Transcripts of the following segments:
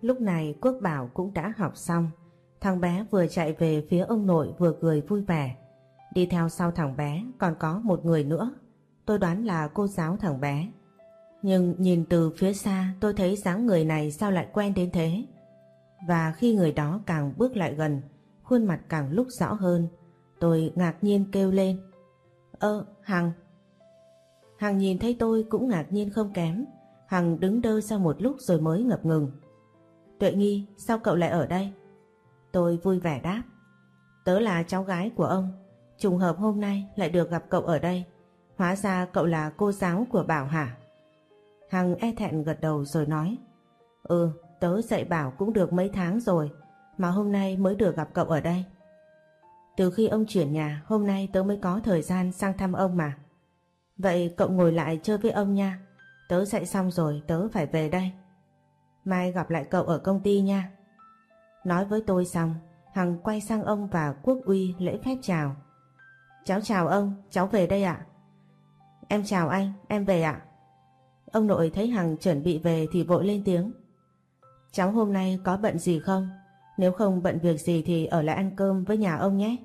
Lúc này Quốc Bảo cũng đã học xong. Thằng bé vừa chạy về phía ông nội vừa cười vui vẻ. Đi theo sau thằng bé còn có một người nữa. Tôi đoán là cô giáo thằng bé. Nhưng nhìn từ phía xa tôi thấy dáng người này sao lại quen đến thế. Và khi người đó càng bước lại gần, khuôn mặt càng lúc rõ hơn. Tôi ngạc nhiên kêu lên. Ơ, Hằng. Hằng nhìn thấy tôi cũng ngạc nhiên không kém. Hằng đứng đơ sau một lúc rồi mới ngập ngừng. Tuệ Nghi, sao cậu lại ở đây? Tôi vui vẻ đáp. Tớ là cháu gái của ông. Trùng hợp hôm nay lại được gặp cậu ở đây. Hóa ra cậu là cô giáo của Bảo hả? Hằng e thẹn gật đầu rồi nói. Ừ, tớ dạy Bảo cũng được mấy tháng rồi. Mà hôm nay mới được gặp cậu ở đây. Từ khi ông chuyển nhà, hôm nay tớ mới có thời gian sang thăm ông mà. Vậy cậu ngồi lại chơi với ông nha. Tớ dạy xong rồi, tớ phải về đây. Mai gặp lại cậu ở công ty nha. Nói với tôi xong, Hằng quay sang ông và Quốc Uy lễ phép chào. Cháu chào ông, cháu về đây ạ. Em chào anh, em về ạ. Ông nội thấy Hằng chuẩn bị về thì vội lên tiếng. Cháu hôm nay có bận gì không? Nếu không bận việc gì thì ở lại ăn cơm với nhà ông nhé.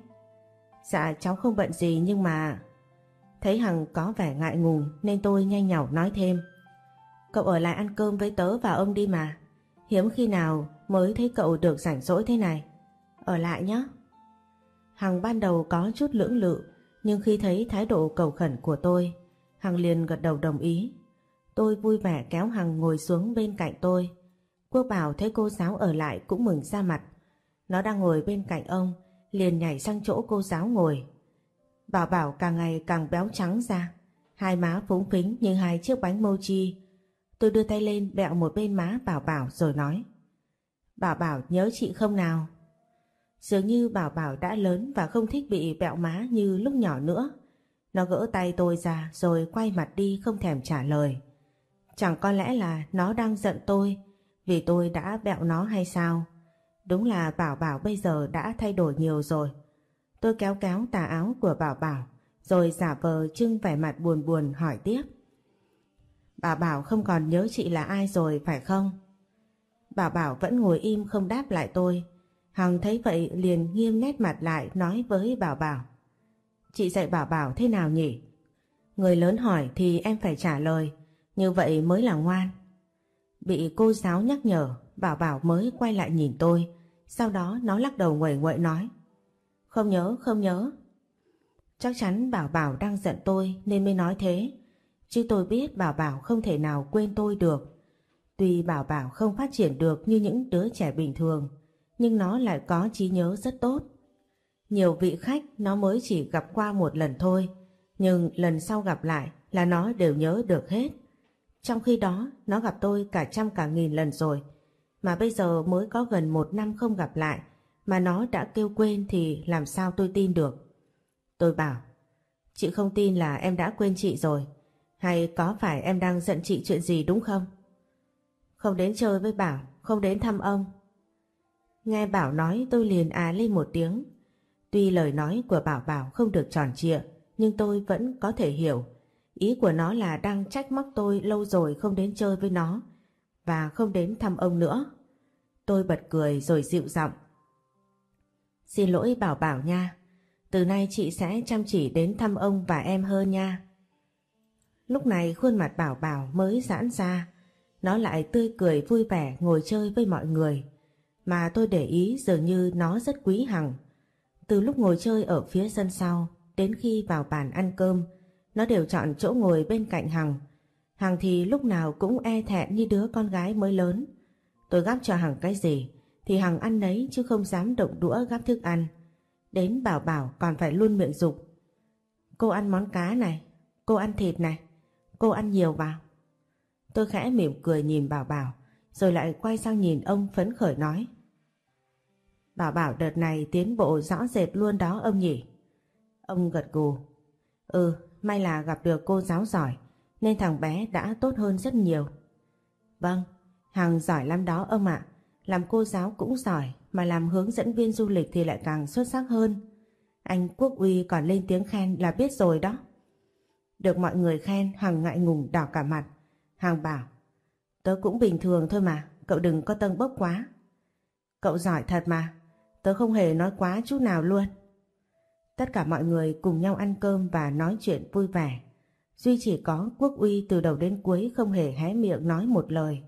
Dạ cháu không bận gì nhưng mà... Thấy Hằng có vẻ ngại ngùng nên tôi nhanh nhỏ nói thêm. Cậu ở lại ăn cơm với tớ và ông đi mà. Hiếm khi nào mới thấy cậu được rảnh rỗi thế này. Ở lại nhé. Hằng ban đầu có chút lưỡng lự nhưng khi thấy thái độ cầu khẩn của tôi Hằng liền gật đầu đồng ý. Tôi vui vẻ kéo Hằng ngồi xuống bên cạnh tôi. Quốc Bảo thấy cô giáo ở lại cũng mừng ra mặt. Nó đang ngồi bên cạnh ông, liền nhảy sang chỗ cô giáo ngồi. Bảo Bảo càng ngày càng béo trắng ra, hai má phúng phính như hai chiếc bánh mochi. Tôi đưa tay lên, bẹo một bên má Bảo Bảo rồi nói. Bảo Bảo, nhớ chị không nào? Dường như Bảo Bảo đã lớn và không thích bị bẹo má như lúc nhỏ nữa. Nó gỡ tay tôi ra rồi quay mặt đi không thèm trả lời. Chẳng có lẽ là nó đang giận tôi vì tôi đã bẹo nó hay sao? Đúng là Bảo Bảo bây giờ đã thay đổi nhiều rồi. Tôi kéo kéo tà áo của Bảo Bảo rồi giả vờ trưng vẻ mặt buồn buồn hỏi tiếp. Bảo Bảo không còn nhớ chị là ai rồi phải không? Bảo Bảo vẫn ngồi im không đáp lại tôi. Hằng thấy vậy liền nghiêm nét mặt lại nói với Bảo Bảo. Chị dạy Bảo Bảo thế nào nhỉ? Người lớn hỏi thì em phải trả lời, như vậy mới là ngoan. Bị cô giáo nhắc nhở, Bảo Bảo mới quay lại nhìn tôi, sau đó nó lắc đầu nguẩy nguậy nói. Không nhớ, không nhớ. Chắc chắn Bảo Bảo đang giận tôi nên mới nói thế, chứ tôi biết Bảo Bảo không thể nào quên tôi được. Tuy Bảo Bảo không phát triển được như những đứa trẻ bình thường, nhưng nó lại có trí nhớ rất tốt. Nhiều vị khách nó mới chỉ gặp qua một lần thôi, nhưng lần sau gặp lại là nó đều nhớ được hết. Trong khi đó, nó gặp tôi cả trăm cả nghìn lần rồi, mà bây giờ mới có gần một năm không gặp lại, mà nó đã kêu quên thì làm sao tôi tin được. Tôi bảo, chị không tin là em đã quên chị rồi, hay có phải em đang giận chị chuyện gì đúng không? Không đến chơi với Bảo, không đến thăm ông. Nghe Bảo nói tôi liền á lên một tiếng, Tuy lời nói của Bảo Bảo không được tròn trịa, nhưng tôi vẫn có thể hiểu. Ý của nó là đang trách móc tôi lâu rồi không đến chơi với nó và không đến thăm ông nữa. Tôi bật cười rồi dịu giọng. Xin lỗi Bảo Bảo nha, từ nay chị sẽ chăm chỉ đến thăm ông và em hơn nha. Lúc này khuôn mặt Bảo Bảo mới giãn ra, nó lại tươi cười vui vẻ ngồi chơi với mọi người. Mà tôi để ý dường như nó rất quý Hằng. Từ lúc ngồi chơi ở phía sân sau đến khi vào bàn ăn cơm, nó đều chọn chỗ ngồi bên cạnh Hằng. Hằng thì lúc nào cũng e thẹn như đứa con gái mới lớn. Tôi gắp cho Hằng cái gì thì Hằng ăn nấy chứ không dám động đũa gắp thức ăn. Đến bảo bảo còn phải luôn miệng dục. Cô ăn món cá này, cô ăn thịt này, cô ăn nhiều vào. Tôi khẽ mỉm cười nhìn bảo bảo, rồi lại quay sang nhìn ông phấn khởi nói. Bảo bảo đợt này tiến bộ rõ rệt luôn đó ông nhỉ. Ông gật gù. Ừ, may là gặp được cô giáo giỏi, nên thằng bé đã tốt hơn rất nhiều. Vâng, hàng giỏi lắm đó ông ạ. Làm cô giáo cũng giỏi, mà làm hướng dẫn viên du lịch thì lại càng xuất sắc hơn. Anh Quốc Uy còn lên tiếng khen là biết rồi đó. Được mọi người khen, Hằng ngại ngùng đỏ cả mặt. Hằng bảo, tớ cũng bình thường thôi mà, cậu đừng có tâng bốc quá. Cậu giỏi thật mà, tớ không hề nói quá chút nào luôn. Tất cả mọi người cùng nhau ăn cơm và nói chuyện vui vẻ. Duy chỉ có quốc uy từ đầu đến cuối không hề hé miệng nói một lời.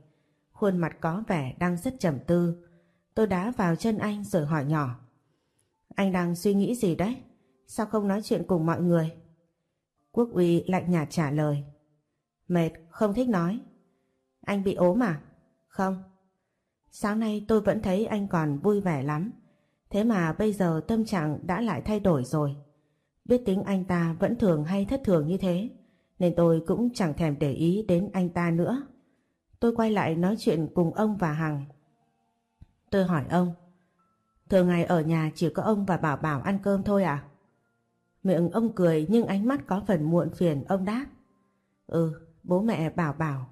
Khuôn mặt có vẻ đang rất trầm tư. Tôi đá vào chân anh rồi hỏi nhỏ. Anh đang suy nghĩ gì đấy? Sao không nói chuyện cùng mọi người? Quốc uy lạnh nhạt trả lời. Mệt, không thích nói. Anh bị ốm à? Không. Sáng nay tôi vẫn thấy anh còn vui vẻ lắm. Thế mà bây giờ tâm trạng đã lại thay đổi rồi. Biết tính anh ta vẫn thường hay thất thường như thế, nên tôi cũng chẳng thèm để ý đến anh ta nữa. Tôi quay lại nói chuyện cùng ông và Hằng. Tôi hỏi ông, thường ngày ở nhà chỉ có ông và Bảo Bảo ăn cơm thôi à? Miệng ông cười nhưng ánh mắt có phần muộn phiền ông đáp. Ừ, bố mẹ Bảo Bảo.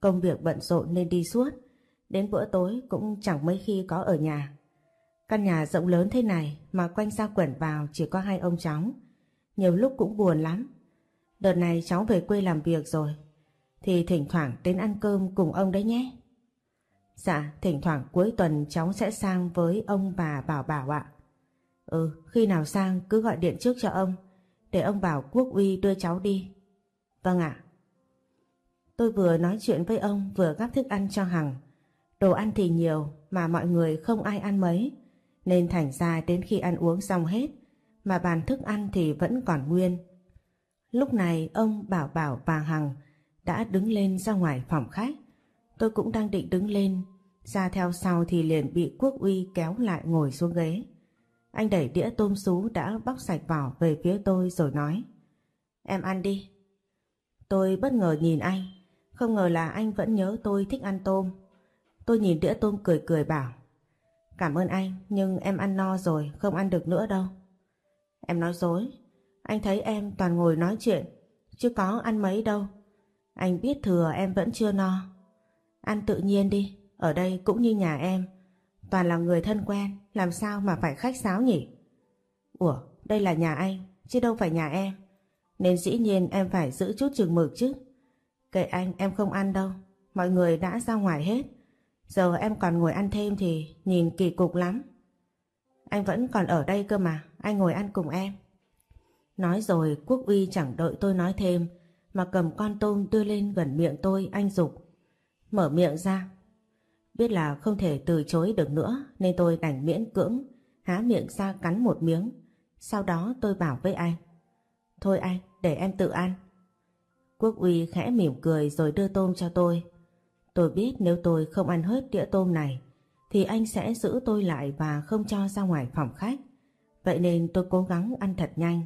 Công việc bận rộn nên đi suốt, đến bữa tối cũng chẳng mấy khi có ở nhà. Căn nhà rộng lớn thế này mà quanh ra quẩn vào chỉ có hai ông cháu. Nhiều lúc cũng buồn lắm. Đợt này cháu về quê làm việc rồi. Thì thỉnh thoảng đến ăn cơm cùng ông đấy nhé. Dạ, thỉnh thoảng cuối tuần cháu sẽ sang với ông bà Bảo Bảo ạ. Ừ, khi nào sang cứ gọi điện trước cho ông. Để ông bảo Quốc Uy đưa cháu đi. Vâng ạ. Tôi vừa nói chuyện với ông vừa gắp thức ăn cho Hằng. Đồ ăn thì nhiều mà mọi người không ai ăn mấy nên thành ra đến khi ăn uống xong hết mà bàn thức ăn thì vẫn còn nguyên. Lúc này ông Bảo Bảo và Hằng đã đứng lên ra ngoài phòng khách. Tôi cũng đang định đứng lên, ra theo sau thì liền bị Quốc Uy kéo lại ngồi xuống ghế. Anh đẩy đĩa tôm sú đã bóc sạch vỏ về phía tôi rồi nói Em ăn đi. Tôi bất ngờ nhìn anh, không ngờ là anh vẫn nhớ tôi thích ăn tôm. Tôi nhìn đĩa tôm cười cười bảo Cảm ơn anh, nhưng em ăn no rồi, không ăn được nữa đâu. Em nói dối, anh thấy em toàn ngồi nói chuyện, chứ có ăn mấy đâu. Anh biết thừa em vẫn chưa no. Ăn tự nhiên đi, ở đây cũng như nhà em. Toàn là người thân quen, làm sao mà phải khách sáo nhỉ? Ủa, đây là nhà anh, chứ đâu phải nhà em. Nên dĩ nhiên em phải giữ chút chừng mực chứ. Kệ anh, em không ăn đâu. Mọi người đã ra ngoài hết. Giờ em còn ngồi ăn thêm thì nhìn kỳ cục lắm. Anh vẫn còn ở đây cơ mà, anh ngồi ăn cùng em. Nói rồi Quốc Uy chẳng đợi tôi nói thêm mà cầm con tôm đưa lên gần miệng tôi anh dục Mở miệng ra. Biết là không thể từ chối được nữa nên tôi đành miễn cưỡng há miệng ra cắn một miếng. Sau đó tôi bảo với anh. Thôi anh, để em tự ăn. Quốc Uy khẽ mỉm cười rồi đưa tôm cho tôi. Tôi biết nếu tôi không ăn hết đĩa tôm này thì anh sẽ giữ tôi lại và không cho ra ngoài phòng khách. Vậy nên tôi cố gắng ăn thật nhanh.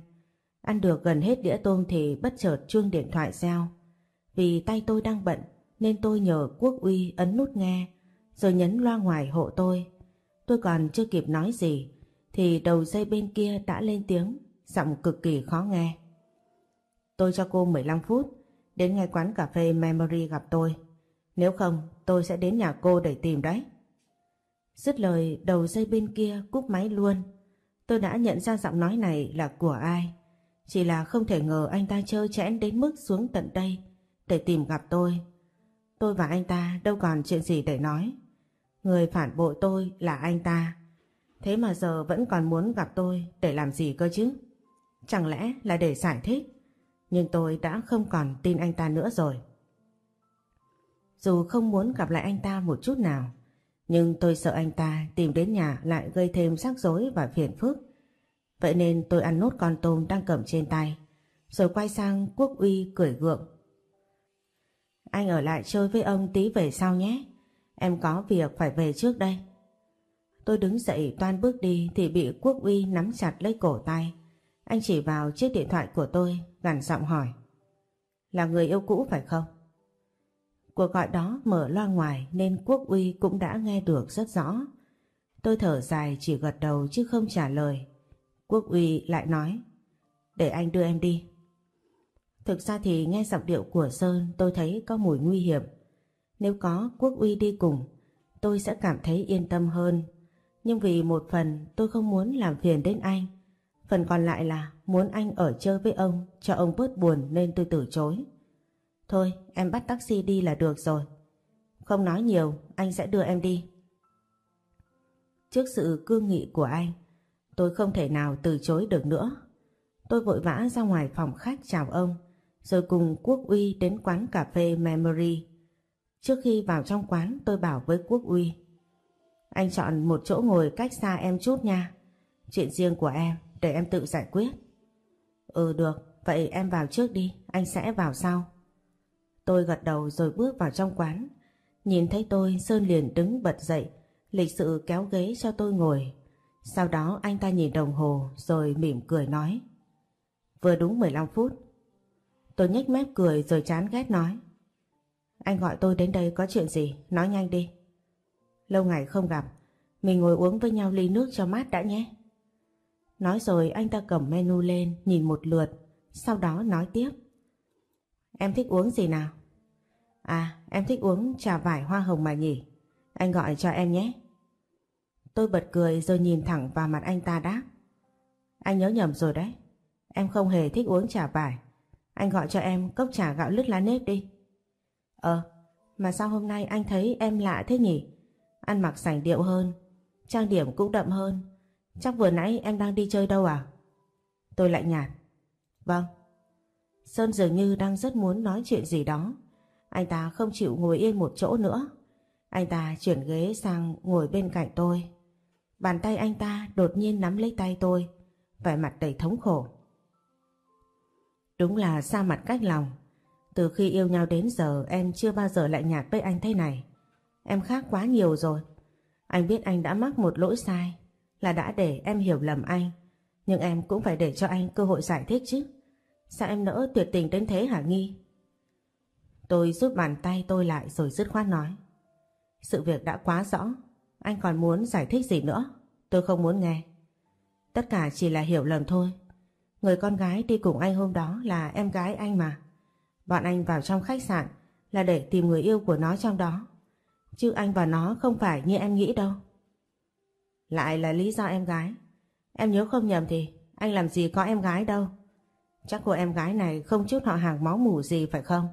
Ăn được gần hết đĩa tôm thì bất chợt chuông điện thoại reo. Vì tay tôi đang bận nên tôi nhờ Quốc Uy ấn nút nghe rồi nhấn loa ngoài hộ tôi. Tôi còn chưa kịp nói gì, thì đầu dây bên kia đã lên tiếng, giọng cực kỳ khó nghe. Tôi cho cô 15 phút, đến ngay quán cà phê Memory gặp tôi. Nếu không, tôi sẽ đến nhà cô để tìm đấy. Dứt lời, đầu dây bên kia cúp máy luôn. Tôi đã nhận ra giọng nói này là của ai. Chỉ là không thể ngờ anh ta chơi chẽn đến mức xuống tận đây để tìm gặp tôi. Tôi và anh ta đâu còn chuyện gì để nói. Người phản bội tôi là anh ta. Thế mà giờ vẫn còn muốn gặp tôi để làm gì cơ chứ? Chẳng lẽ là để giải thích? Nhưng tôi đã không còn tin anh ta nữa rồi. Dù không muốn gặp lại anh ta một chút nào, nhưng tôi sợ anh ta tìm đến nhà lại gây thêm rắc rối và phiền phức. Vậy nên tôi ăn nốt con tôm đang cầm trên tay, rồi quay sang Quốc Uy cười gượng. Anh ở lại chơi với ông tí về sau nhé, em có việc phải về trước đây. Tôi đứng dậy toan bước đi thì bị Quốc Uy nắm chặt lấy cổ tay. Anh chỉ vào chiếc điện thoại của tôi, gằn giọng hỏi. Là người yêu cũ phải không? Cuộc gọi đó mở loa ngoài nên Quốc Uy cũng đã nghe được rất rõ. Tôi thở dài chỉ gật đầu chứ không trả lời. Quốc Uy lại nói Để anh đưa em đi. Thực ra thì nghe giọng điệu của Sơn tôi thấy có mùi nguy hiểm. Nếu có Quốc Uy đi cùng tôi sẽ cảm thấy yên tâm hơn. Nhưng vì một phần tôi không muốn làm phiền đến anh. Phần còn lại là muốn anh ở chơi với ông cho ông bớt buồn nên tôi từ chối. Thôi em bắt taxi đi là được rồi. không nói nhiều, anh sẽ đưa em đi. Trước sự cương nghị của anh, tôi không thể nào từ chối được nữa. Tôi vội vã ra ngoài phòng khách chào ông, rồi cùng Quốc Uy đến quán cà phê Memory. Trước khi vào trong quán tôi bảo với Quốc Uy, anh chọn một chỗ ngồi cách xa em chút nha. Chuyện riêng của em, để em tự giải quyết. Ừ được, vậy em vào trước đi, anh sẽ vào sau. Tôi gật đầu rồi bước vào trong quán. Nhìn thấy tôi, Sơn liền đứng bật dậy, lịch sự kéo ghế cho tôi ngồi. Sau đó anh ta nhìn đồng hồ rồi mỉm cười nói. Vừa đúng 15 phút. Tôi nhếch mép cười rồi chán ghét nói. Anh gọi tôi đến đây có chuyện gì? Nói nhanh đi. Lâu ngày không gặp, mình ngồi uống với nhau ly nước cho mát đã nhé. Nói rồi anh ta cầm menu lên nhìn một lượt, sau đó nói tiếp. Em thích uống gì nào? À, em thích uống trà vải hoa hồng mà nhỉ? Anh gọi cho em nhé. Tôi bật cười rồi nhìn thẳng vào mặt anh ta đáp. Anh nhớ nhầm rồi đấy. Em không hề thích uống trà vải. Anh gọi cho em cốc trà gạo lứt lá nếp đi. Ờ, mà sao hôm nay anh thấy em lạ thế nhỉ? Ăn mặc sành điệu hơn, trang điểm cũng đậm hơn. Chắc vừa nãy em đang đi chơi đâu à? Tôi lại nhạt. Vâng. Sơn dường như đang rất muốn nói chuyện gì đó. Anh ta không chịu ngồi yên một chỗ nữa. Anh ta chuyển ghế sang ngồi bên cạnh tôi. Bàn tay anh ta đột nhiên nắm lấy tay tôi, vẻ mặt đầy thống khổ. Đúng là xa mặt cách lòng. Từ khi yêu nhau đến giờ em chưa bao giờ lại nhạt với anh thế này. Em khác quá nhiều rồi. Anh biết anh đã mắc một lỗi sai, là đã để em hiểu lầm anh. Nhưng em cũng phải để cho anh cơ hội giải thích chứ. Sao em nỡ tuyệt tình đến thế hả Nghi? Tôi rút bàn tay tôi lại rồi dứt khoát nói. Sự việc đã quá rõ, anh còn muốn giải thích gì nữa? Tôi không muốn nghe. Tất cả chỉ là hiểu lầm thôi. Người con gái đi cùng anh hôm đó là em gái anh mà. Bọn anh vào trong khách sạn là để tìm người yêu của nó trong đó. Chứ anh và nó không phải như em nghĩ đâu. Lại là lý do em gái. Em nhớ không nhầm thì anh làm gì có em gái đâu. Chắc cô em gái này không chút họ hàng máu mủ gì phải không?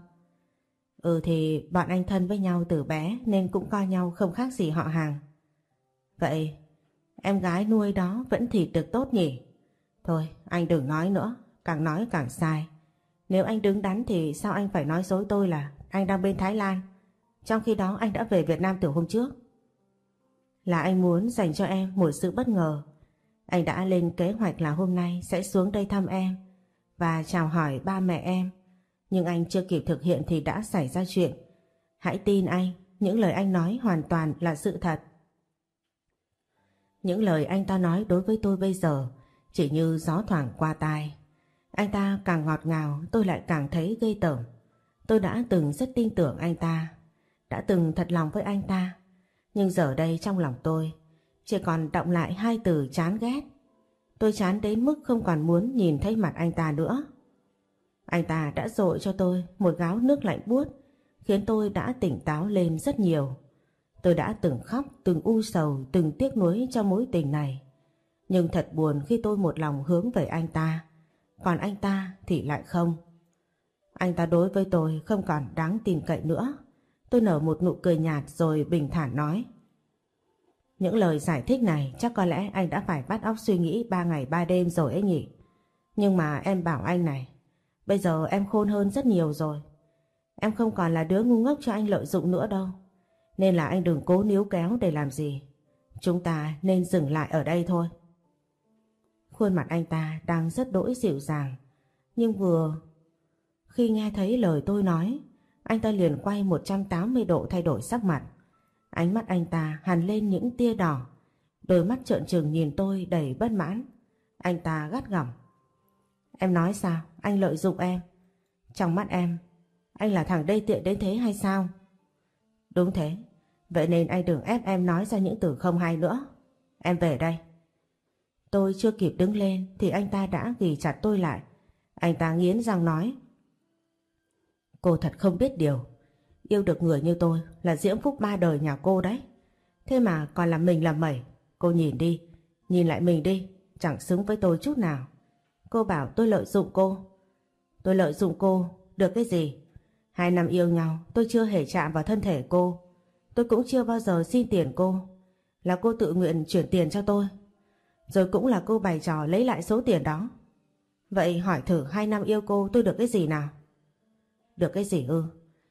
Ừ thì bọn anh thân với nhau từ bé nên cũng coi nhau không khác gì họ hàng. Vậy em gái nuôi đó vẫn thịt được tốt nhỉ? Thôi anh đừng nói nữa, càng nói càng sai. Nếu anh đứng đắn thì sao anh phải nói dối tôi là anh đang bên Thái Lan? Trong khi đó anh đã về Việt Nam từ hôm trước. Là anh muốn dành cho em một sự bất ngờ. Anh đã lên kế hoạch là hôm nay sẽ xuống đây thăm em và chào hỏi ba mẹ em. Nhưng anh chưa kịp thực hiện thì đã xảy ra chuyện. Hãy tin anh, những lời anh nói hoàn toàn là sự thật. Những lời anh ta nói đối với tôi bây giờ chỉ như gió thoảng qua tai. Anh ta càng ngọt ngào tôi lại càng thấy gây tởm. Tôi đã từng rất tin tưởng anh ta, đã từng thật lòng với anh ta. Nhưng giờ đây trong lòng tôi chỉ còn động lại hai từ chán ghét. Tôi chán đến mức không còn muốn nhìn thấy mặt anh ta nữa. Anh ta đã dội cho tôi một gáo nước lạnh buốt khiến tôi đã tỉnh táo lên rất nhiều. Tôi đã từng khóc, từng u sầu, từng tiếc nuối cho mối tình này. Nhưng thật buồn khi tôi một lòng hướng về anh ta, còn anh ta thì lại không. Anh ta đối với tôi không còn đáng tin cậy nữa. Tôi nở một nụ cười nhạt rồi bình thản nói. Những lời giải thích này chắc có lẽ anh đã phải bắt óc suy nghĩ ba ngày ba đêm rồi ấy nhỉ. Nhưng mà em bảo anh này, bây giờ em khôn hơn rất nhiều rồi. Em không còn là đứa ngu ngốc cho anh lợi dụng nữa đâu. Nên là anh đừng cố níu kéo để làm gì. Chúng ta nên dừng lại ở đây thôi. Khuôn mặt anh ta đang rất đỗi dịu dàng. Nhưng vừa khi nghe thấy lời tôi nói, anh ta liền quay 180 độ thay đổi sắc mặt. Ánh mắt anh ta hằn lên những tia đỏ. Đôi mắt trợn trừng nhìn tôi đầy bất mãn. Anh ta gắt gỏng. Em nói sao? Anh lợi dụng em. Trong mắt em, anh là thằng đê tiện đến thế hay sao? Đúng thế. Vậy nên anh đừng ép em nói ra những từ không hay nữa. Em về đây. Tôi chưa kịp đứng lên thì anh ta đã ghi chặt tôi lại. Anh ta nghiến răng nói. Cô thật không biết điều. Yêu được người như tôi là diễm phúc ba đời nhà cô đấy. Thế mà còn làm mình làm mẩy. Cô nhìn đi, nhìn lại mình đi, chẳng xứng với tôi chút nào. Cô bảo tôi lợi dụng cô. Tôi lợi dụng cô, được cái gì? Hai năm yêu nhau tôi chưa hề chạm vào thân thể cô. Tôi cũng chưa bao giờ xin tiền cô. Là cô tự nguyện chuyển tiền cho tôi. Rồi cũng là cô bày trò lấy lại số tiền đó. Vậy hỏi thử hai năm yêu cô tôi được cái gì nào? Được cái gì ư?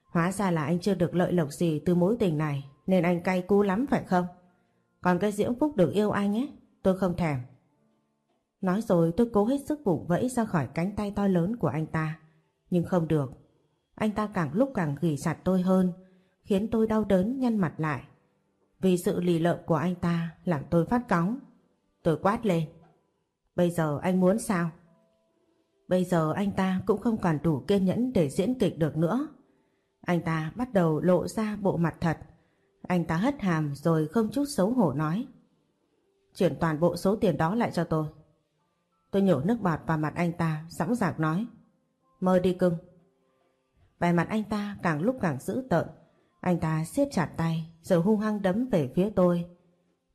Hóa ra là anh chưa được lợi lộc gì từ mối tình này nên anh cay cú lắm phải không? Còn cái diễm phúc được yêu anh ấy, tôi không thèm. Nói rồi tôi cố hết sức vùng vẫy ra khỏi cánh tay to lớn của anh ta. Nhưng không được. Anh ta càng lúc càng ghi chặt tôi hơn, khiến tôi đau đớn nhăn mặt lại. Vì sự lì lợm của anh ta làm tôi phát cáu. Tôi quát lên. Bây giờ anh muốn sao? Bây giờ anh ta cũng không còn đủ kiên nhẫn để diễn kịch được nữa. Anh ta bắt đầu lộ ra bộ mặt thật. Anh ta hất hàm rồi không chút xấu hổ nói. Chuyển toàn bộ số tiền đó lại cho tôi. Tôi nhổ nước bọt vào mặt anh ta, sẵn dạc nói. Mơ đi cưng. Vẻ mặt anh ta càng lúc càng dữ tợn. Anh ta siết chặt tay rồi hung hăng đấm về phía tôi.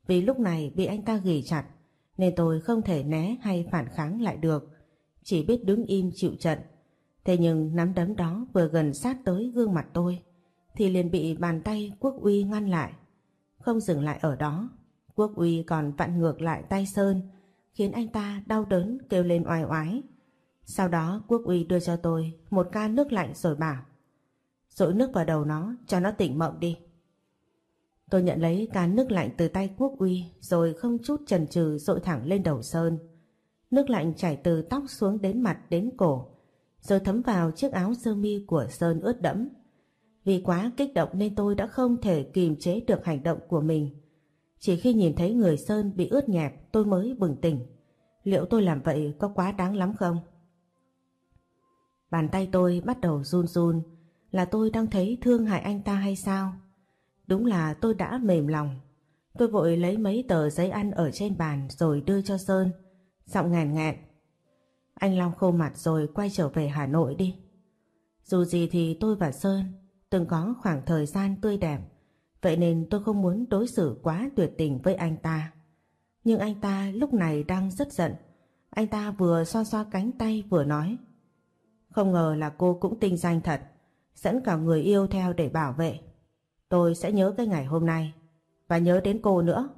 Vì lúc này bị anh ta gỉ chặt nên tôi không thể né hay phản kháng lại được. Chỉ biết đứng im chịu trận. Thế nhưng nắm đấm đó vừa gần sát tới gương mặt tôi thì liền bị bàn tay Quốc Uy ngăn lại. Không dừng lại ở đó, Quốc Uy còn vặn ngược lại tay Sơn khiến anh ta đau đớn kêu lên oai oái. Sau đó Quốc Uy đưa cho tôi một ca nước lạnh rồi bảo Rội nước vào đầu nó cho nó tỉnh mộng đi. Tôi nhận lấy cán nước lạnh từ tay Quốc Uy, rồi không chút chần chừ dội thẳng lên đầu Sơn. Nước lạnh chảy từ tóc xuống đến mặt, đến cổ, rồi thấm vào chiếc áo sơ mi của Sơn ướt đẫm. Vì quá kích động nên tôi đã không thể kìm chế được hành động của mình. Chỉ khi nhìn thấy người Sơn bị ướt nhẹp, tôi mới bừng tỉnh. Liệu tôi làm vậy có quá đáng lắm không? Bàn tay tôi bắt đầu run run, là tôi đang thấy thương hại anh ta hay sao? Đúng là tôi đã mềm lòng. Tôi vội lấy mấy tờ giấy ăn ở trên bàn rồi đưa cho Sơn. Giọng ngàn ngẹn. Anh Long khô mặt rồi quay trở về Hà Nội đi. Dù gì thì tôi và Sơn từng có khoảng thời gian tươi đẹp. Vậy nên tôi không muốn đối xử quá tuyệt tình với anh ta. Nhưng anh ta lúc này đang rất giận. Anh ta vừa xoa xoa cánh tay vừa nói. Không ngờ là cô cũng tinh danh thật. Dẫn cả người yêu theo để bảo vệ. Tôi sẽ nhớ cái ngày hôm nay. Và nhớ đến cô nữa.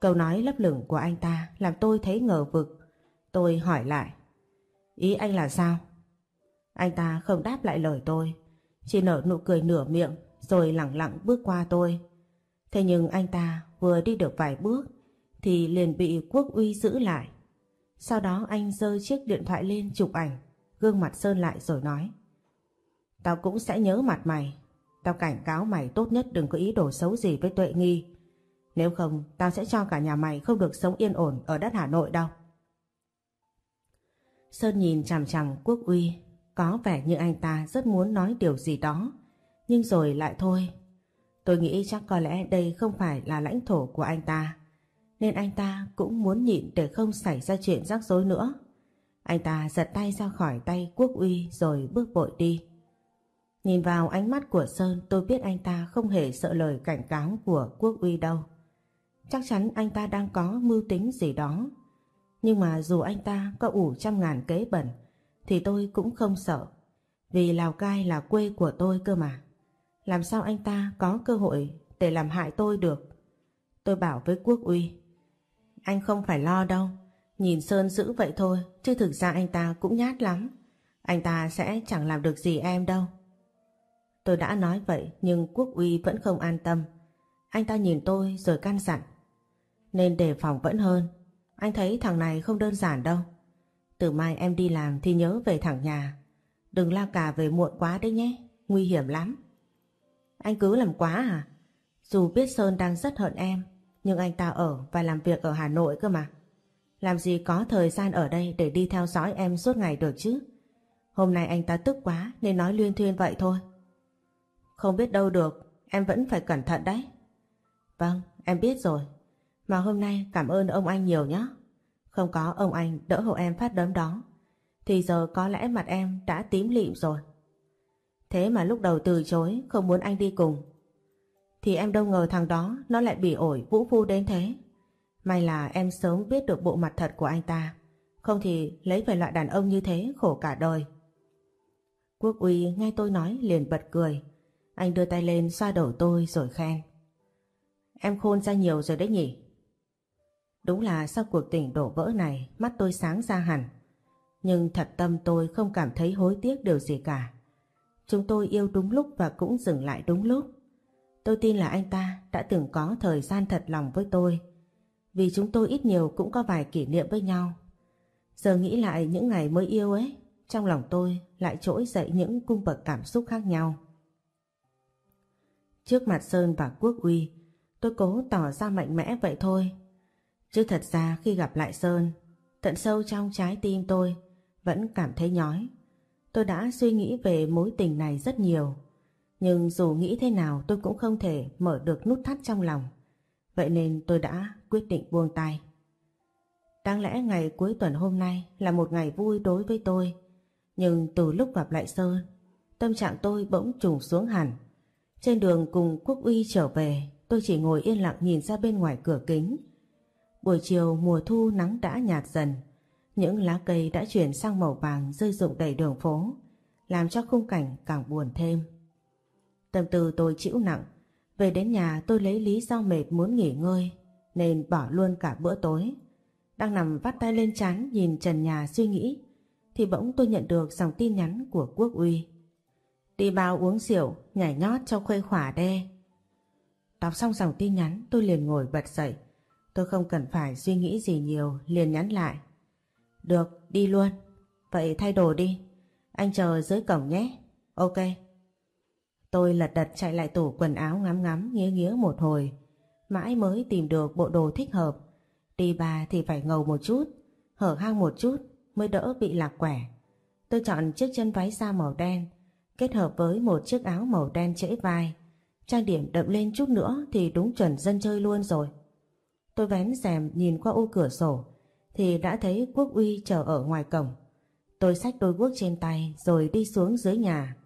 Câu nói lấp lửng của anh ta làm tôi thấy ngờ vực. Tôi hỏi lại. Ý anh là sao? Anh ta không đáp lại lời tôi. Chỉ nở nụ cười nửa miệng rồi lặng lặng bước qua tôi. Thế nhưng anh ta vừa đi được vài bước thì liền bị Quốc Uy giữ lại. Sau đó anh giơ chiếc điện thoại lên chụp ảnh, gương mặt Sơn lại rồi nói. Tao cũng sẽ nhớ mặt mày. Tao cảnh cáo mày tốt nhất đừng có ý đồ xấu gì với Tuệ Nghi. Nếu không, tao sẽ cho cả nhà mày không được sống yên ổn ở đất Hà Nội đâu. Sơn nhìn chằm chằm Quốc Uy, có vẻ như anh ta rất muốn nói điều gì đó, nhưng rồi lại thôi. Tôi nghĩ chắc có lẽ đây không phải là lãnh thổ của anh ta, nên anh ta cũng muốn nhịn để không xảy ra chuyện rắc rối nữa. Anh ta giật tay ra khỏi tay Quốc Uy rồi bước vội đi. Nhìn vào ánh mắt của Sơn, tôi biết anh ta không hề sợ lời cảnh cáo của Quốc Uy đâu. Chắc chắn anh ta đang có mưu tính gì đó. Nhưng mà dù anh ta có ủ trăm ngàn kế bẩn, thì tôi cũng không sợ. Vì Lào Cai là quê của tôi cơ mà. Làm sao anh ta có cơ hội để làm hại tôi được? Tôi bảo với Quốc Uy. Anh không phải lo đâu. Nhìn Sơn giữ vậy thôi, chứ thực ra anh ta cũng nhát lắm. Anh ta sẽ chẳng làm được gì em đâu. Tôi đã nói vậy, nhưng Quốc Uy vẫn không an tâm. Anh ta nhìn tôi rồi căn dặn. Nên đề phòng vẫn hơn. Anh thấy thằng này không đơn giản đâu. Từ mai em đi làm thì nhớ về thẳng nhà. Đừng la cà về muộn quá đấy nhé. Nguy hiểm lắm. Anh cứ làm quá à? Dù biết Sơn đang rất hận em, nhưng anh ta ở và làm việc ở Hà Nội cơ mà. Làm gì có thời gian ở đây để đi theo dõi em suốt ngày được chứ? Hôm nay anh ta tức quá nên nói luyên thuyên vậy thôi. Không biết đâu được, em vẫn phải cẩn thận đấy. Vâng, em biết rồi. Mà hôm nay cảm ơn ông anh nhiều nhé. Không có ông anh đỡ hộ em phát đấm đó. Thì giờ có lẽ mặt em đã tím lịm rồi. Thế mà lúc đầu từ chối không muốn anh đi cùng. Thì em đâu ngờ thằng đó nó lại bị ổi vũ phu đến thế. May là em sớm biết được bộ mặt thật của anh ta. Không thì lấy về loại đàn ông như thế khổ cả đời. Quốc uy nghe tôi nói liền bật cười. Anh đưa tay lên xoa đầu tôi rồi khen. Em khôn ra nhiều rồi đấy nhỉ? Đúng là sau cuộc tình đổ vỡ này mắt tôi sáng ra hẳn. Nhưng thật tâm tôi không cảm thấy hối tiếc điều gì cả. Chúng tôi yêu đúng lúc và cũng dừng lại đúng lúc. Tôi tin là anh ta đã từng có thời gian thật lòng với tôi. Vì chúng tôi ít nhiều cũng có vài kỷ niệm với nhau. Giờ nghĩ lại những ngày mới yêu ấy, trong lòng tôi lại trỗi dậy những cung bậc cảm xúc khác nhau. Trước mặt Sơn và Quốc Uy, tôi cố tỏ ra mạnh mẽ vậy thôi. Chứ thật ra khi gặp lại Sơn, tận sâu trong trái tim tôi vẫn cảm thấy nhói. Tôi đã suy nghĩ về mối tình này rất nhiều. Nhưng dù nghĩ thế nào tôi cũng không thể mở được nút thắt trong lòng. Vậy nên tôi đã quyết định buông tay. Đáng lẽ ngày cuối tuần hôm nay là một ngày vui đối với tôi. Nhưng từ lúc gặp lại Sơn, tâm trạng tôi bỗng trùng xuống hẳn. Trên đường cùng Quốc Uy trở về, tôi chỉ ngồi yên lặng nhìn ra bên ngoài cửa kính. Buổi chiều mùa thu nắng đã nhạt dần, những lá cây đã chuyển sang màu vàng rơi rụng đầy đường phố, làm cho khung cảnh càng buồn thêm. Tâm tư tôi chịu nặng, về đến nhà tôi lấy lý do mệt muốn nghỉ ngơi, nên bỏ luôn cả bữa tối. Đang nằm vắt tay lên chán nhìn trần nhà suy nghĩ, thì bỗng tôi nhận được dòng tin nhắn của Quốc Uy. Đi bao uống rượu, nhảy nhót cho khuây khỏa đê. Đọc xong dòng tin nhắn tôi liền ngồi bật dậy. Tôi không cần phải suy nghĩ gì nhiều, liền nhắn lại. Được, đi luôn. Vậy thay đồ đi. Anh chờ dưới cổng nhé. Ok. Tôi lật đật chạy lại tủ quần áo ngắm ngắm nghía nghía một hồi. Mãi mới tìm được bộ đồ thích hợp. Đi bà thì phải ngầu một chút, hở hang một chút mới đỡ bị lạc quẻ. Tôi chọn chiếc chân váy da màu đen kết hợp với một chiếc áo màu đen trễ vai. Trang điểm đậm lên chút nữa thì đúng chuẩn dân chơi luôn rồi. Tôi vén rèm nhìn qua ô cửa sổ thì đã thấy Quốc Uy chờ ở ngoài cổng. Tôi xách đôi guốc trên tay rồi đi xuống dưới nhà.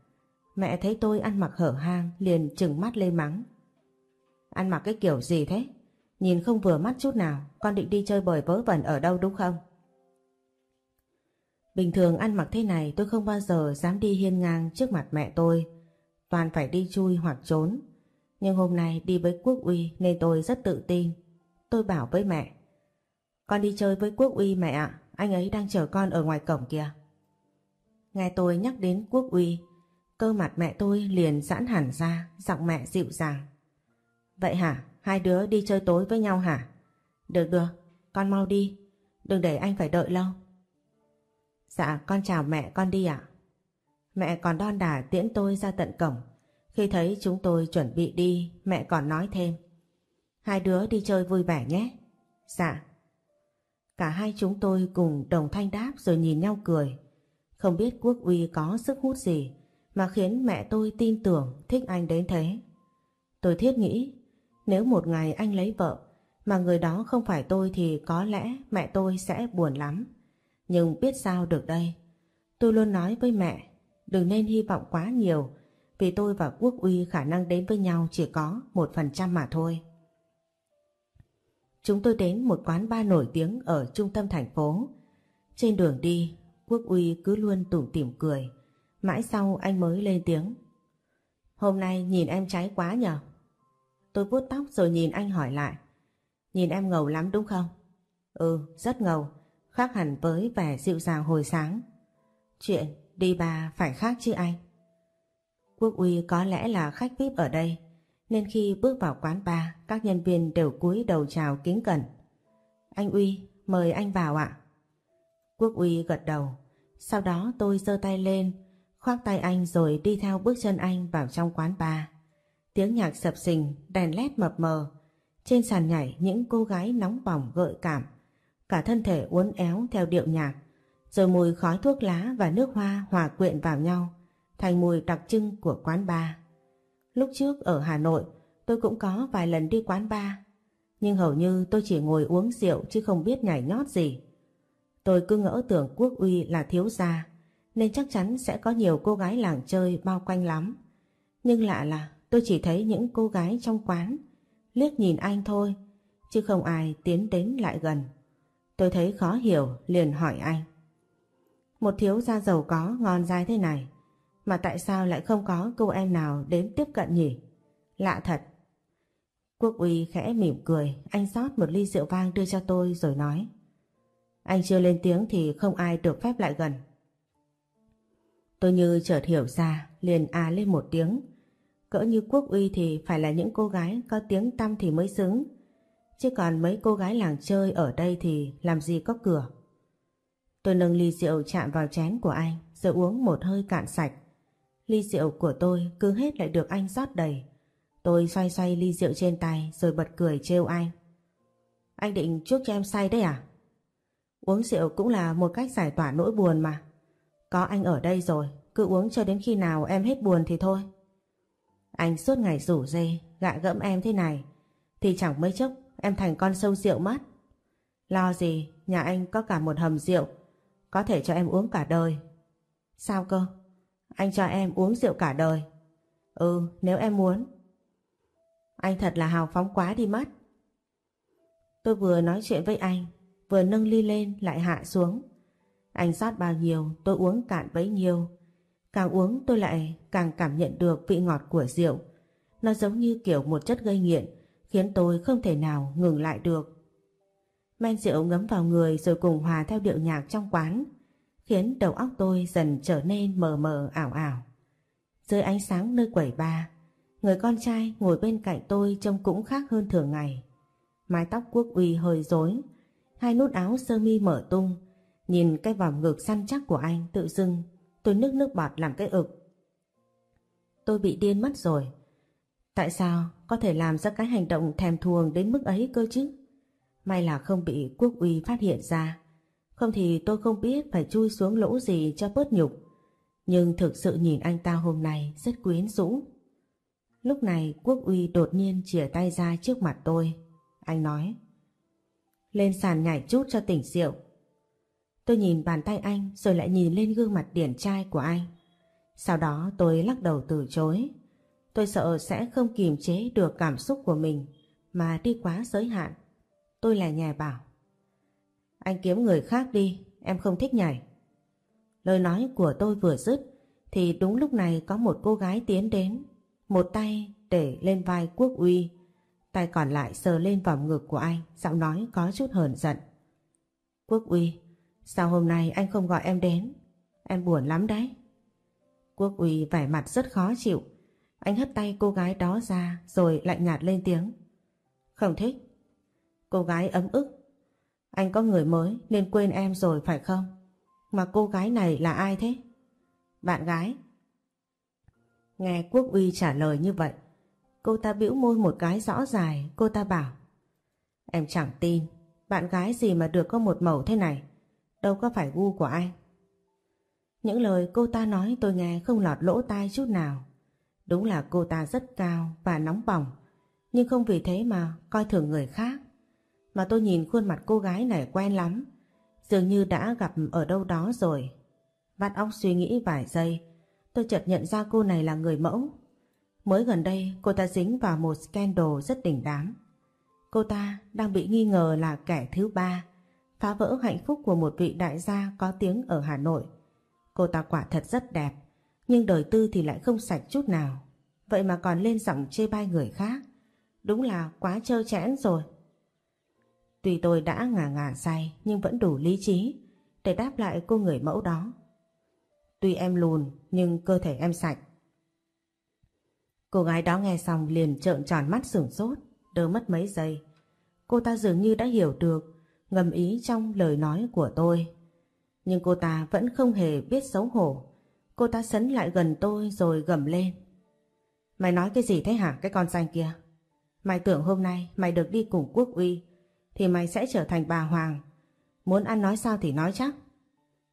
Mẹ thấy tôi ăn mặc hở hang liền trừng mắt lên mắng. Ăn mặc cái kiểu gì thế? Nhìn không vừa mắt chút nào, con định đi chơi bời vớ vẩn ở đâu đúng không? Bình thường ăn mặc thế này tôi không bao giờ dám đi hiên ngang trước mặt mẹ tôi. Toàn phải đi chui hoặc trốn. Nhưng hôm nay đi với Quốc Uy nên tôi rất tự tin. Tôi bảo với mẹ. Con đi chơi với Quốc Uy mẹ ạ, anh ấy đang chờ con ở ngoài cổng kìa. Nghe tôi nhắc đến Quốc Uy, cơ mặt mẹ tôi liền giãn hẳn ra, giọng mẹ dịu dàng. Vậy hả, hai đứa đi chơi tối với nhau hả? Được được, con mau đi, đừng để anh phải đợi lâu. Dạ con chào mẹ con đi ạ. Mẹ còn đon đả tiễn tôi ra tận cổng. Khi thấy chúng tôi chuẩn bị đi, mẹ còn nói thêm. Hai đứa đi chơi vui vẻ nhé. Dạ. Cả hai chúng tôi cùng đồng thanh đáp rồi nhìn nhau cười. Không biết Quốc Uy có sức hút gì mà khiến mẹ tôi tin tưởng thích anh đến thế. Tôi thiết nghĩ nếu một ngày anh lấy vợ mà người đó không phải tôi thì có lẽ mẹ tôi sẽ buồn lắm. Nhưng biết sao được đây? Tôi luôn nói với mẹ, đừng nên hy vọng quá nhiều, vì tôi và Quốc Uy khả năng đến với nhau chỉ có một phần trăm mà thôi. Chúng tôi đến một quán bar nổi tiếng ở trung tâm thành phố. Trên đường đi, Quốc Uy cứ luôn tủm tỉm cười. Mãi sau anh mới lên tiếng. Hôm nay nhìn em cháy quá nhờ. Tôi vuốt tóc rồi nhìn anh hỏi lại. Nhìn em ngầu lắm đúng không? Ừ, rất ngầu khác hẳn với vẻ dịu dàng hồi sáng. Chuyện đi bà phải khác chứ anh. Quốc uy có lẽ là khách VIP ở đây, nên khi bước vào quán bar, các nhân viên đều cúi đầu chào kính cẩn. Anh Uy, mời anh vào ạ. Quốc uy gật đầu, sau đó tôi giơ tay lên, khoác tay anh rồi đi theo bước chân anh vào trong quán bar. Tiếng nhạc sập sình, đèn led mập mờ, trên sàn nhảy những cô gái nóng bỏng gợi cảm, cả thân thể uốn éo theo điệu nhạc, rồi mùi khói thuốc lá và nước hoa hòa quyện vào nhau, thành mùi đặc trưng của quán bar. Lúc trước ở Hà Nội, tôi cũng có vài lần đi quán bar, nhưng hầu như tôi chỉ ngồi uống rượu chứ không biết nhảy nhót gì. Tôi cứ ngỡ tưởng Quốc Uy là thiếu gia, nên chắc chắn sẽ có nhiều cô gái làng chơi bao quanh lắm. Nhưng lạ là tôi chỉ thấy những cô gái trong quán, liếc nhìn anh thôi, chứ không ai tiến đến lại gần. Tôi thấy khó hiểu liền hỏi anh. Một thiếu gia giàu có ngon dai thế này, Mà tại sao lại không có cô em nào đến tiếp cận nhỉ? Lạ thật. Quốc uy khẽ mỉm cười, anh rót một ly rượu vang đưa cho tôi rồi nói. Anh chưa lên tiếng thì không ai được phép lại gần. Tôi như chợt hiểu ra, liền à lên một tiếng. Cỡ như quốc uy thì phải là những cô gái có tiếng tăm thì mới xứng. Chứ còn mấy cô gái làng chơi ở đây thì làm gì có cửa. Tôi nâng ly rượu chạm vào chén của anh rồi uống một hơi cạn sạch. Ly rượu của tôi cứ hết lại được anh rót đầy. Tôi xoay xoay ly rượu trên tay rồi bật cười trêu anh. Anh định chuốc cho em say đấy à? Uống rượu cũng là một cách giải tỏa nỗi buồn mà. Có anh ở đây rồi, cứ uống cho đến khi nào em hết buồn thì thôi. Anh suốt ngày rủ dê, gạ gẫm em thế này, thì chẳng mấy chốc em thành con sâu rượu mất. Lo gì, nhà anh có cả một hầm rượu, có thể cho em uống cả đời. Sao cơ? Anh cho em uống rượu cả đời. Ừ, nếu em muốn. Anh thật là hào phóng quá đi mất. Tôi vừa nói chuyện với anh, vừa nâng ly lên lại hạ xuống. Anh rót bao nhiêu, tôi uống cạn bấy nhiêu. Càng uống tôi lại càng cảm nhận được vị ngọt của rượu. Nó giống như kiểu một chất gây nghiện, khiến tôi không thể nào ngừng lại được. Men rượu ngấm vào người rồi cùng hòa theo điệu nhạc trong quán, khiến đầu óc tôi dần trở nên mờ mờ ảo ảo. Dưới ánh sáng nơi quẩy ba, người con trai ngồi bên cạnh tôi trông cũng khác hơn thường ngày. Mái tóc quốc uy hơi rối, hai nút áo sơ mi mở tung, nhìn cái vòng ngực săn chắc của anh tự dưng, tôi nước nước bọt làm cái ực. Tôi bị điên mất rồi. Tại sao có thể làm ra cái hành động thèm thuồng đến mức ấy cơ chứ? May là không bị quốc uy phát hiện ra. Không thì tôi không biết phải chui xuống lỗ gì cho bớt nhục. Nhưng thực sự nhìn anh ta hôm nay rất quyến rũ. Lúc này quốc uy đột nhiên chìa tay ra trước mặt tôi. Anh nói. Lên sàn nhảy chút cho tỉnh rượu. Tôi nhìn bàn tay anh rồi lại nhìn lên gương mặt điển trai của anh. Sau đó tôi lắc đầu từ chối. Tôi sợ sẽ không kiềm chế được cảm xúc của mình mà đi quá giới hạn. Tôi là nhà bảo. Anh kiếm người khác đi, em không thích nhảy. Lời nói của tôi vừa dứt thì đúng lúc này có một cô gái tiến đến. Một tay để lên vai quốc uy, tay còn lại sờ lên vòng ngực của anh, giọng nói có chút hờn giận. Quốc uy, sao hôm nay anh không gọi em đến? Em buồn lắm đấy. Quốc uy vẻ mặt rất khó chịu. Anh hất tay cô gái đó ra rồi lạnh nhạt lên tiếng. Không thích. Cô gái ấm ức anh có người mới nên quên em rồi phải không? Mà cô gái này là ai thế? Bạn gái. Nghe Quốc Uy trả lời như vậy, cô ta bĩu môi một cái rõ dài, cô ta bảo Em chẳng tin, bạn gái gì mà được có một màu thế này, đâu có phải gu của anh. Những lời cô ta nói tôi nghe không lọt lỗ tai chút nào. Đúng là cô ta rất cao và nóng bỏng, nhưng không vì thế mà coi thường người khác. Mà tôi nhìn khuôn mặt cô gái này quen lắm Dường như đã gặp ở đâu đó rồi. Vắt óc suy nghĩ vài giây Tôi chợt nhận ra cô này là người mẫu. Mới gần đây cô ta dính vào một scandal rất đỉnh đám. Cô ta đang bị nghi ngờ là kẻ thứ ba Phá vỡ hạnh phúc của một vị đại gia có tiếng ở Hà Nội. Cô ta quả thật rất đẹp. Nhưng đời tư thì lại không sạch chút nào Vậy mà còn lên giọng chê bai người khác Đúng là quá trơ chẽn rồi Tuy tôi đã ngả ngả say nhưng vẫn đủ lý trí để đáp lại cô người mẫu đó. Tuy em lùn nhưng cơ thể em sạch. Cô gái đó nghe xong liền trợn tròn mắt sửng sốt, đơ mất mấy giây. Cô ta dường như đã hiểu được ngầm ý trong lời nói của tôi. Nhưng cô ta vẫn không hề biết xấu hổ. Cô ta sấn lại gần tôi rồi gầm lên. Mày nói cái gì thế hả cái con danh kia? Mày tưởng hôm nay mày được đi cùng quốc uy thì mày sẽ trở thành bà Hoàng. Muốn ăn nói sao thì nói chắc.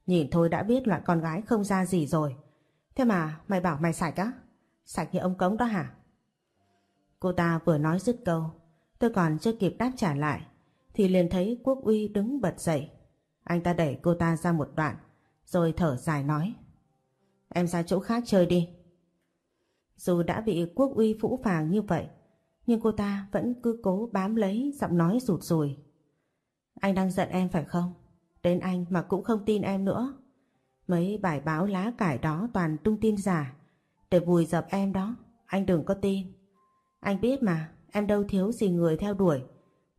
Nhìn thôi đã biết loại con gái không ra gì rồi. Thế mà mày bảo mày sạch á? Sạch như ông cống đó hả? Cô ta vừa nói dứt câu, tôi còn chưa kịp đáp trả lại, thì liền thấy Quốc Uy đứng bật dậy. Anh ta đẩy cô ta ra một đoạn, rồi thở dài nói. Em ra chỗ khác chơi đi. Dù đã bị Quốc Uy phũ phàng như vậy, nhưng cô ta vẫn cứ cố bám lấy giọng nói rụt rùi. Anh đang giận em phải không? Đến anh mà cũng không tin em nữa. Mấy bài báo lá cải đó toàn tung tin giả để vùi dập em đó. Anh đừng có tin. Anh biết mà, em đâu thiếu gì người theo đuổi.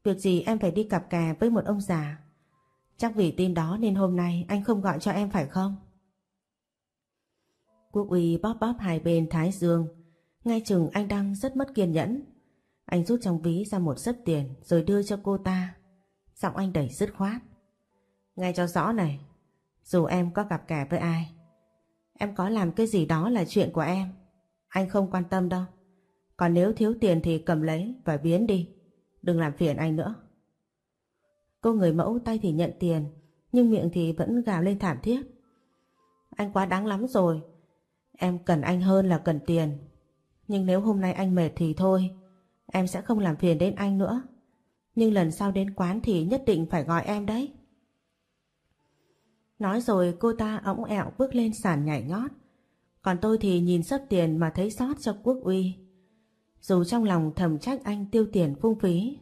Việc gì em phải đi cặp kè với một ông già. Chắc vì tin đó nên hôm nay anh không gọi cho em phải không? Quốc uy bóp bóp hai bên thái dương. Ngay chừng anh đang rất mất kiên nhẫn. Anh rút trong ví ra một sấp tiền rồi đưa cho cô ta. Giọng anh đẩy dứt khoát. ngay cho rõ này, dù em có gặp kẻ với ai, em có làm cái gì đó là chuyện của em. Anh không quan tâm đâu. Còn nếu thiếu tiền thì cầm lấy và biến đi. Đừng làm phiền anh nữa. Cô người mẫu tay thì nhận tiền, nhưng miệng thì vẫn gào lên thảm thiết. Anh quá đáng lắm rồi. Em cần anh hơn là cần tiền. Nhưng nếu hôm nay anh mệt thì thôi, em sẽ không làm phiền đến anh nữa. Nhưng lần sau đến quán thì nhất định phải gọi em đấy. Nói rồi cô ta ống ẹo bước lên sàn nhảy nhót. Còn tôi thì nhìn sắp tiền mà thấy xót cho quốc uy. Dù trong lòng thầm trách anh tiêu tiền phung phí,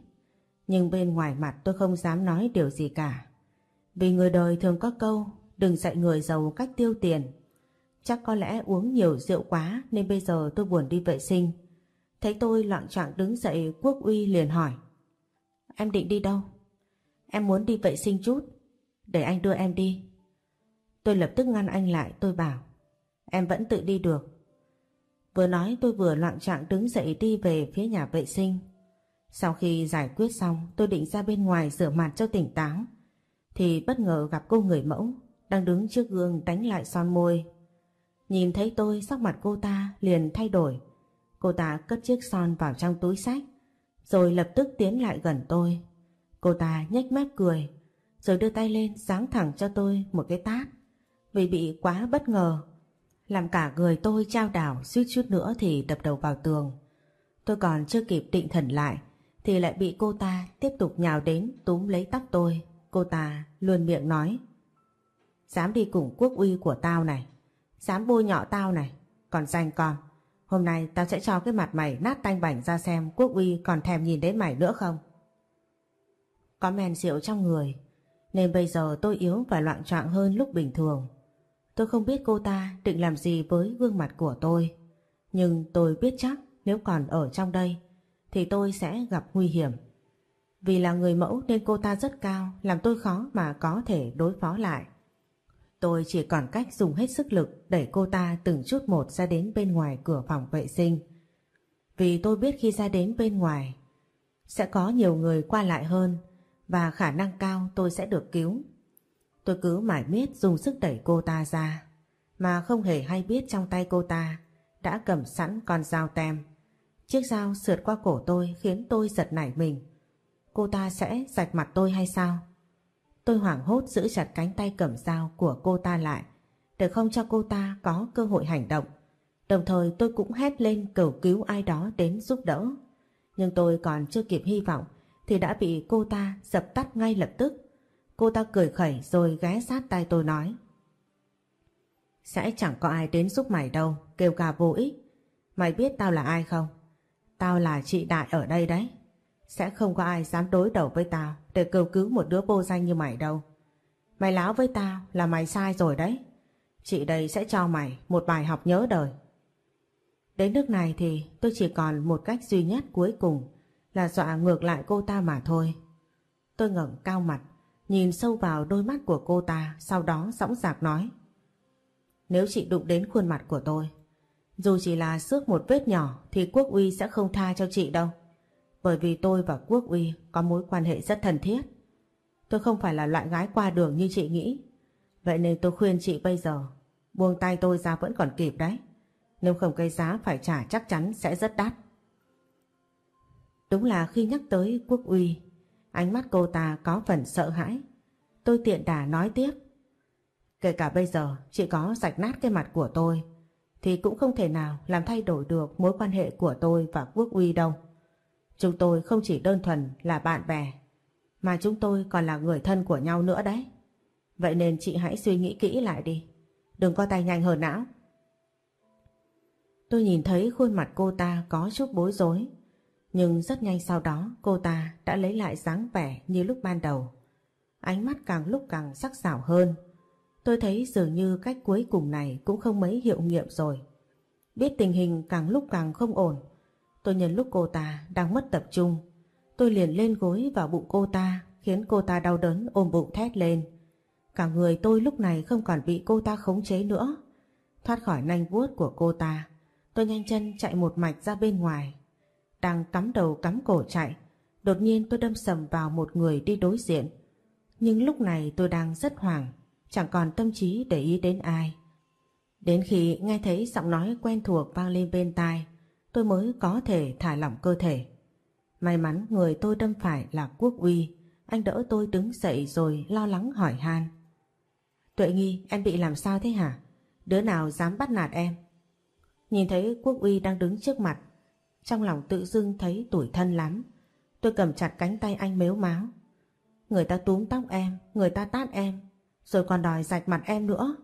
nhưng bên ngoài mặt tôi không dám nói điều gì cả. Vì người đời thường có câu đừng dạy người giàu cách tiêu tiền. Chắc có lẽ uống nhiều rượu quá nên bây giờ tôi buồn đi vệ sinh. Thấy tôi loạn trạng đứng dậy, quốc uy liền hỏi. Em định đi đâu? Em muốn đi vệ sinh chút. Để anh đưa em đi. Tôi lập tức ngăn anh lại, tôi bảo. Em vẫn tự đi được. Vừa nói tôi vừa loạn trạng đứng dậy đi về phía nhà vệ sinh. Sau khi giải quyết xong, tôi định ra bên ngoài rửa mặt cho tỉnh táo. Thì bất ngờ gặp cô người mẫu đang đứng trước gương đánh lại son môi. Nhìn thấy tôi, sắc mặt cô ta liền thay đổi. Cô ta cất chiếc son vào trong túi sách, rồi lập tức tiến lại gần tôi. Cô ta nhếch mép cười, rồi đưa tay lên giáng thẳng cho tôi một cái tát. Vì bị quá bất ngờ, làm cả người tôi trao đảo suýt chút nữa thì đập đầu vào tường. Tôi còn chưa kịp định thần lại, thì lại bị cô ta tiếp tục nhào đến túm lấy tóc tôi. Cô ta luôn miệng nói, Dám đi cùng quốc uy của tao này Dám bôi nhọ tao này Còn danh con, Hôm nay tao sẽ cho cái mặt mày nát tanh bảnh ra xem quốc uy còn thèm nhìn đến mày nữa không Có men rượu trong người, Nên bây giờ tôi yếu và loạn trọng hơn lúc bình thường Tôi không biết cô ta định làm gì với gương mặt của tôi. Nhưng tôi biết chắc nếu còn ở trong đây, thì tôi sẽ gặp nguy hiểm. Vì là người mẫu nên cô ta rất cao, làm tôi khó mà có thể đối phó lại. Tôi chỉ còn cách dùng hết sức lực đẩy cô ta từng chút một ra đến bên ngoài cửa phòng vệ sinh. Vì tôi biết khi ra đến bên ngoài, sẽ có nhiều người qua lại hơn và khả năng cao tôi sẽ được cứu. Tôi cứ mải miết dùng sức đẩy cô ta ra, mà không hề hay biết trong tay cô ta đã cầm sẵn con dao tem. Chiếc dao sượt qua cổ tôi khiến tôi giật nảy mình. Cô ta sẽ rạch mặt tôi hay sao? Tôi hoảng hốt giữ chặt cánh tay cầm dao của cô ta lại để không cho cô ta có cơ hội hành động. Đồng thời tôi cũng hét lên cầu cứu ai đó đến giúp đỡ. Nhưng tôi còn chưa kịp hy vọng thì đã bị cô ta dập tắt ngay lập tức. Cô ta cười khẩy rồi ghé sát tay tôi nói. Sẽ chẳng có ai đến giúp mày đâu, kêu ca vô ích. Mày biết tao là ai không? Tao là chị Đại ở đây đấy. Sẽ không có ai dám đối đầu với tao để cầu cứu một đứa vô danh như mày đâu. Mày láo với tao là mày sai rồi đấy. Chị đây sẽ cho mày một bài học nhớ đời. Đến nước này thì tôi chỉ còn một cách duy nhất cuối cùng là dọa ngược lại cô ta mà thôi. Tôi ngẩng cao mặt, nhìn sâu vào đôi mắt của cô ta, sau đó dõng dạc nói. Nếu chị đụng đến khuôn mặt của tôi, dù chỉ là xước một vết nhỏ thì Quốc Uy sẽ không tha cho chị đâu. Bởi vì tôi và Quốc Uy có mối quan hệ rất thân thiết. Tôi không phải là loại gái qua đường như chị nghĩ. Vậy nên tôi khuyên chị bây giờ, buông tay tôi ra vẫn còn kịp đấy. Nếu không cây giá phải trả chắc chắn sẽ rất đắt. Đúng là khi nhắc tới Quốc Uy, Ánh mắt cô ta có phần sợ hãi. Tôi tiện đà nói tiếp. Kể cả bây giờ chị có sạch nát cái mặt của tôi, thì cũng không thể nào làm thay đổi được mối quan hệ của tôi và Quốc Uy đâu. Chúng tôi không chỉ đơn thuần là bạn bè, mà chúng tôi còn là người thân của nhau nữa đấy. Vậy nên chị hãy suy nghĩ kỹ lại đi. Đừng có tay nhanh hơn não. Tôi nhìn thấy khuôn mặt cô ta có chút bối rối, nhưng rất nhanh sau đó cô ta đã lấy lại dáng vẻ như lúc ban đầu. Ánh mắt càng lúc càng sắc sảo hơn. Tôi thấy dường như cách cuối cùng này cũng không mấy hiệu nghiệm rồi. Biết tình hình càng lúc càng không ổn. Tôi nhân lúc cô ta đang mất tập trung. Tôi liền lên gối vào bụng cô ta khiến cô ta đau đớn ôm bụng thét lên. Cả người tôi lúc này không còn bị cô ta khống chế nữa. Thoát khỏi nanh vuốt của cô ta, tôi nhanh chân chạy một mạch ra bên ngoài. Đang cắm đầu cắm cổ chạy, đột nhiên tôi đâm sầm vào một người đi đối diện. Nhưng lúc này tôi đang rất hoảng, chẳng còn tâm trí để ý đến ai. Đến khi nghe thấy giọng nói quen thuộc vang lên bên tai, tôi mới có thể thả lỏng cơ thể. May mắn người tôi đâm phải là Quốc Uy, anh đỡ tôi đứng dậy rồi lo lắng hỏi han. Tuệ Nghi, em bị làm sao thế hả? Đứa nào dám bắt nạt em? Nhìn thấy Quốc Uy đang đứng trước mặt, trong lòng tự dưng thấy tủi thân lắm. Tôi cầm chặt cánh tay anh mếu máo Người ta túm tóc em, người ta tát em, rồi còn đòi rạch mặt em nữa.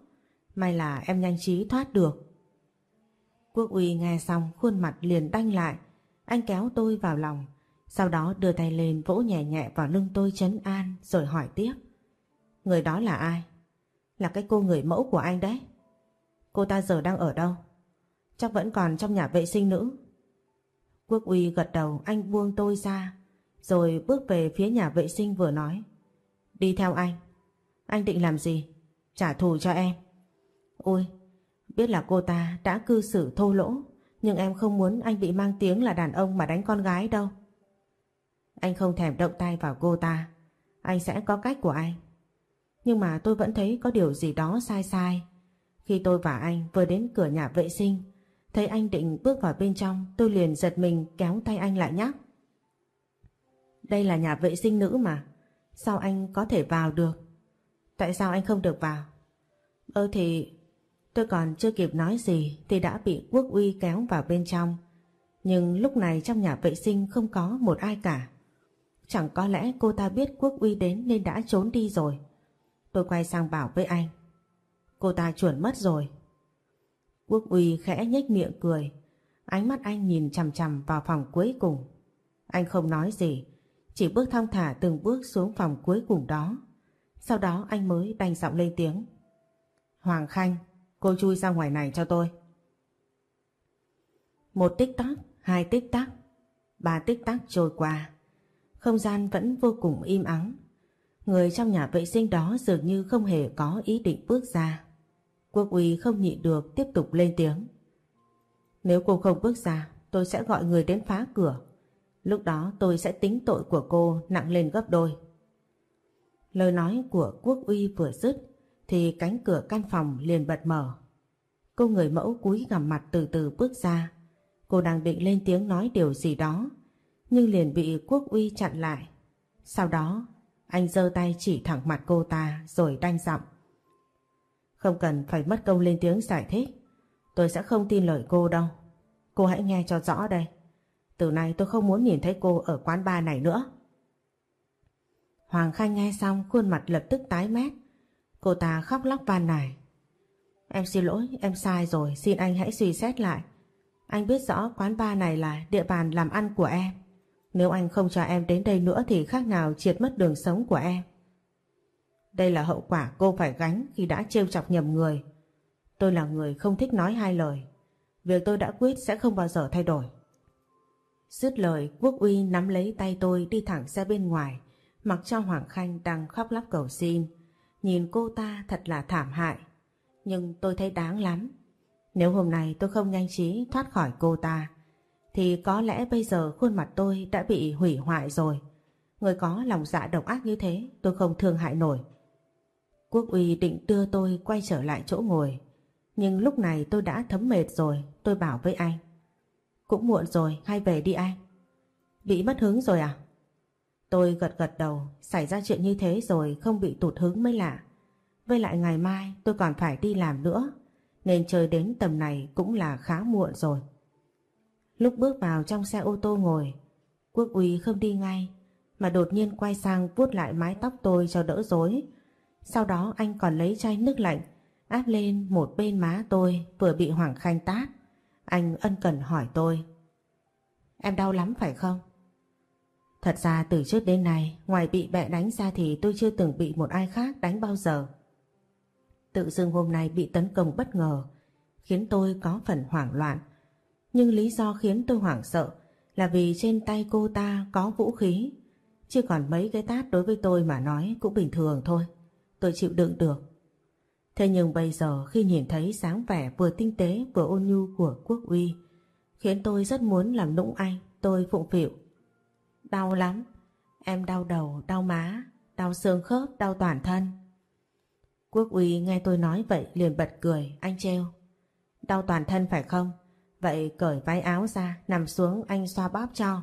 May là em nhanh trí thoát được. Quốc uy nghe xong khuôn mặt liền đanh lại. Anh kéo tôi vào lòng. Sau đó đưa tay lên vỗ nhẹ nhẹ vào lưng tôi chấn an rồi hỏi tiếp. Người đó là ai? Là cái cô người mẫu của anh đấy. Cô ta giờ đang ở đâu? Chắc vẫn còn trong nhà vệ sinh nữ. Quốc uy gật đầu anh buông tôi ra rồi bước về phía nhà vệ sinh vừa nói. Đi theo anh. Anh định làm gì? Trả thù cho em. Ôi, biết là cô ta đã cư xử thô lỗ, nhưng em không muốn anh bị mang tiếng là đàn ông mà đánh con gái đâu. Anh không thèm động tay vào cô ta, anh sẽ có cách của anh. Nhưng mà tôi vẫn thấy có điều gì đó sai sai. Khi tôi và anh vừa đến cửa nhà vệ sinh, thấy anh định bước vào bên trong, tôi liền giật mình kéo tay anh lại nhắc. Đây là nhà vệ sinh nữ mà, sao anh có thể vào được? Tại sao anh không được vào? Ơ thì tôi còn chưa kịp nói gì thì đã bị quốc uy kéo vào bên trong. Nhưng lúc này trong nhà vệ sinh không có một ai cả. Chẳng có lẽ cô ta biết quốc uy đến nên đã trốn đi rồi. Tôi quay sang bảo với anh. Cô ta chuẩn mất rồi. Quốc uy khẽ nhếch miệng cười. Ánh mắt anh nhìn chằm chằm vào phòng cuối cùng. Anh không nói gì, chỉ bước thong thả từng bước xuống phòng cuối cùng đó. Sau đó anh mới đành giọng lên tiếng. Hoàng Khanh, cô chui ra ngoài này cho tôi. Một tích tắc, hai tích tắc, ba tích tắc trôi qua. Không gian vẫn vô cùng im ắng. Người trong nhà vệ sinh đó dường như không hề có ý định bước ra. Quốc uy không nhịn được tiếp tục lên tiếng. Nếu cô không bước ra, tôi sẽ gọi người đến phá cửa. Lúc đó tôi sẽ tính tội của cô nặng lên gấp đôi. Lời nói của Quốc uy vừa dứt thì cánh cửa căn phòng liền bật mở. Cô người mẫu cúi gằm mặt từ từ bước ra. Cô đang định lên tiếng nói điều gì đó, nhưng liền bị Quốc uy chặn lại. Sau đó, anh giơ tay chỉ thẳng mặt cô ta rồi đanh giọng. Không cần phải mất công lên tiếng giải thích. Tôi sẽ không tin lời cô đâu. Cô hãy nghe cho rõ đây. Từ nay tôi không muốn nhìn thấy cô ở quán bar này nữa. Hoàng Khanh nghe xong, khuôn mặt lập tức tái mét. Cô ta khóc lóc van nài. Em xin lỗi, em sai rồi, xin anh hãy suy xét lại. Anh biết rõ quán bar này là địa bàn làm ăn của em. Nếu anh không cho em đến đây nữa thì khác nào triệt mất đường sống của em. Đây là hậu quả cô phải gánh khi đã trêu chọc nhầm người. Tôi là người không thích nói hai lời. Việc tôi đã quyết sẽ không bao giờ thay đổi. Dứt lời, Quốc Uy nắm lấy tay tôi đi thẳng ra bên ngoài, mặc cho Hoàng Khanh đang khóc lóc cầu xin. Nhìn cô ta thật là thảm hại. Nhưng tôi thấy đáng lắm. Nếu hôm nay tôi không nhanh trí thoát khỏi cô ta, thì có lẽ bây giờ khuôn mặt tôi đã bị hủy hoại rồi. Người có lòng dạ độc ác như thế tôi không thương hại nổi. Quốc uy định đưa tôi quay trở lại chỗ ngồi. Nhưng lúc này tôi đã thấm mệt rồi, tôi bảo với anh. Cũng muộn rồi, hay về đi anh. Bị mất hứng rồi à? Tôi gật gật đầu, xảy ra chuyện như thế rồi không bị tụt hứng mới lạ. Với lại ngày mai tôi còn phải đi làm nữa, nên chơi đến tầm này cũng là khá muộn rồi. Lúc bước vào trong xe ô tô ngồi, Quốc uy không đi ngay, mà đột nhiên quay sang vuốt lại mái tóc tôi cho đỡ rối. Sau đó anh còn lấy chai nước lạnh, áp lên một bên má tôi vừa bị Hoàng Khanh tát. Anh ân cần hỏi tôi. Em đau lắm phải không? Thật ra từ trước đến nay, ngoài bị mẹ đánh ra thì tôi chưa từng bị một ai khác đánh bao giờ. Tự dưng hôm nay bị tấn công bất ngờ, khiến tôi có phần hoảng loạn. Nhưng lý do khiến tôi hoảng sợ là vì trên tay cô ta có vũ khí. Chứ còn mấy cái tát đối với tôi mà nói cũng bình thường thôi. Tôi chịu đựng được. Thế nhưng bây giờ khi nhìn thấy sáng vẻ vừa tinh tế vừa ôn nhu của quốc uy, khiến tôi rất muốn làm nũng anh, tôi phụng phịu. Đau lắm, em đau đầu, đau má, đau xương khớp, đau toàn thân. Quốc uy nghe tôi nói vậy liền bật cười, anh treo. Đau toàn thân phải không? Vậy cởi váy áo ra, nằm xuống anh xoa bóp cho.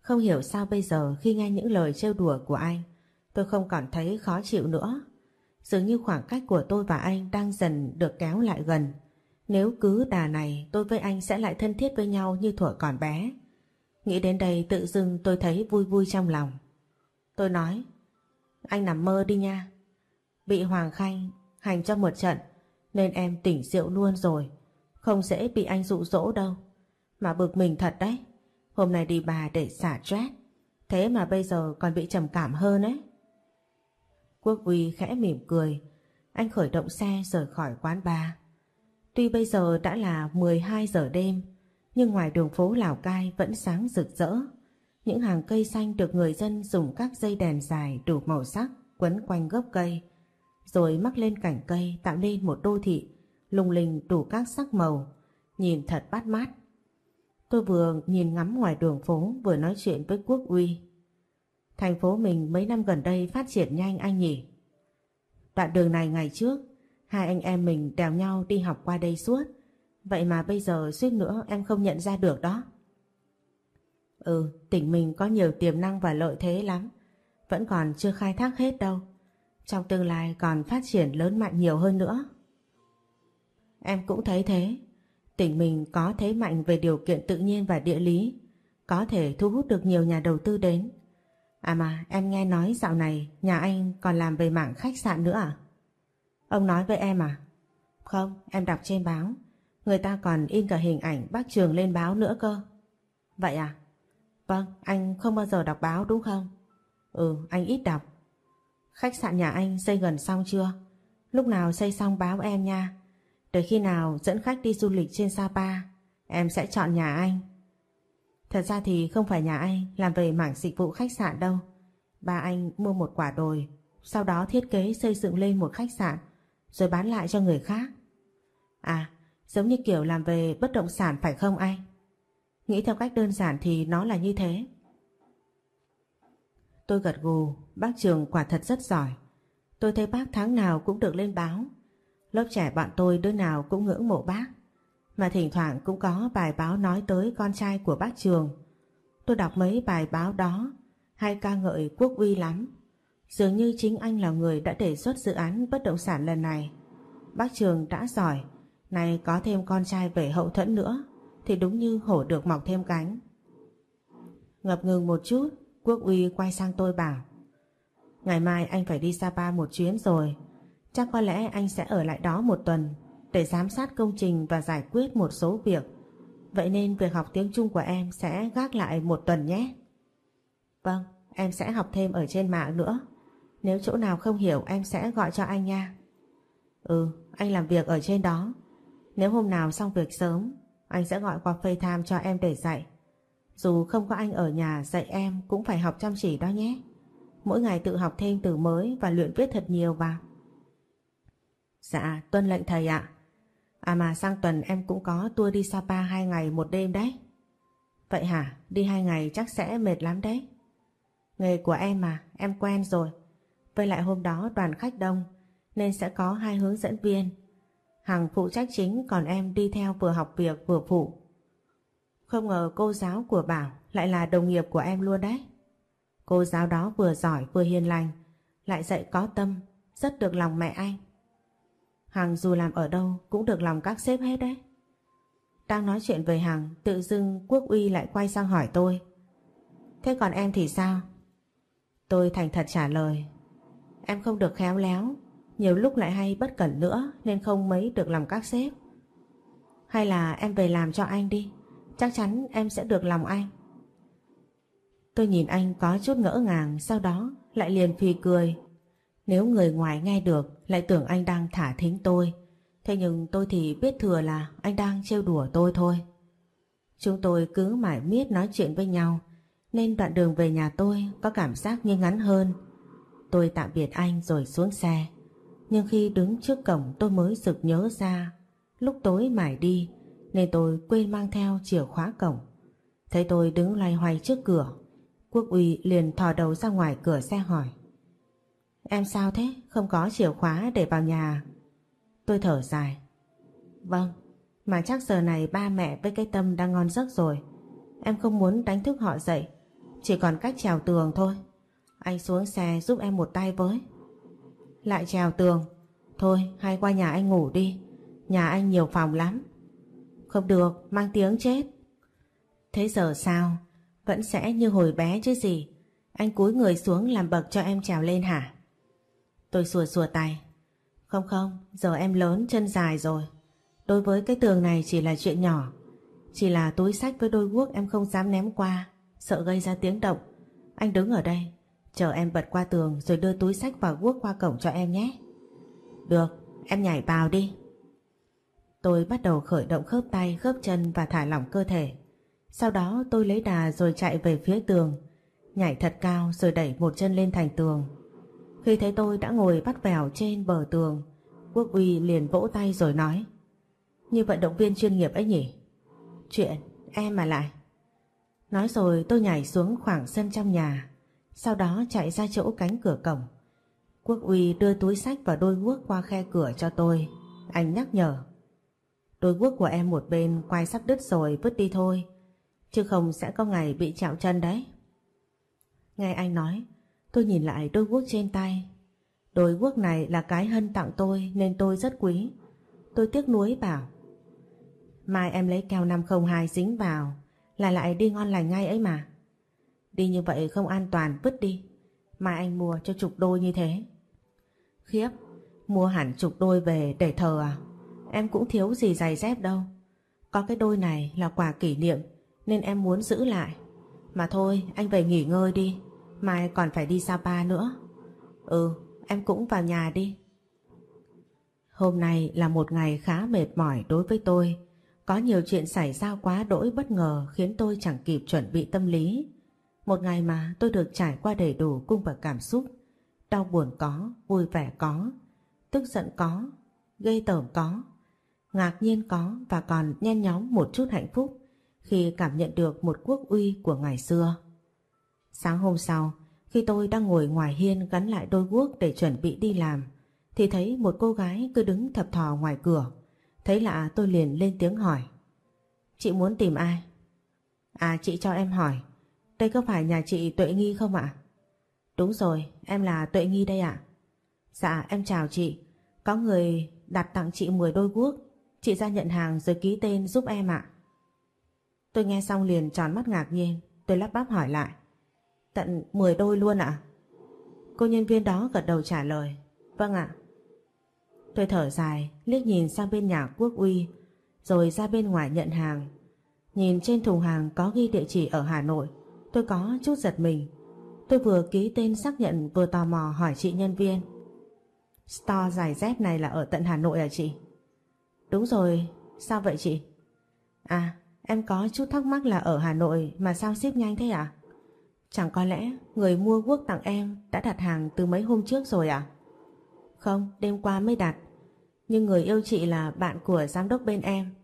Không hiểu sao bây giờ khi nghe những lời trêu đùa của anh, tôi không còn thấy khó chịu nữa. Dường như khoảng cách của tôi và anh đang dần được kéo lại gần. Nếu cứ đà này tôi với anh sẽ lại thân thiết với nhau như thuở còn bé. Nghĩ đến đây tự dưng tôi thấy vui vui trong lòng. Tôi nói, anh nằm mơ đi nha. Bị Hoàng Khanh hành cho một trận nên em tỉnh rượu luôn rồi. Không dễ bị anh dụ dỗ đâu. Mà bực mình thật đấy. Hôm nay đi bà để xả stress. Thế mà bây giờ còn bị trầm cảm hơn ấy. Quốc Uy khẽ mỉm cười. Anh khởi động xe rời khỏi quán bar. Tuy bây giờ đã là 12 giờ đêm, nhưng ngoài đường phố Lào Cai vẫn sáng rực rỡ. Những hàng cây xanh được người dân dùng các dây đèn dài đủ màu sắc quấn quanh gốc cây, rồi mắc lên cành cây tạo nên một đô thị lung linh đủ các sắc màu, nhìn thật bắt mắt. Tôi vừa nhìn ngắm ngoài đường phố vừa nói chuyện với Quốc Uy. Thành phố mình mấy năm gần đây phát triển nhanh anh nhỉ? Đoạn đường này ngày trước, hai anh em mình đèo nhau đi học qua đây suốt. Vậy mà bây giờ suýt nữa em không nhận ra được đó. Ừ, tỉnh mình có nhiều tiềm năng và lợi thế lắm. Vẫn còn chưa khai thác hết đâu. Trong tương lai còn phát triển lớn mạnh nhiều hơn nữa. Em cũng thấy thế. Tỉnh mình có thế mạnh về điều kiện tự nhiên và địa lý. Có thể thu hút được nhiều nhà đầu tư đến. À mà em nghe nói dạo này nhà anh còn làm về mảng khách sạn nữa à? Ông nói với em à? Không, em đọc trên báo. Người ta còn in cả hình ảnh bác Trường lên báo nữa cơ. Vậy à? Vâng, anh không bao giờ đọc báo đúng không? Ừ, anh ít đọc. Khách sạn nhà anh xây gần xong chưa? Lúc nào xây xong báo em nha. Để khi nào dẫn khách đi du lịch trên Sapa, em sẽ chọn nhà anh. Thật ra thì không phải nhà anh làm về mảng dịch vụ khách sạn đâu. Ba anh mua một quả đồi, sau đó thiết kế xây dựng lên một khách sạn, rồi bán lại cho người khác. À, giống như kiểu làm về bất động sản phải không anh? Nghĩ theo cách đơn giản thì nó là như thế. Tôi gật gù, bác Trường quả thật rất giỏi. Tôi thấy bác tháng nào cũng được lên báo. Lớp trẻ bạn tôi đứa nào cũng ngưỡng mộ bác. Mà thỉnh thoảng cũng có bài báo nói tới con trai của bác Trường. Tôi đọc mấy bài báo đó, hay ca ngợi quốc uy lắm. Dường như chính anh là người đã đề xuất dự án bất động sản lần này. Bác Trường đã giỏi, này có thêm con trai về hậu thuẫn nữa, thì đúng như hổ được mọc thêm cánh. Ngập ngừng một chút, Quốc uy quay sang tôi bảo Ngày mai anh phải đi Sapa một chuyến rồi Chắc có lẽ anh sẽ ở lại đó một tuần để giám sát công trình và giải quyết một số việc. Vậy nên việc học tiếng Trung của em sẽ gác lại một tuần nhé. Vâng, em sẽ học thêm ở trên mạng nữa. Nếu chỗ nào không hiểu em sẽ gọi cho anh nha. Ừ, anh làm việc ở trên đó. Nếu hôm nào xong việc sớm, anh sẽ gọi qua FaceTime cho em để dạy. Dù không có anh ở nhà dạy em cũng phải học chăm chỉ đó nhé. Mỗi ngày tự học thêm từ mới và luyện viết thật nhiều vào. Dạ, tuân lệnh thầy ạ. À mà sang tuần em cũng có tour đi Sapa hai ngày một đêm đấy. Vậy hả? Đi hai ngày chắc sẽ mệt lắm đấy. Nghề của em mà, em quen rồi. Với lại hôm đó đoàn khách đông nên sẽ có hai hướng dẫn viên. Hằng phụ trách chính còn em đi theo vừa học việc vừa phụ. Không ngờ cô giáo của Bảo lại là đồng nghiệp của em luôn đấy. Cô giáo đó vừa giỏi vừa hiền lành, lại dạy có tâm, rất được lòng mẹ anh. Hằng dù làm ở đâu cũng được lòng các sếp hết đấy. Đang nói chuyện về Hằng, tự dưng Quốc Uy lại quay sang hỏi tôi. Thế còn em thì sao? Tôi thành thật trả lời. Em không được khéo léo, nhiều lúc lại hay bất cẩn nữa nên không mấy được làm các sếp. Hay là em về làm cho anh đi, chắc chắn em sẽ được lòng anh. Tôi nhìn anh có chút ngỡ ngàng sau đó lại liền phì cười Nếu người ngoài nghe được lại tưởng anh đang thả thính tôi. Thế nhưng tôi thì biết thừa là anh đang trêu đùa tôi thôi. Chúng tôi cứ mãi miết nói chuyện với nhau nên đoạn đường về nhà tôi có cảm giác như ngắn hơn. Tôi tạm biệt anh rồi xuống xe. Nhưng khi đứng trước cổng tôi mới sực nhớ ra, lúc tối mải đi, nên tôi quên mang theo chìa khóa cổng. Thấy tôi đứng loay hoay trước cửa, Quốc uy liền thò đầu ra ngoài cửa xe hỏi, Em sao thế? Không có chìa khóa để vào nhà Tôi thở dài Vâng Mà chắc giờ này ba mẹ với cái tâm đang ngon giấc rồi Em không muốn đánh thức họ dậy, Chỉ còn cách trèo tường thôi Anh xuống xe giúp em một tay với lại trèo tường Thôi hay qua nhà anh ngủ đi Nhà anh nhiều phòng lắm Không được mang tiếng chết Thế giờ sao? Vẫn sẽ như hồi bé chứ gì? Anh cúi người xuống làm bậc cho em trèo lên hả? Tôi sùa sùa tay. Không không, giờ em lớn chân dài rồi. Đối với cái tường này chỉ là chuyện nhỏ. Chỉ là túi sách với đôi guốc em không dám ném qua, sợ gây ra tiếng động. Anh đứng ở đây, chờ em bật qua tường rồi đưa túi sách và guốc qua cổng cho em nhé. Được, em nhảy vào đi. Tôi bắt đầu khởi động khớp tay, khớp chân và thả lỏng cơ thể. Sau đó tôi lấy đà rồi chạy về phía tường, nhảy thật cao rồi đẩy một chân lên thành tường. Khi thấy tôi đã ngồi bắt vẻo trên bờ tường, Quốc uy liền vỗ tay rồi nói Như vận động viên chuyên nghiệp ấy nhỉ? Chuyện, em mà lại. Nói rồi tôi nhảy xuống khoảng sân trong nhà, sau đó chạy ra chỗ cánh cửa cổng. Quốc uy đưa túi sách và đôi guốc qua khe cửa cho tôi. Anh nhắc nhở. Đôi guốc của em một bên quay sắp đứt rồi vứt đi thôi. Chứ không sẽ có ngày bị chạo chân đấy. Nghe anh nói, tôi nhìn lại đôi guốc trên tay. Đôi guốc này là cái Hân tặng tôi nên tôi rất quý. Tôi tiếc nuối bảo. Mai em lấy keo 502 dính vào là lại đi ngon lành ngay ấy mà. Đi như vậy không an toàn vứt đi. Mai anh mua cho chục đôi như thế. Khiếp, mua hẳn chục đôi về để thờ à? Em cũng thiếu gì giày dép đâu. Có cái đôi này là quà kỷ niệm nên em muốn giữ lại. Mà thôi, anh về nghỉ ngơi đi, mai còn phải đi Sapa nữa. Ừ, em cũng vào nhà đi. Hôm nay là một ngày khá mệt mỏi đối với tôi. Có nhiều chuyện xảy ra quá đỗi bất ngờ khiến tôi chẳng kịp chuẩn bị tâm lý. Một ngày mà tôi được trải qua đầy đủ cung bậc cảm xúc. Đau buồn có, vui vẻ có, tức giận có, gây tởm có, ngạc nhiên có và còn nhen nhóm một chút hạnh phúc khi cảm nhận được một quốc uy của ngày xưa. Sáng hôm sau, khi tôi đang ngồi ngoài hiên gắn lại đôi guốc để chuẩn bị đi làm, thì thấy một cô gái cứ đứng thập thò ngoài cửa. Thấy lạ tôi liền lên tiếng hỏi. Chị muốn tìm ai? À chị cho em hỏi, đây có phải nhà chị Tuệ Nghi không ạ? Đúng rồi, em là Tuệ Nghi đây ạ. Dạ em chào chị, có người đặt tặng chị 10 đôi guốc, chị ra nhận hàng rồi ký tên giúp em ạ. Tôi nghe xong liền tròn mắt ngạc nhiên, tôi lắp bắp hỏi lại. Tận 10 đôi luôn ạ? Cô nhân viên đó gật đầu trả lời. Vâng ạ. Tôi thở dài, liếc nhìn sang bên nhà quốc uy, rồi ra bên ngoài nhận hàng. Nhìn trên thùng hàng có ghi địa chỉ ở Hà Nội, tôi có chút giật mình. Tôi vừa ký tên xác nhận vừa tò mò hỏi chị nhân viên. Store giày dép này là ở tận Hà Nội à chị? Đúng rồi, sao vậy chị? À, Em có chút thắc mắc là ở Hà Nội mà sao ship nhanh thế à? Chẳng có lẽ người mua quốc tặng em đã đặt hàng từ mấy hôm trước rồi à? Không, đêm qua mới đặt. Nhưng người yêu chị là bạn của giám đốc bên em.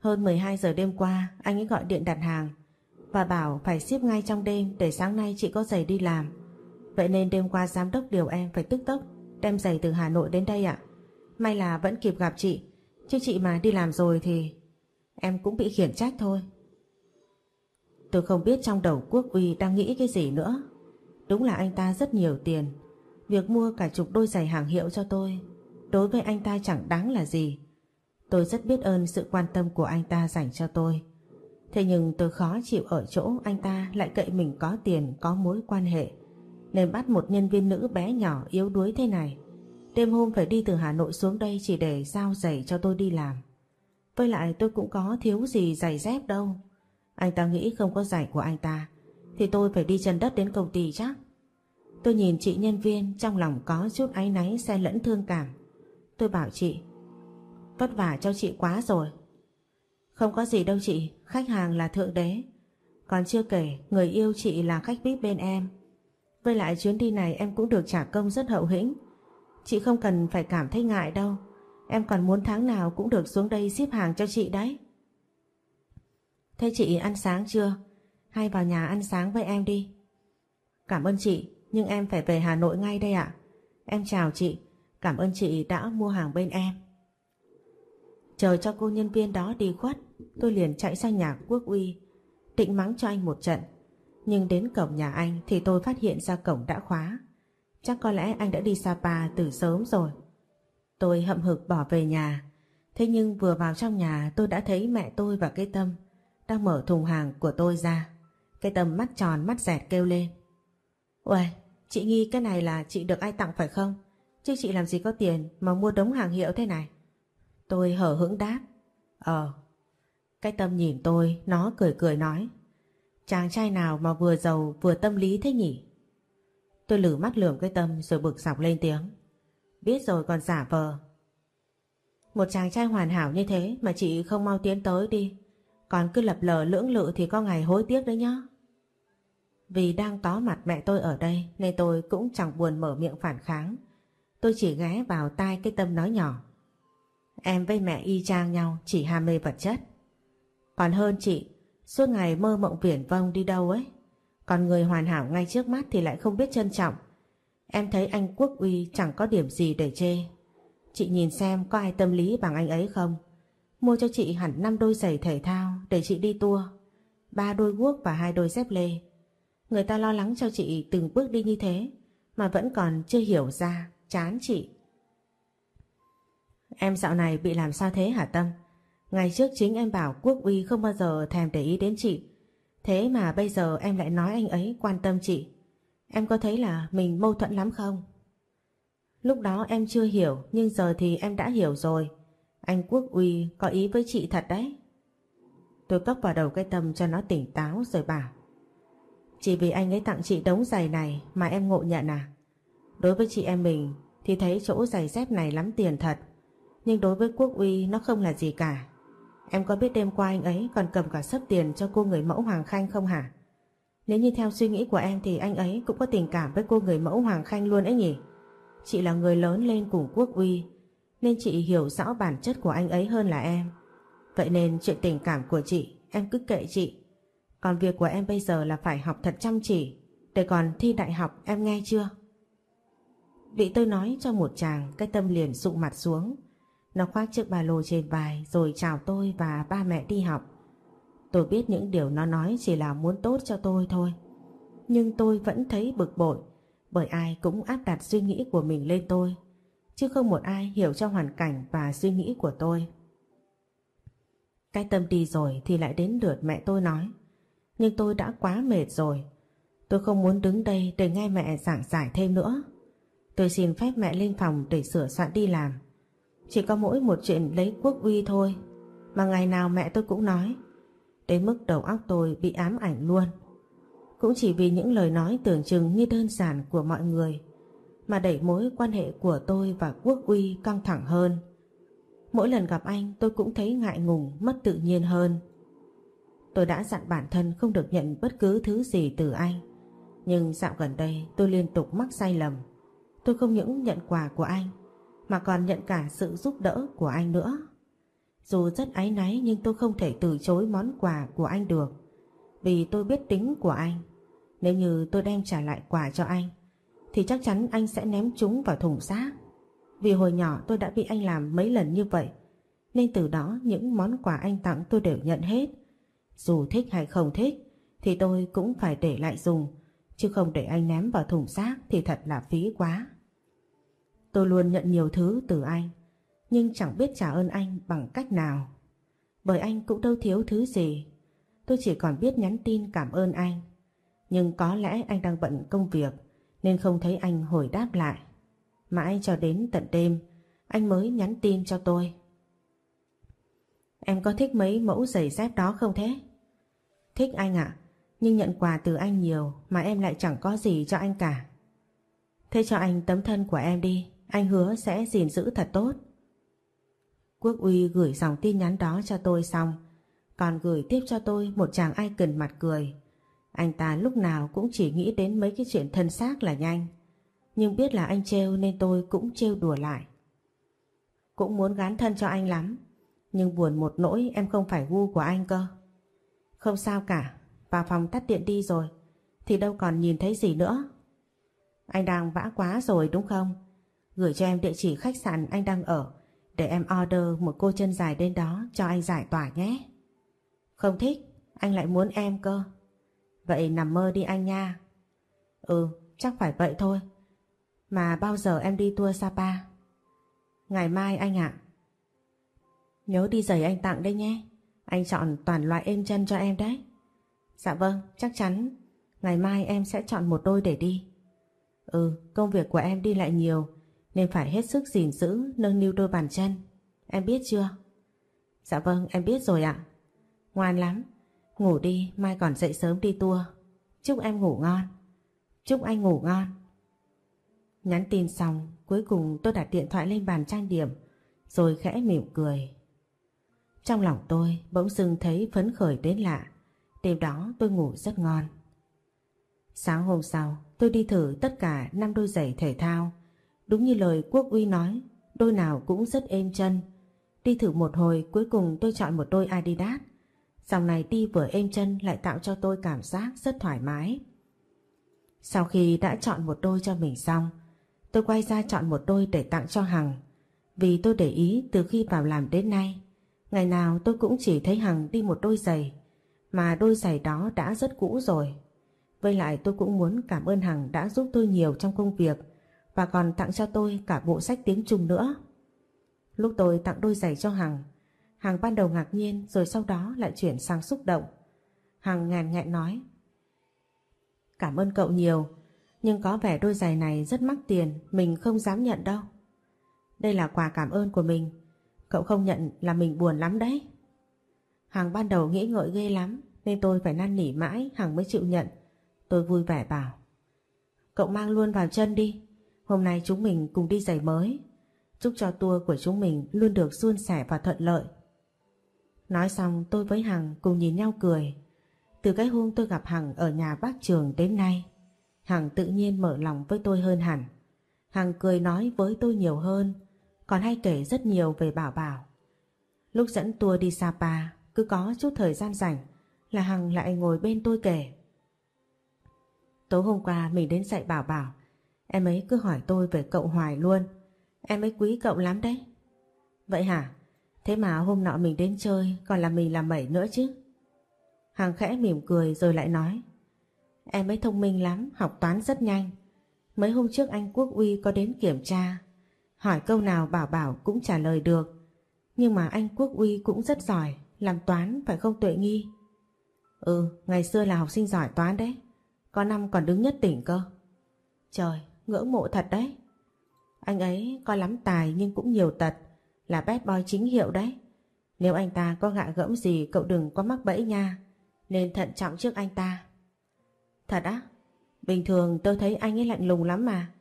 Hơn 12 giờ đêm qua anh ấy gọi điện đặt hàng và bảo phải ship ngay trong đêm để sáng nay chị có giày đi làm. Vậy nên đêm qua giám đốc điều em phải tức tốc đem giày từ Hà Nội đến đây ạ. May là vẫn kịp gặp chị, chứ chị mà đi làm rồi thì Em cũng bị khiển trách thôi. Tôi không biết trong đầu quốc uy đang nghĩ cái gì nữa. Đúng là anh ta rất nhiều tiền. Việc mua cả chục đôi giày hàng hiệu cho tôi Đối với anh ta chẳng đáng là gì. Tôi rất biết ơn sự quan tâm của anh ta dành cho tôi. Thế nhưng tôi khó chịu ở chỗ anh ta lại cậy mình có tiền, có mối quan hệ Nên bắt một nhân viên nữ bé nhỏ yếu đuối thế này Đêm hôm phải đi từ Hà Nội xuống đây chỉ để giao giày cho tôi đi làm với lại tôi cũng có thiếu gì giày dép đâu. Anh ta nghĩ không có giày của anh ta thì tôi phải đi chân đất đến công ty chắc. Tôi nhìn chị nhân viên trong lòng có chút áy náy xe lẫn thương cảm. Tôi bảo chị, vất vả cho chị quá rồi. Không có gì đâu chị, khách hàng là thượng đế. Còn chưa kể, người yêu chị là khách VIP bên em. Với lại chuyến đi này em cũng được trả công rất hậu hĩnh. Chị không cần phải cảm thấy ngại đâu. Em còn muốn tháng nào cũng được xuống đây ship hàng cho chị đấy. Thế chị ăn sáng chưa? Hay vào nhà ăn sáng với em đi. Cảm ơn chị, nhưng em phải về Hà Nội ngay đây ạ. Em chào chị, cảm ơn chị đã mua hàng bên em. Chờ cho cô nhân viên đó đi khuất, tôi liền chạy sang nhà Quốc Uy, định mắng cho anh một trận. Nhưng đến cổng nhà anh thì tôi phát hiện ra cổng đã khóa. Chắc có lẽ anh đã đi Sapa từ sớm rồi. Tôi hậm hực bỏ về nhà. Thế nhưng vừa vào trong nhà tôi đã thấy mẹ tôi và cái tâm đang mở thùng hàng của tôi ra. Cái tâm mắt tròn mắt dẹt kêu lên. Uầy, chị nghi cái này là chị được ai tặng phải không? Chứ chị làm gì có tiền mà mua đống hàng hiệu thế này? Tôi hở hững đáp. Ờ. Cái tâm nhìn tôi, nó cười cười nói. Chàng trai nào mà vừa giàu vừa tâm lý thế nhỉ? Tôi lử mắt lườm cái tâm rồi bực sọc lên tiếng. Biết rồi còn giả vờ. Một chàng trai hoàn hảo như thế mà chị không mau tiến tới đi. Còn cứ lập lờ lưỡng lự thì có ngày hối tiếc đấy nhá. Vì đang có mặt mẹ tôi ở đây nên tôi cũng chẳng buồn mở miệng phản kháng. Tôi chỉ ghé vào tai cái tâm nói nhỏ. Em với mẹ y chang nhau chỉ ham mê vật chất. Còn hơn chị, suốt ngày mơ mộng viển vông đi đâu ấy. Còn người hoàn hảo ngay trước mắt thì lại không biết trân trọng. Em thấy anh Quốc Uy chẳng có điểm gì để chê. Chị nhìn xem có ai tâm lý bằng anh ấy không? Mua cho chị hẳn 5 đôi giày thể thao để chị đi tour. ba đôi guốc và hai đôi dép lê. Người ta lo lắng cho chị từng bước đi như thế mà vẫn còn chưa hiểu ra, chán chị. Em dạo này bị làm sao thế hả Tâm? Ngày trước chính em bảo Quốc Uy không bao giờ thèm để ý đến chị. Thế mà bây giờ em lại nói anh ấy quan tâm chị. Em có thấy là mình mâu thuẫn lắm không? Lúc đó em chưa hiểu, nhưng giờ thì em đã hiểu rồi. Anh Quốc Uy có ý với chị thật đấy. Tôi cốc vào đầu cái tâm cho nó tỉnh táo rồi bảo. Chỉ vì anh ấy tặng chị đống giày này mà em ngộ nhận à? Đối với chị em mình thì thấy chỗ giày dép này lắm tiền thật. Nhưng đối với Quốc Uy, nó không là gì cả. Em có biết đêm qua anh ấy còn cầm cả sấp tiền cho cô người mẫu Hoàng Khanh không hả? Nếu như theo suy nghĩ của em thì anh ấy cũng có tình cảm với cô người mẫu Hoàng Khanh luôn ấy nhỉ? Chị là người lớn lên cùng Quốc Uy, nên chị hiểu rõ bản chất của anh ấy hơn là em. Vậy nên chuyện tình cảm của chị, em cứ kệ chị. Còn việc của em bây giờ là phải học thật chăm chỉ để còn thi đại học, em nghe chưa? Bị tôi nói cho một chàng, cái tâm liền sụ mặt xuống. Nó khoác chiếc ba lô trên vai, rồi chào tôi và ba mẹ đi học. Tôi biết những điều nó nói chỉ là muốn tốt cho tôi thôi. Nhưng tôi vẫn thấy bực bội, bởi ai cũng áp đặt suy nghĩ của mình lên tôi, chứ không một ai hiểu cho hoàn cảnh và suy nghĩ của tôi. Cái tâm đi rồi thì lại đến lượt mẹ tôi nói. Nhưng tôi đã quá mệt rồi. Tôi không muốn đứng đây để nghe mẹ giảng giải thêm nữa. Tôi xin phép mẹ lên phòng để sửa soạn đi làm. Chỉ có mỗi một chuyện lấy quốc uy thôi. Mà ngày nào mẹ tôi cũng nói. Đến mức đầu óc tôi bị ám ảnh luôn. Cũng chỉ vì những lời nói tưởng chừng như đơn giản của mọi người mà đẩy mối quan hệ của tôi và quốc uy căng thẳng hơn. Mỗi lần gặp anh tôi cũng thấy ngại ngùng, mất tự nhiên hơn. Tôi đã dặn bản thân không được nhận bất cứ thứ gì từ anh. Nhưng dạo gần đây tôi liên tục mắc sai lầm. Tôi không những nhận quà của anh mà còn nhận cả sự giúp đỡ của anh nữa. Dù rất áy náy, nhưng tôi không thể từ chối món quà của anh được. Vì tôi biết tính của anh. Nếu như tôi đem trả lại quà cho anh, thì chắc chắn anh sẽ ném chúng vào thùng rác. Vì hồi nhỏ tôi đã bị anh làm mấy lần như vậy, nên từ đó những món quà anh tặng tôi đều nhận hết. Dù thích hay không thích, thì tôi cũng phải để lại dùng, chứ không để anh ném vào thùng rác thì thật là phí quá. Tôi luôn nhận nhiều thứ từ anh nhưng chẳng biết trả ơn anh bằng cách nào. Bởi anh cũng đâu thiếu thứ gì. Tôi chỉ còn biết nhắn tin cảm ơn anh. Nhưng có lẽ anh đang bận công việc nên không thấy anh hồi đáp lại. Mãi cho đến tận đêm, anh mới nhắn tin cho tôi. Em có thích mấy mẫu giày dép đó không thế? Thích anh ạ, nhưng nhận quà từ anh nhiều mà em lại chẳng có gì cho anh cả. Thế cho anh tấm thân của em đi, anh hứa sẽ gìn giữ thật tốt. Quốc uy gửi dòng tin nhắn đó cho tôi xong, còn gửi tiếp cho tôi một chàng ai cần mặt cười. Anh ta lúc nào cũng chỉ nghĩ đến mấy cái chuyện thân xác là nhanh. Nhưng biết là anh trêu nên tôi cũng trêu đùa lại. Cũng muốn gán thân cho anh lắm, nhưng buồn một nỗi em không phải gu của anh cơ. Không sao cả, vào phòng tắt điện đi rồi, thì đâu còn nhìn thấy gì nữa. Anh đang vã quá rồi đúng không? Gửi cho em địa chỉ khách sạn anh đang ở, để em order một cô chân dài đến đó cho anh giải tỏa nhé. Không thích, anh lại muốn em cơ. Vậy nằm mơ đi anh nha. Ừ, chắc phải vậy thôi. Mà bao giờ em đi tour Sapa? Ngày mai anh ạ. Nhớ đi giày anh tặng đây nhé. Anh chọn toàn loại êm chân cho em đấy. Dạ vâng, chắc chắn. Ngày mai em sẽ chọn một đôi để đi. Ừ, công việc của em đi lại nhiều nên phải hết sức gìn giữ nâng niu đôi bàn chân. Em biết chưa? Dạ vâng, em biết rồi ạ. Ngoan lắm. Ngủ đi, mai còn dậy sớm đi tour. Chúc em ngủ ngon. Chúc anh ngủ ngon. Nhắn tin xong, cuối cùng tôi đặt điện thoại lên bàn trang điểm, rồi khẽ mỉm cười. Trong lòng tôi bỗng dưng thấy phấn khởi đến lạ. Đêm đó tôi ngủ rất ngon. Sáng hôm sau, tôi đi thử tất cả 5 đôi giày thể thao. Đúng như lời Quốc Uy nói, đôi nào cũng rất êm chân. Đi thử một hồi, cuối cùng tôi chọn một đôi Adidas. Dòng này đi vừa êm chân lại tạo cho tôi cảm giác rất thoải mái. Sau khi đã chọn một đôi cho mình xong, tôi quay ra chọn một đôi để tặng cho Hằng. Vì tôi để ý từ khi vào làm đến nay, ngày nào tôi cũng chỉ thấy Hằng đi một đôi giày, mà đôi giày đó đã rất cũ rồi. Với lại tôi cũng muốn cảm ơn Hằng đã giúp tôi nhiều trong công việc và còn tặng cho tôi cả bộ sách tiếng Trung nữa. Lúc tôi tặng đôi giày cho Hằng, Hằng ban đầu ngạc nhiên rồi sau đó lại chuyển sang xúc động. Hằng ngàn nghẹn nói Cảm ơn cậu nhiều, nhưng có vẻ đôi giày này rất mắc tiền, mình không dám nhận đâu. Đây là quà cảm ơn của mình, cậu không nhận là mình buồn lắm đấy. Hằng ban đầu nghĩ ngợi ghê lắm nên tôi phải năn nỉ mãi Hằng mới chịu nhận. Tôi vui vẻ bảo Cậu mang luôn vào chân đi Hôm nay chúng mình cùng đi giày mới. Chúc cho tour của chúng mình luôn được suôn sẻ và thuận lợi. Nói xong, tôi với Hằng cùng nhìn nhau cười. Từ cái hôm tôi gặp Hằng ở nhà bác trường đến nay, Hằng tự nhiên mở lòng với tôi hơn hẳn. Hằng cười nói với tôi nhiều hơn, Còn hay kể rất nhiều về Bảo Bảo. Lúc dẫn tour đi Sapa, Cứ có chút thời gian rảnh Là Hằng lại ngồi bên tôi kể. Tối hôm qua mình đến dạy Bảo Bảo. Em ấy cứ hỏi tôi về cậu hoài luôn. Em ấy quý cậu lắm đấy. Vậy hả? Thế mà hôm nọ mình đến chơi Còn là mình làm mẩy nữa chứ. Hằng khẽ mỉm cười rồi lại nói Em ấy thông minh lắm Học toán rất nhanh. Mấy hôm trước anh Quốc Uy có đến kiểm tra. Hỏi câu nào Bảo Bảo cũng trả lời được. Nhưng mà anh Quốc Uy cũng rất giỏi Làm toán phải không tuệ nghi? Ừ ngày xưa là học sinh giỏi toán đấy. Có năm còn đứng nhất tỉnh cơ. Trời, ngưỡng mộ thật đấy. Anh ấy có lắm tài nhưng cũng nhiều tật, là bad boy chính hiệu đấy. Nếu anh ta có gạ gẫm gì cậu đừng có mắc bẫy nha, nên thận trọng trước anh ta. Thật á? Bình thường tôi thấy anh ấy lạnh lùng lắm mà.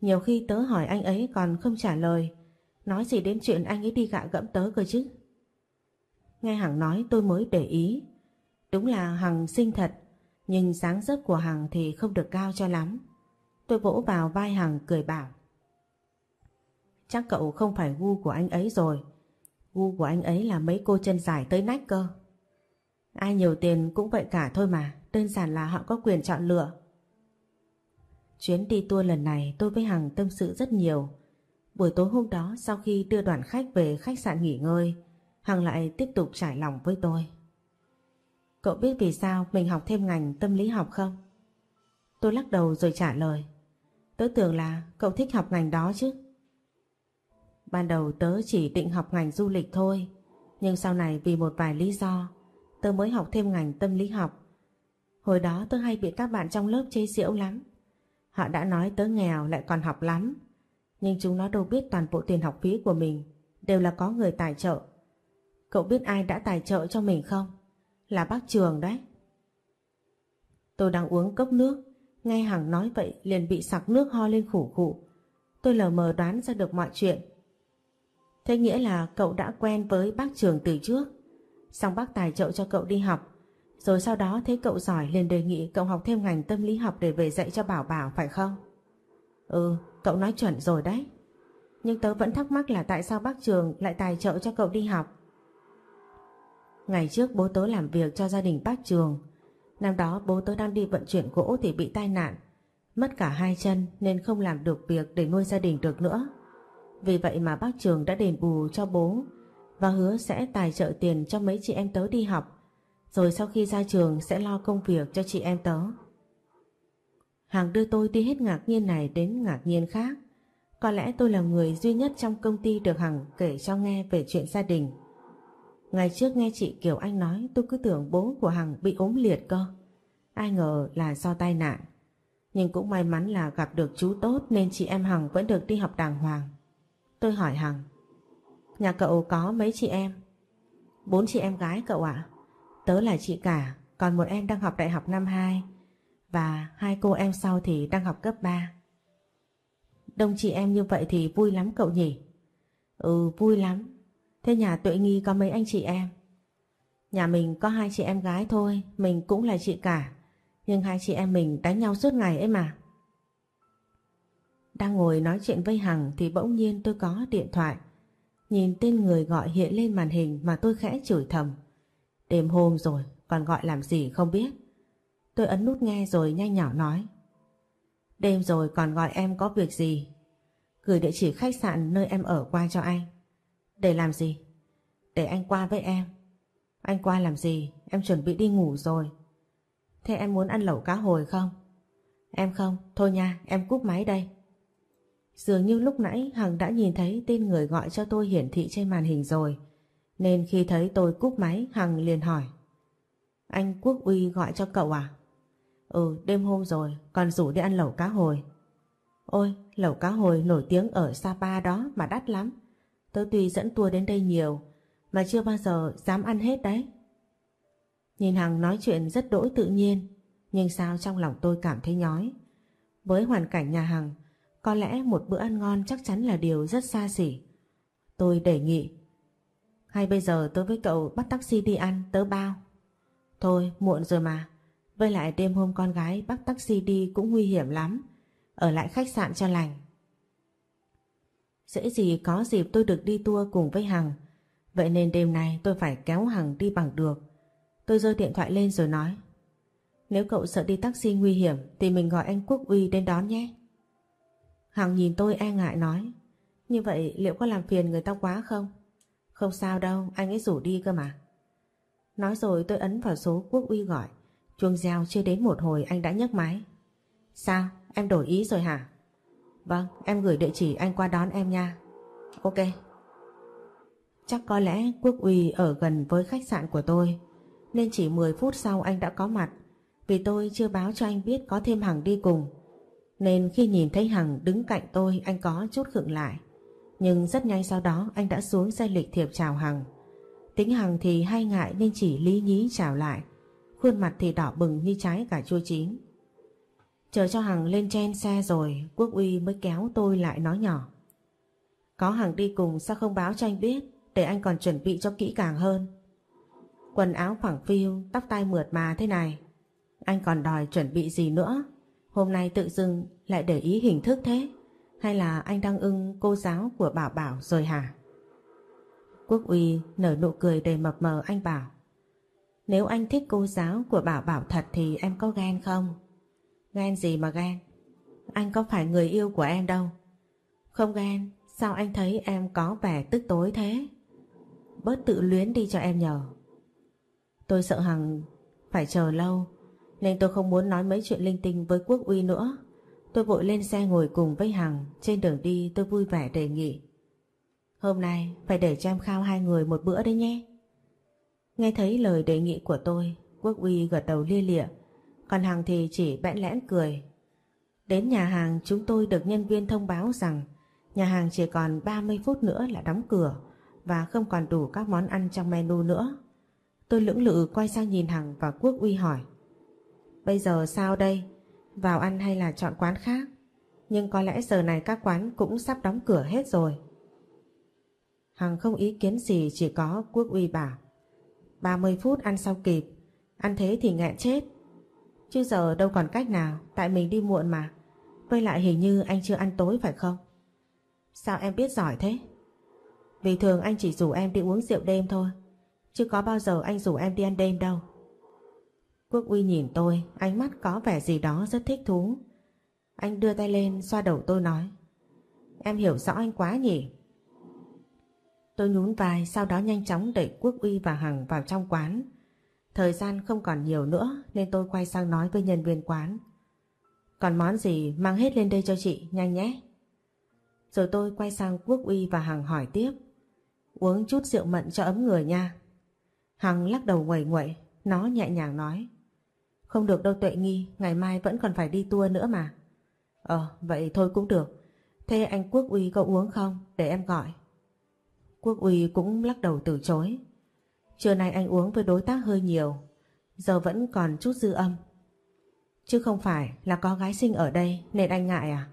Nhiều khi tớ hỏi anh ấy còn không trả lời, nói gì đến chuyện anh ấy đi gạ gẫm tớ cơ chứ. Nghe Hằng nói tôi mới để ý. Đúng là Hằng xinh thật, nhưng sáng giấc của Hằng thì không được cao cho lắm. Tôi vỗ vào vai Hằng cười bảo. Chắc cậu không phải gu của anh ấy rồi. Gu của anh ấy là mấy cô chân dài tới nách cơ. Ai nhiều tiền cũng vậy cả thôi mà, đơn giản là họ có quyền chọn lựa. Chuyến đi tour lần này tôi với Hằng tâm sự rất nhiều. Buổi tối hôm đó sau khi đưa đoàn khách về khách sạn nghỉ ngơi, Hằng lại tiếp tục trải lòng với tôi. Cậu biết vì sao mình học thêm ngành tâm lý học không? Tôi lắc đầu rồi trả lời. Tớ tưởng là cậu thích học ngành đó chứ. Ban đầu tớ chỉ định học ngành du lịch thôi. Nhưng sau này vì một vài lý do, tớ mới học thêm ngành tâm lý học. Hồi đó tớ hay bị các bạn trong lớp chế giễu lắm. Họ đã nói tớ nghèo lại còn học lắm. Nhưng chúng nó đâu biết toàn bộ tiền học phí của mình đều là có người tài trợ. Cậu biết ai đã tài trợ cho mình không? Là bác Trường đấy. Tôi đang uống cốc nước Nghe Hằng nói vậy liền bị sặc nước ho lên khủ khụ. Tôi lờ mờ đoán ra được mọi chuyện. Thế nghĩa là cậu đã quen với bác trường từ trước. Xong bác tài trợ cho cậu đi học. Rồi sau đó thấy cậu giỏi liền đề nghị cậu học thêm ngành tâm lý học để về dạy cho Bảo Bảo phải không? Ừ, cậu nói chuẩn rồi đấy. Nhưng tớ vẫn thắc mắc là tại sao bác trường lại tài trợ cho cậu đi học. Ngày trước bố tớ làm việc cho gia đình bác trường. Năm đó bố tôi đang đi vận chuyển gỗ thì bị tai nạn. Mất cả hai chân nên không làm được việc để nuôi gia đình được nữa. Vì vậy mà bác trường đã đền bù cho bố và hứa sẽ tài trợ tiền cho mấy chị em tớ đi học. Rồi sau khi ra trường sẽ lo công việc cho chị em tớ. Hằng đưa tôi đi hết ngạc nhiên này đến ngạc nhiên khác. Có lẽ tôi là người duy nhất trong công ty được Hằng kể cho nghe về chuyện gia đình. Ngày trước nghe chị Kiều Anh nói tôi cứ tưởng bố của Hằng bị ốm liệt cơ. Ai ngờ là do tai nạn. Nhưng cũng may mắn là gặp được chú tốt nên chị em Hằng vẫn được đi học đàng hoàng. Tôi hỏi Hằng. Nhà cậu có mấy chị em? Bốn chị em gái cậu ạ. Tớ là chị cả, còn một em đang học đại học năm 2 và hai cô em sau thì đang học cấp 3. Đông chị em như vậy thì vui lắm cậu nhỉ? Ừ vui lắm. Thế nhà Tuệ Nghi có mấy anh chị em? Nhà mình có hai chị em gái thôi, mình cũng là chị cả. Nhưng hai chị em mình đánh nhau suốt ngày ấy mà. Đang ngồi nói chuyện với Hằng thì bỗng nhiên tôi có điện thoại. Nhìn tên người gọi hiện lên màn hình mà tôi khẽ chửi thầm. Đêm hôm rồi, còn gọi làm gì không biết. Tôi ấn nút nghe rồi nhanh nhỏ nói. Đêm rồi còn gọi em có việc gì? Gửi địa chỉ khách sạn nơi em ở qua cho anh. Để làm gì? Để anh qua với em. Anh qua làm gì? Em chuẩn bị đi ngủ rồi. Thế em muốn ăn lẩu cá hồi không? Em không, thôi nha, em cúp máy đây. Dường như lúc nãy Hằng đã nhìn thấy tên người gọi cho tôi hiển thị trên màn hình rồi. Nên khi thấy tôi cúp máy Hằng liền hỏi. Anh Quốc Uy gọi cho cậu à? Ừ, đêm hôm rồi, còn rủ đi ăn lẩu cá hồi. Ôi, lẩu cá hồi nổi tiếng ở Sapa đó mà đắt lắm. Tớ tuy dẫn tour đến đây nhiều, mà chưa bao giờ dám ăn hết đấy. Nhìn Hằng nói chuyện rất đỗi tự nhiên, nhưng sao trong lòng tôi cảm thấy nhói. Với hoàn cảnh nhà Hằng, có lẽ một bữa ăn ngon chắc chắn là điều rất xa xỉ. Tôi đề nghị. Hay bây giờ tớ với cậu bắt taxi đi ăn, tớ bao. Thôi, muộn rồi mà. Với lại đêm hôm con gái bắt taxi đi cũng nguy hiểm lắm. Ở lại khách sạn cho lành. Dễ gì có dịp tôi được đi tour cùng với Hằng. Vậy nên đêm nay tôi phải kéo Hằng đi bằng được. Tôi giơ điện thoại lên rồi nói. Nếu cậu sợ đi taxi nguy hiểm thì mình gọi anh Quốc Uy đến đón nhé. Hằng nhìn tôi e ngại nói. Như vậy liệu có làm phiền người ta quá không? Không sao đâu, anh ấy rủ đi cơ mà. Nói rồi tôi ấn vào số Quốc Uy gọi. Chuông reo chưa đến một hồi anh đã nhấc máy. Sao? Em đổi ý rồi hả? Vâng, em gửi địa chỉ anh qua đón em nha. Ok. Chắc có lẽ Quốc Uy ở gần với khách sạn của tôi nên chỉ 10 phút sau anh đã có mặt vì tôi chưa báo cho anh biết có thêm Hằng đi cùng. Nên khi nhìn thấy Hằng đứng cạnh tôi anh có chút khựng lại. Nhưng rất nhanh sau đó anh đã xuống xe lịch thiệp chào Hằng. Tính Hằng thì hay ngại nên chỉ lý nhí chào lại. Khuôn mặt thì đỏ bừng như trái cà chua chín. Chờ cho Hằng lên trên xe rồi Quốc Uy mới kéo tôi lại nói nhỏ. Có Hằng đi cùng sao không báo cho anh biết để anh còn chuẩn bị cho kỹ càng hơn. Quần áo phẳng phiu, tóc tai mượt mà thế này. Anh còn đòi chuẩn bị gì nữa? Hôm nay tự dưng lại để ý hình thức thế? Hay là anh đang ưng cô giáo của Bảo Bảo rồi hả? Quốc Uy nở nụ cười đầy mập mờ anh bảo. Nếu anh thích cô giáo của Bảo Bảo thật thì em có ghen không? Ghen gì mà ghen? Anh có phải người yêu của em đâu. Không ghen, sao anh thấy em có vẻ tức tối thế? Bớt tự luyến đi cho em nhờ. Tôi sợ Hằng phải chờ lâu nên tôi không muốn nói mấy chuyện linh tinh với Quốc Uy nữa. Tôi vội lên xe ngồi cùng với Hằng trên đường đi tôi vui vẻ đề nghị. Hôm nay phải để cho em khao hai người một bữa đấy nhé. Nghe thấy lời đề nghị của tôi Quốc Uy gật đầu lia lịa còn Hằng thì chỉ bẽn lẽn cười. Đến nhà hàng chúng tôi được nhân viên thông báo rằng nhà hàng chỉ còn 30 phút nữa là đóng cửa và không còn đủ các món ăn trong menu nữa. Tôi lưỡng lự quay sang nhìn Hằng và Quốc Uy hỏi. Bây giờ sao đây? Vào ăn hay là chọn quán khác? Nhưng có lẽ giờ này các quán cũng sắp đóng cửa hết rồi. Hằng không ý kiến gì, chỉ có Quốc Uy bảo 30 phút ăn sau kịp, Ăn thế thì nghẹn chết Chứ giờ đâu còn cách nào, Tại mình đi muộn mà. Với lại hình như anh chưa ăn tối phải không? Sao em biết giỏi thế? Vì thường anh chỉ rủ em đi uống rượu đêm thôi, Chứ có bao giờ anh rủ em đi ăn đêm đâu. Quốc Uy nhìn tôi, Ánh mắt có vẻ gì đó rất thích thú. Anh đưa tay lên, xoa đầu tôi nói, Em hiểu rõ anh quá nhỉ? Tôi nhún vai, sau đó nhanh chóng đẩy Quốc Uy và Hằng vào trong quán. Thời gian không còn nhiều nữa nên tôi quay sang nói với nhân viên quán. Còn món gì mang hết lên đây cho chị, nhanh nhé. Rồi tôi quay sang Quốc Uy và Hằng hỏi tiếp. Uống chút rượu mận cho ấm người nha. Hằng lắc đầu nguẩy nguẩy, nó nhẹ nhàng nói. Không được đâu tuệ nghi, ngày mai vẫn còn phải đi tour nữa mà. Ờ, vậy thôi cũng được. Thế anh Quốc Uy có uống không? Để em gọi. Quốc Uy cũng lắc đầu từ chối. Trưa nay anh uống với đối tác hơi nhiều, giờ vẫn còn chút dư âm. Chứ không phải là có gái sinh ở đây nên anh ngại à?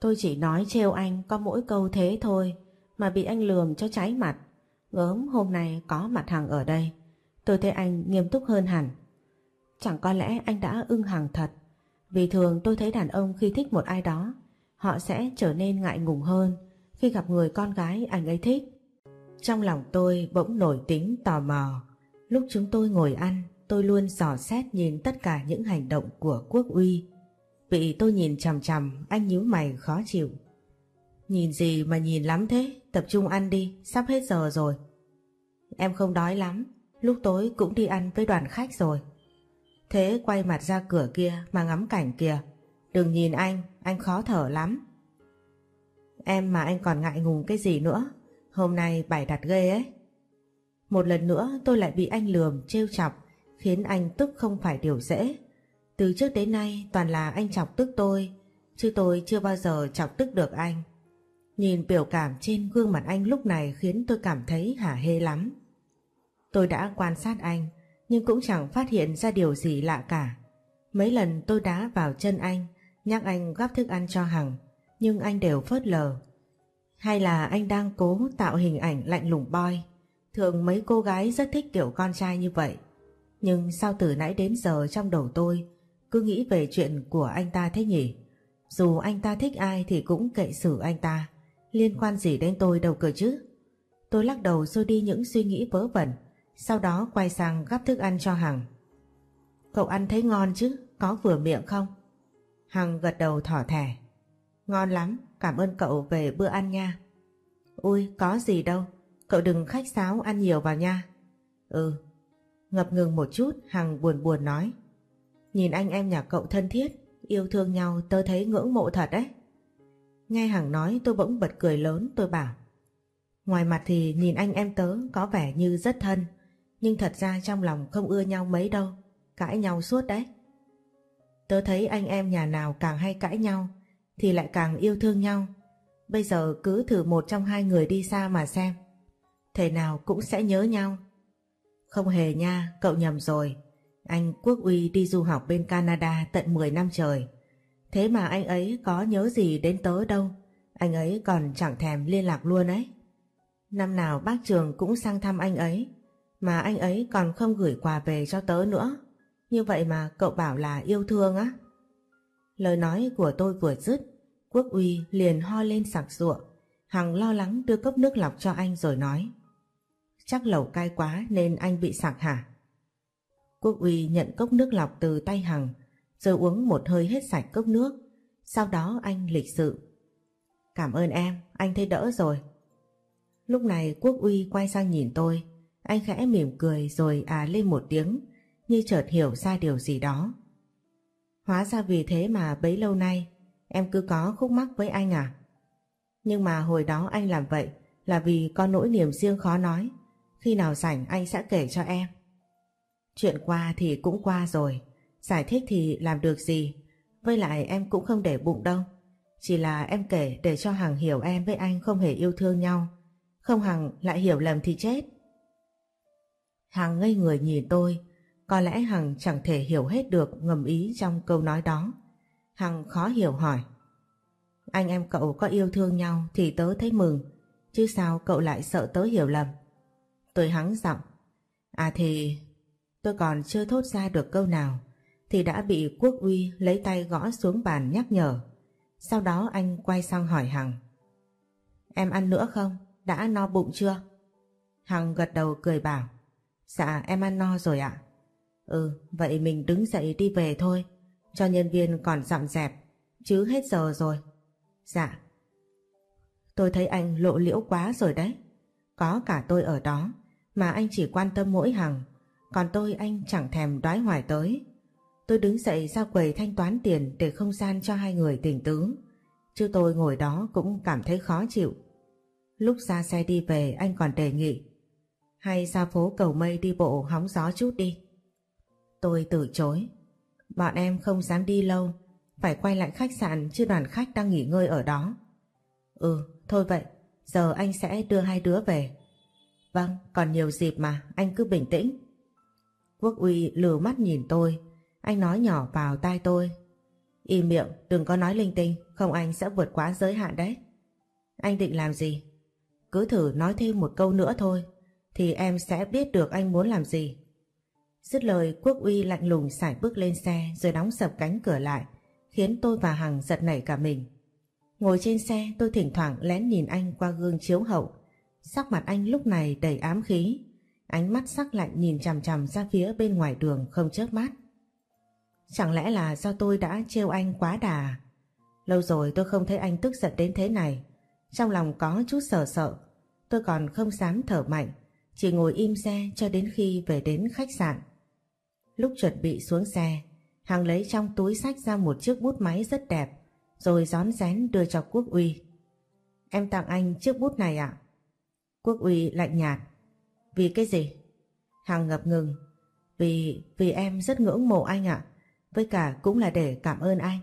Tôi chỉ nói trêu anh có mỗi câu thế thôi mà bị anh lườm cho cháy mặt. Gớm hôm nay có mặt hàng ở đây. Tôi thấy anh nghiêm túc hơn hẳn. Chẳng có lẽ anh đã ưng hàng thật. Vì thường tôi thấy đàn ông khi thích một ai đó, họ sẽ trở nên ngại ngùng hơn khi gặp người con gái anh ấy thích. Trong lòng tôi bỗng nổi tính tò mò. Lúc chúng tôi ngồi ăn, tôi luôn dò xét nhìn tất cả những hành động của Quốc Uy. Bị tôi nhìn chằm chằm, anh nhíu mày khó chịu. Nhìn gì mà nhìn lắm thế, tập trung ăn đi, sắp hết giờ rồi. Em không đói lắm, lúc tối cũng đi ăn với đoàn khách rồi. Thế quay mặt ra cửa kia mà ngắm cảnh kìa, đừng nhìn anh, anh khó thở lắm. Em mà anh còn ngại ngùng cái gì nữa Hôm nay bày đặt ghê ấy Một lần nữa tôi lại bị anh lườm trêu chọc Khiến anh tức không phải điều dễ Từ trước đến nay toàn là anh chọc tức tôi Chứ tôi chưa bao giờ chọc tức được anh Nhìn biểu cảm trên gương mặt anh lúc này khiến tôi cảm thấy hả hê lắm. Tôi đã quan sát anh, nhưng cũng chẳng phát hiện ra điều gì lạ cả. Mấy lần tôi đá vào chân anh, nhắc anh gắp thức ăn cho Hằng, nhưng anh đều phớt lờ. Hay là anh đang cố tạo hình ảnh lạnh lùng boy? Thường mấy cô gái rất thích kiểu con trai như vậy. Nhưng sao từ nãy đến giờ trong đầu tôi cứ nghĩ về chuyện của anh ta thế nhỉ? Dù anh ta thích ai thì cũng kệ xử anh ta. Liên quan gì đến tôi đâu cơ chứ? Tôi lắc đầu xôi đi những suy nghĩ vớ vẩn. Sau đó quay sang gắp thức ăn cho Hằng. Cậu ăn thấy ngon chứ? Có vừa miệng không? Hằng gật đầu thỏ thẻ. Ngon lắm, cảm ơn cậu về bữa ăn nha. Ui, có gì đâu, cậu đừng khách sáo ăn nhiều vào nha. Ừ, ngập ngừng một chút, Hằng buồn buồn nói. Nhìn anh em nhà cậu thân thiết, yêu thương nhau tớ thấy ngưỡng mộ thật đấy. Nghe Hằng nói tôi bỗng bật cười lớn tôi bảo. Ngoài mặt thì nhìn anh em tớ có vẻ như rất thân, nhưng thật ra trong lòng không ưa nhau mấy đâu, cãi nhau suốt đấy. Tớ thấy anh em nhà nào càng hay cãi nhau thì lại càng yêu thương nhau. Bây giờ cứ thử một trong hai người đi xa mà xem. Thể nào cũng sẽ nhớ nhau. Không hề nha, cậu nhầm rồi. Anh Quốc Uy đi du học bên Canada tận 10 năm trời. Thế mà anh ấy có nhớ gì đến tớ đâu. Anh ấy còn chẳng thèm liên lạc luôn ấy. Năm nào bác trường cũng sang thăm anh ấy. Mà anh ấy còn không gửi quà về cho tớ nữa. Như vậy mà cậu bảo là yêu thương á. Lời nói của tôi vừa dứt, Quốc Uy liền ho lên sặc sụa. Hằng lo lắng đưa cốc nước lọc cho anh rồi nói. Chắc lẩu cay quá nên anh bị sặc hả? Quốc Uy nhận cốc nước lọc từ tay Hằng, rồi uống một hơi hết sạch cốc nước. Sau đó anh lịch sự. Cảm ơn em, anh thấy đỡ rồi. Lúc này Quốc Uy quay sang nhìn tôi, anh khẽ mỉm cười rồi à lên một tiếng, như chợt hiểu ra điều gì đó. Hóa ra vì thế mà bấy lâu nay em cứ có khúc mắc với anh à? Nhưng mà hồi đó anh làm vậy là vì có nỗi niềm riêng khó nói. Khi nào rảnh anh sẽ kể cho em. Chuyện qua thì cũng qua rồi. Giải thích thì làm được gì. Với lại em cũng không để bụng đâu. Chỉ là em kể để cho Hằng hiểu em với anh không hề yêu thương nhau. Không Hằng lại hiểu lầm thì chết. Hằng ngây người nhìn tôi. Có lẽ Hằng chẳng thể hiểu hết được ngầm ý trong câu nói đó. Hằng khó hiểu hỏi. Anh em cậu có yêu thương nhau thì tớ thấy mừng, chứ sao cậu lại sợ tớ hiểu lầm. Tôi hắng giọng. À thì tôi còn chưa thốt ra được câu nào thì đã bị Quốc Uy lấy tay gõ xuống bàn nhắc nhở. Sau đó anh quay sang hỏi Hằng. Em ăn nữa không? Đã no bụng chưa? Hằng gật đầu cười bảo. Dạ em ăn no rồi ạ. Ừ, vậy mình đứng dậy đi về thôi. Cho nhân viên còn dọn dẹp. Chứ hết giờ rồi. Dạ. Tôi thấy anh lộ liễu quá rồi đấy. Có cả tôi ở đó. Mà anh chỉ quan tâm mỗi Hằng. Còn tôi, anh chẳng thèm đoái hoài tới. Tôi đứng dậy ra quầy thanh toán tiền để không gian cho hai người tỉnh tứ. Chứ tôi ngồi đó cũng cảm thấy khó chịu. Lúc ra xe đi về, anh còn đề nghị, hay ra phố cầu mây đi bộ hóng gió chút đi. Tôi từ chối. Bọn em không dám đi lâu, phải quay lại khách sạn chứ đoàn khách đang nghỉ ngơi ở đó. Ừ, thôi vậy, giờ anh sẽ đưa hai đứa về. Vâng, còn nhiều dịp mà, anh cứ bình tĩnh. Quốc uy lừa mắt nhìn tôi, anh nói nhỏ vào tai tôi. Im miệng, đừng có nói linh tinh, không anh sẽ vượt quá giới hạn đấy. Anh định làm gì? Cứ thử nói thêm một câu nữa thôi, thì em sẽ biết được anh muốn làm gì. Dứt lời Quốc Uy lạnh lùng sải bước lên xe rồi đóng sập cánh cửa lại, khiến tôi và Hằng giật nảy cả mình. Ngồi trên xe tôi thỉnh thoảng lén nhìn anh qua gương chiếu hậu. Sắc mặt anh lúc này đầy ám khí, ánh mắt sắc lạnh nhìn chằm chằm ra phía bên ngoài đường không chớp mắt. Chẳng lẽ là do tôi đã trêu anh quá đà? Lâu rồi tôi không thấy anh tức giận đến thế này. Trong lòng có chút sợ sợ, tôi còn không dám thở mạnh, chỉ ngồi im xe cho đến khi về đến khách sạn. Lúc chuẩn bị xuống xe, Hằng lấy trong túi sách ra một chiếc bút máy rất đẹp, rồi rón rén đưa cho Quốc Uy. Em tặng anh chiếc bút này ạ. Quốc Uy lạnh nhạt. Vì cái gì? Hằng ngập ngừng. Vì, vì em rất ngưỡng mộ anh ạ. Với cả cũng là để cảm ơn anh.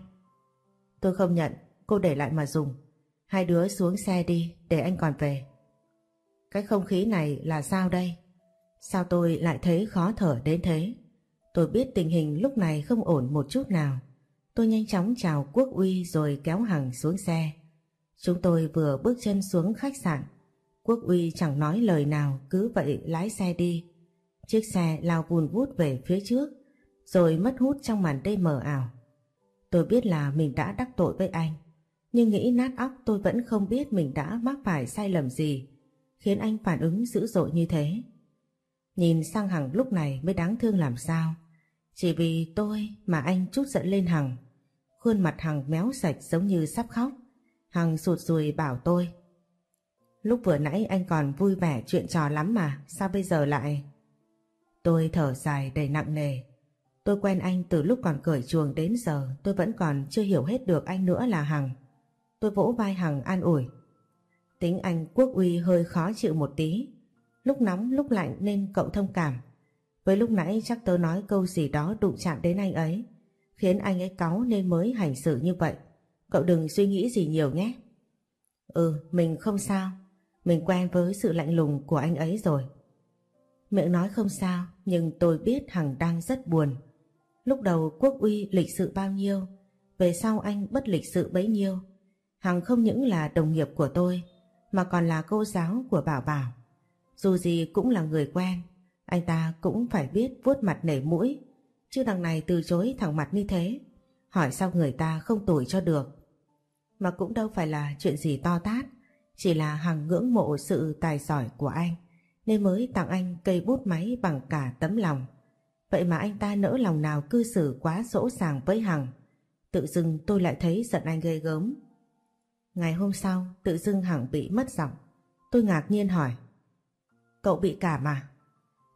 Tôi không nhận, cô để lại mà dùng. Hai đứa xuống xe đi, để anh còn về. Cái không khí này là sao đây? Sao tôi lại thấy khó thở đến thế? Tôi biết tình hình lúc này không ổn một chút nào. Tôi nhanh chóng chào Quốc Uy rồi kéo Hằng xuống xe. Chúng tôi vừa bước chân xuống khách sạn. Quốc Uy chẳng nói lời nào, cứ vậy lái xe đi. Chiếc xe lao vùn vút về phía trước, rồi mất hút trong màn đêm mờ ảo. Tôi biết là mình đã đắc tội với anh, nhưng nghĩ nát óc tôi vẫn không biết mình đã mắc phải sai lầm gì, khiến anh phản ứng dữ dội như thế. Nhìn sang Hằng lúc này mới đáng thương làm sao. Chỉ vì tôi mà anh chút giận lên Hằng. Khuôn mặt Hằng méo sạch giống như sắp khóc. Hằng sụt rùi bảo tôi. Lúc vừa nãy anh còn vui vẻ chuyện trò lắm mà, sao bây giờ lại... Tôi thở dài đầy nặng nề. Tôi quen anh từ lúc còn cởi chuồng đến giờ tôi vẫn còn chưa hiểu hết được anh nữa là Hằng. Tôi vỗ vai Hằng an ủi. Tính anh quốc uy hơi khó chịu một tí. Lúc nóng lúc lạnh nên cậu thông cảm. Với lúc nãy chắc tớ nói câu gì đó đụng chạm đến anh ấy. Khiến anh ấy cáu nên mới hành xử như vậy. Cậu đừng suy nghĩ gì nhiều nhé. Ừ, mình không sao. Mình quen với sự lạnh lùng của anh ấy rồi. Miệng nói không sao, nhưng tôi biết Hằng đang rất buồn. Lúc đầu quốc uy lịch sự bao nhiêu, về sau anh bất lịch sự bấy nhiêu. Hằng không những là đồng nghiệp của tôi, mà còn là cô giáo của Bảo Bảo. Dù gì cũng là người quen, anh ta cũng phải biết vuốt mặt nể mũi, chứ đằng này từ chối thẳng mặt như thế, hỏi sao người ta không tuổi cho được. Mà cũng đâu phải là chuyện gì to tát, chỉ là hằng ngưỡng mộ sự tài giỏi của anh, nên mới tặng anh cây bút máy bằng cả tấm lòng. Vậy mà anh ta nỡ lòng nào cư xử quá sỗ sàng với Hằng. Tự dưng tôi lại thấy giận anh ghê gớm. Ngày hôm sau tự dưng Hằng bị mất giọng. Tôi ngạc nhiên hỏi. Cậu bị cảm à?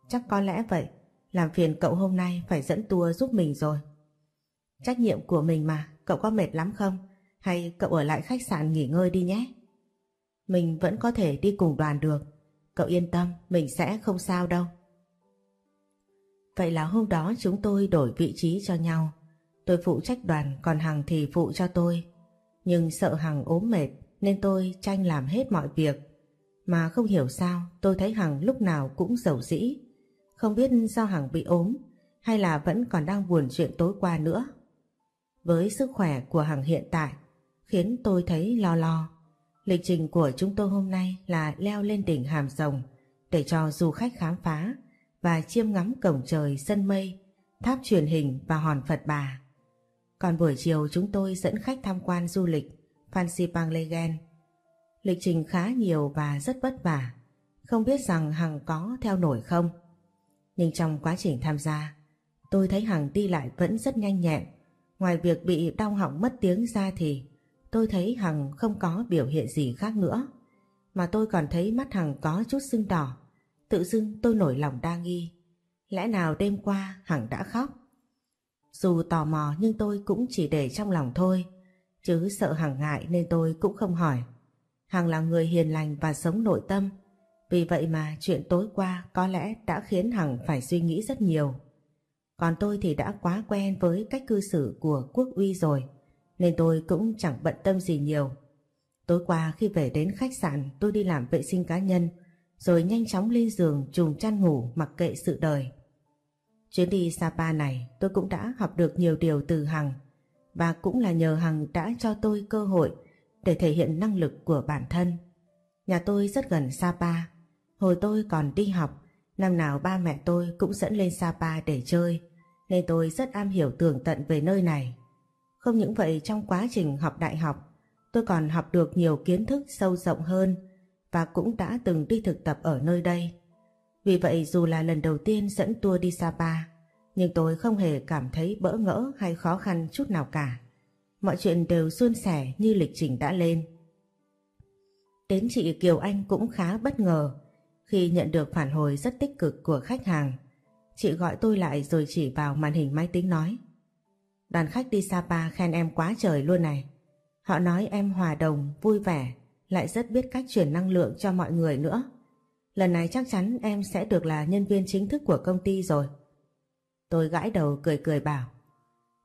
Chắc có lẽ vậy. Làm phiền cậu hôm nay phải dẫn tour giúp mình rồi. Trách nhiệm của mình mà, cậu có mệt lắm không? Hay cậu ở lại khách sạn nghỉ ngơi đi nhé? Mình vẫn có thể đi cùng đoàn được. Cậu yên tâm, mình sẽ không sao đâu. Vậy là hôm đó chúng tôi đổi vị trí cho nhau. Tôi phụ trách đoàn, còn Hằng thì phụ cho tôi. Nhưng sợ Hằng ốm mệt nên tôi tranh làm hết mọi việc. Mà không hiểu sao tôi thấy Hằng lúc nào cũng giàu dĩ. Không biết do Hằng bị ốm hay là vẫn còn đang buồn chuyện tối qua nữa. Với sức khỏe của Hằng hiện tại khiến tôi thấy lo lo. Lịch trình của chúng tôi hôm nay là leo lên đỉnh Hàm Rồng để cho du khách khám phá và chiêm ngắm cổng trời sân mây, tháp truyền hình và hòn Phật Bà. Còn buổi chiều chúng tôi dẫn khách tham quan du lịch Fancy Pang Legend. Lịch trình khá nhiều và rất vất vả. Không biết rằng Hằng có theo nổi không? Nhưng trong quá trình tham gia, tôi thấy Hằng đi lại vẫn rất nhanh nhẹn. Ngoài việc bị đau họng mất tiếng ra thì tôi thấy Hằng không có biểu hiện gì khác nữa. Mà tôi còn thấy mắt Hằng có chút sưng đỏ. Tự dưng tôi nổi lòng đa nghi. Lẽ nào đêm qua Hằng đã khóc? Dù tò mò nhưng tôi cũng chỉ để trong lòng thôi. Chứ sợ Hằng ngại nên tôi cũng không hỏi. Hằng là người hiền lành và sống nội tâm. Vì vậy mà chuyện tối qua có lẽ đã khiến Hằng phải suy nghĩ rất nhiều. Còn tôi thì đã quá quen với cách cư xử của quốc uy rồi, nên tôi cũng chẳng bận tâm gì nhiều. Tối qua khi về đến khách sạn tôi đi làm vệ sinh cá nhân, rồi nhanh chóng lên giường trùng chăn ngủ mặc kệ sự đời. Chuyến đi Sapa này tôi cũng đã học được nhiều điều từ Hằng và cũng là nhờ Hằng đã cho tôi cơ hội để thể hiện năng lực của bản thân. Nhà tôi rất gần Sapa. Hồi tôi còn đi học, năm nào ba mẹ tôi cũng dẫn lên Sapa để chơi, nên tôi rất am hiểu tường tận về nơi này. Không những vậy trong quá trình học đại học, tôi còn học được nhiều kiến thức sâu rộng hơn và cũng đã từng đi thực tập ở nơi đây. Vì vậy dù là lần đầu tiên dẫn tour đi Sapa, nhưng tôi không hề cảm thấy bỡ ngỡ hay khó khăn chút nào cả. Mọi chuyện đều suôn sẻ như lịch trình đã lên. Đến chị Kiều Anh cũng khá bất ngờ khi nhận được phản hồi rất tích cực của khách hàng. Chị gọi tôi lại rồi chỉ vào màn hình máy tính nói Đoàn khách đi Sapa khen em quá trời luôn này. Họ nói em hòa đồng, vui vẻ, lại rất biết cách truyền năng lượng cho mọi người nữa. Lần này chắc chắn em sẽ được là nhân viên chính thức của công ty rồi. Tôi gãi đầu cười cười bảo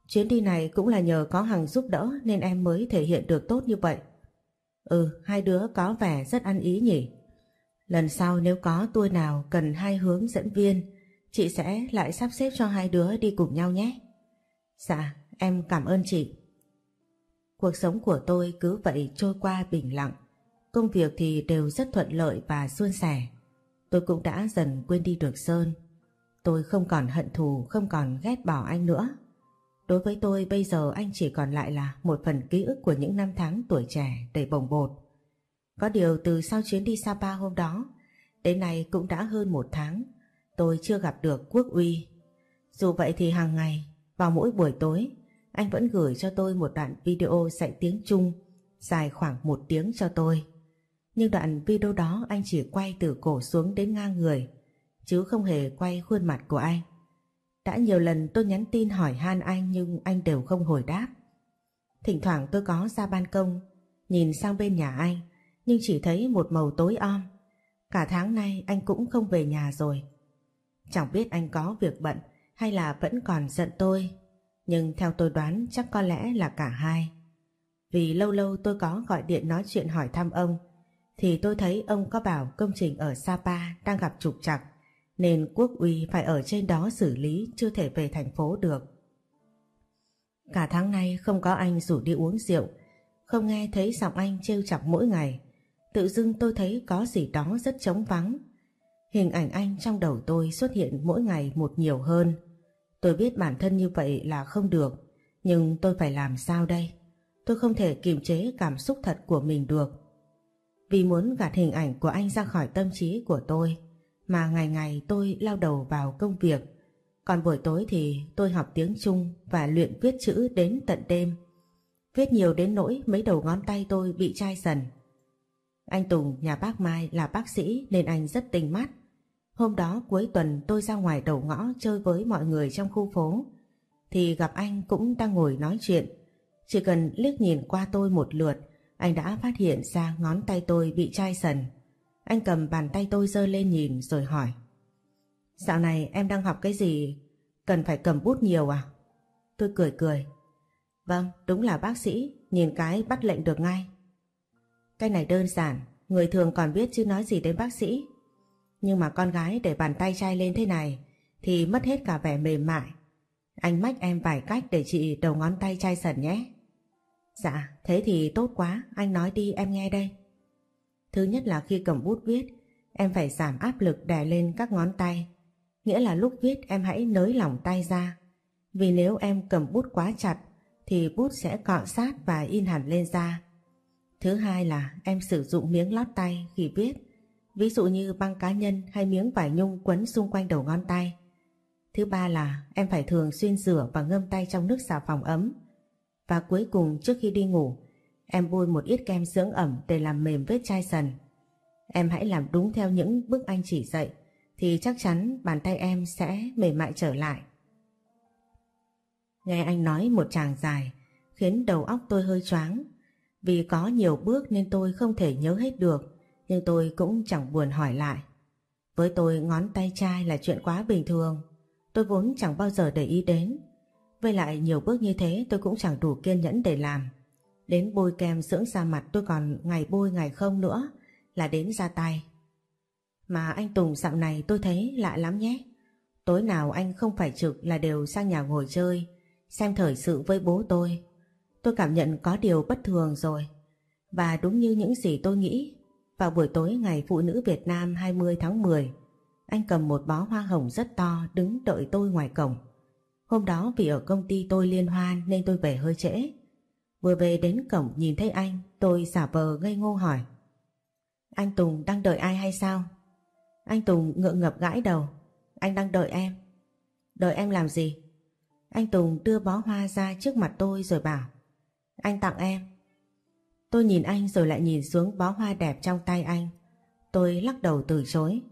Chuyến đi này cũng là nhờ có Hằng giúp đỡ nên em mới thể hiện được tốt như vậy. Ừ, hai đứa có vẻ rất ăn ý nhỉ. Lần sau nếu có tour nào cần hai hướng dẫn viên, chị sẽ lại sắp xếp cho hai đứa đi cùng nhau nhé. Dạ, em cảm ơn chị. Cuộc sống của tôi cứ vậy trôi qua bình lặng. Công việc thì đều rất thuận lợi và suôn sẻ. Tôi cũng đã dần quên đi được Sơn. Tôi không còn hận thù, không còn ghét bỏ anh nữa. Đối với tôi bây giờ anh chỉ còn lại là một phần ký ức của những năm tháng tuổi trẻ đầy bồng bột. Có điều từ sau chuyến đi Sapa hôm đó, đến nay cũng đã hơn một tháng, tôi chưa gặp được Quốc Uy. Dù vậy thì hàng ngày, vào mỗi buổi tối, anh vẫn gửi cho tôi một đoạn video dạy tiếng Trung dài khoảng một tiếng cho tôi. Nhưng đoạn video đó anh chỉ quay từ cổ xuống đến ngang người, chứ không hề quay khuôn mặt của anh. Đã nhiều lần tôi nhắn tin hỏi han anh nhưng anh đều không hồi đáp. Thỉnh thoảng tôi có ra ban công, nhìn sang bên nhà anh, nhưng chỉ thấy một màu tối om. Cả tháng nay anh cũng không về nhà rồi. Chẳng biết anh có việc bận hay là vẫn còn giận tôi, nhưng theo tôi đoán chắc có lẽ là cả hai. Vì lâu lâu tôi có gọi điện nói chuyện hỏi thăm ông, thì tôi thấy ông có bảo công trình ở Sapa đang gặp trục trặc nên quốc uy phải ở trên đó xử lý chưa thể về thành phố được. Cả tháng nay không có anh rủ đi uống rượu, không nghe thấy giọng anh trêu chọc mỗi ngày. Tự dưng tôi thấy có gì đó rất trống vắng. Hình ảnh anh trong đầu tôi xuất hiện mỗi ngày một nhiều hơn. Tôi biết bản thân như vậy là không được, nhưng tôi phải làm sao đây? Tôi không thể kiềm chế cảm xúc thật của mình được. Vì muốn gạt hình ảnh của anh ra khỏi tâm trí của tôi, mà ngày ngày tôi lao đầu vào công việc. Còn buổi tối thì tôi học tiếng Trung và luyện viết chữ đến tận đêm. Viết nhiều đến nỗi mấy đầu ngón tay tôi bị chai dần. Anh Tùng nhà bác Mai là bác sĩ nên anh rất tinh mắt. Hôm đó cuối tuần tôi ra ngoài đầu ngõ chơi với mọi người trong khu phố thì gặp anh cũng đang ngồi nói chuyện. Chỉ cần liếc nhìn qua tôi một lượt anh đã phát hiện ra ngón tay tôi bị chai sần. Anh cầm bàn tay tôi giơ lên nhìn rồi hỏi. Dạo này em đang học cái gì? Cần phải cầm bút nhiều à? Tôi cười cười. Vâng, đúng là bác sĩ, nhìn cái bắt lệnh được ngay. Cái này đơn giản, người thường còn biết chứ nói gì đến bác sĩ. Nhưng mà con gái để bàn tay trai lên thế này thì mất hết cả vẻ mềm mại. Anh mách em vài cách để chị đầu ngón tay chai sần nhé. Dạ, thế thì tốt quá, anh nói đi em nghe đây. Thứ nhất là khi cầm bút viết, em phải giảm áp lực đè lên các ngón tay. Nghĩa là lúc viết em hãy nới lỏng tay ra. Vì nếu em cầm bút quá chặt thì bút sẽ cọ sát và in hẳn lên da. Thứ hai là em sử dụng miếng lót tay khi viết, ví dụ như băng cá nhân hay miếng vải nhung quấn xung quanh đầu ngón tay. Thứ ba là em phải thường xuyên rửa và ngâm tay trong nước xà phòng ấm. Và cuối cùng trước khi đi ngủ, em bôi một ít kem dưỡng ẩm để làm mềm vết chai sần. Em hãy làm đúng theo những bước anh chỉ dạy, thì chắc chắn bàn tay em sẽ mềm mại trở lại. Nghe anh nói một tràng dài, khiến đầu óc tôi hơi choáng. Vì có nhiều bước nên tôi không thể nhớ hết được, nhưng tôi cũng chẳng buồn hỏi lại. Với tôi ngón tay chai là chuyện quá bình thường, tôi vốn chẳng bao giờ để ý đến. Với lại nhiều bước như thế tôi cũng chẳng đủ kiên nhẫn để làm. Đến bôi kem dưỡng da mặt tôi còn ngày bôi ngày không nữa là đến ra tay. Mà anh Tùng dạo này tôi thấy lạ lắm nhé. Tối nào anh không phải trực là đều sang nhà ngồi chơi, xem thời sự với bố tôi. Tôi cảm nhận có điều bất thường rồi. Và đúng như những gì tôi nghĩ, vào buổi tối ngày Phụ nữ Việt Nam 20 tháng 10, anh cầm một bó hoa hồng rất to đứng đợi tôi ngoài cổng. Hôm đó vì ở công ty tôi liên hoan nên tôi về hơi trễ. Vừa về đến cổng nhìn thấy anh, tôi giả vờ ngây ngô hỏi. Anh Tùng đang đợi ai hay sao? Anh Tùng ngượng ngập gãi đầu. Anh đang đợi em. Đợi em làm gì? Anh Tùng đưa bó hoa ra trước mặt tôi rồi bảo. Anh tặng em. Tôi nhìn anh rồi lại nhìn xuống bó hoa đẹp trong tay anh. Tôi lắc đầu từ chối.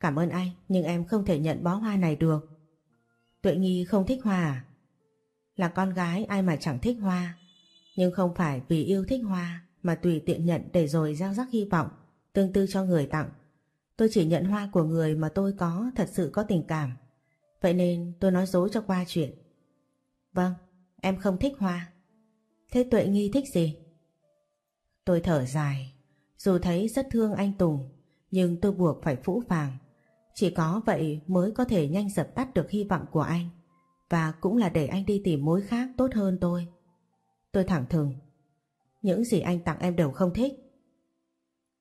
Cảm ơn anh, nhưng em không thể nhận bó hoa này được. Tuệ Nghi không thích hoa à? Là con gái ai mà chẳng thích hoa. Nhưng không phải vì yêu thích hoa mà tùy tiện nhận để rồi gieo rắc hy vọng, tương tư cho người tặng. Tôi chỉ nhận hoa của người mà tôi có thật sự có tình cảm. Vậy nên tôi nói dối cho qua chuyện. Vâng, em không thích hoa. Thế Tuệ Nghi thích gì? Tôi thở dài, dù thấy rất thương anh Tùng, nhưng tôi buộc phải phũ phàng. Chỉ có vậy mới có thể nhanh dập tắt được hy vọng của anh, và cũng là để anh đi tìm mối khác tốt hơn tôi. Tôi thẳng thừng, những gì anh tặng em đều không thích.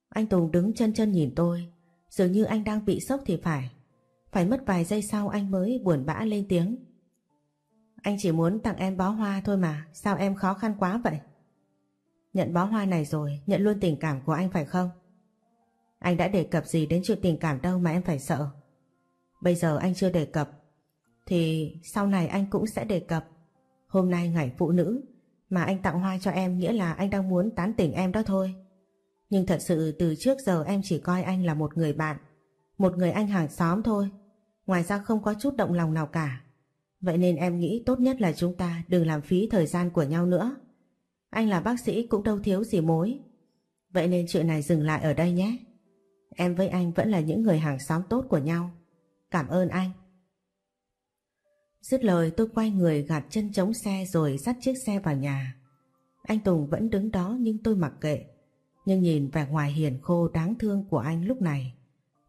Anh Tùng đứng chân chân nhìn tôi, dường như anh đang bị sốc thì phải. Phải mất vài giây sau anh mới buồn bã lên tiếng. Anh chỉ muốn tặng em bó hoa thôi mà, sao em khó khăn quá vậy? Nhận bó hoa này rồi, nhận luôn tình cảm của anh phải không? Anh đã đề cập gì đến chuyện tình cảm đâu mà em phải sợ. Bây giờ anh chưa đề cập, thì sau này anh cũng sẽ đề cập. Hôm nay ngày phụ nữ, mà anh tặng hoa cho em nghĩa là anh đang muốn tán tỉnh em đó thôi. Nhưng thật sự từ trước giờ em chỉ coi anh là một người bạn, một người anh hàng xóm thôi. Ngoài ra không có chút động lòng nào cả. Vậy nên em nghĩ tốt nhất là chúng ta đừng làm phí thời gian của nhau nữa. Anh là bác sĩ cũng đâu thiếu gì mối. Vậy nên chuyện này dừng lại ở đây nhé. Em với anh vẫn là những người hàng xóm tốt của nhau. Cảm ơn anh. Dứt lời tôi quay người gạt chân chống xe rồi dắt chiếc xe vào nhà. Anh Tùng vẫn đứng đó nhưng tôi mặc kệ. Nhưng nhìn vẻ ngoài hiền khô đáng thương của anh lúc này,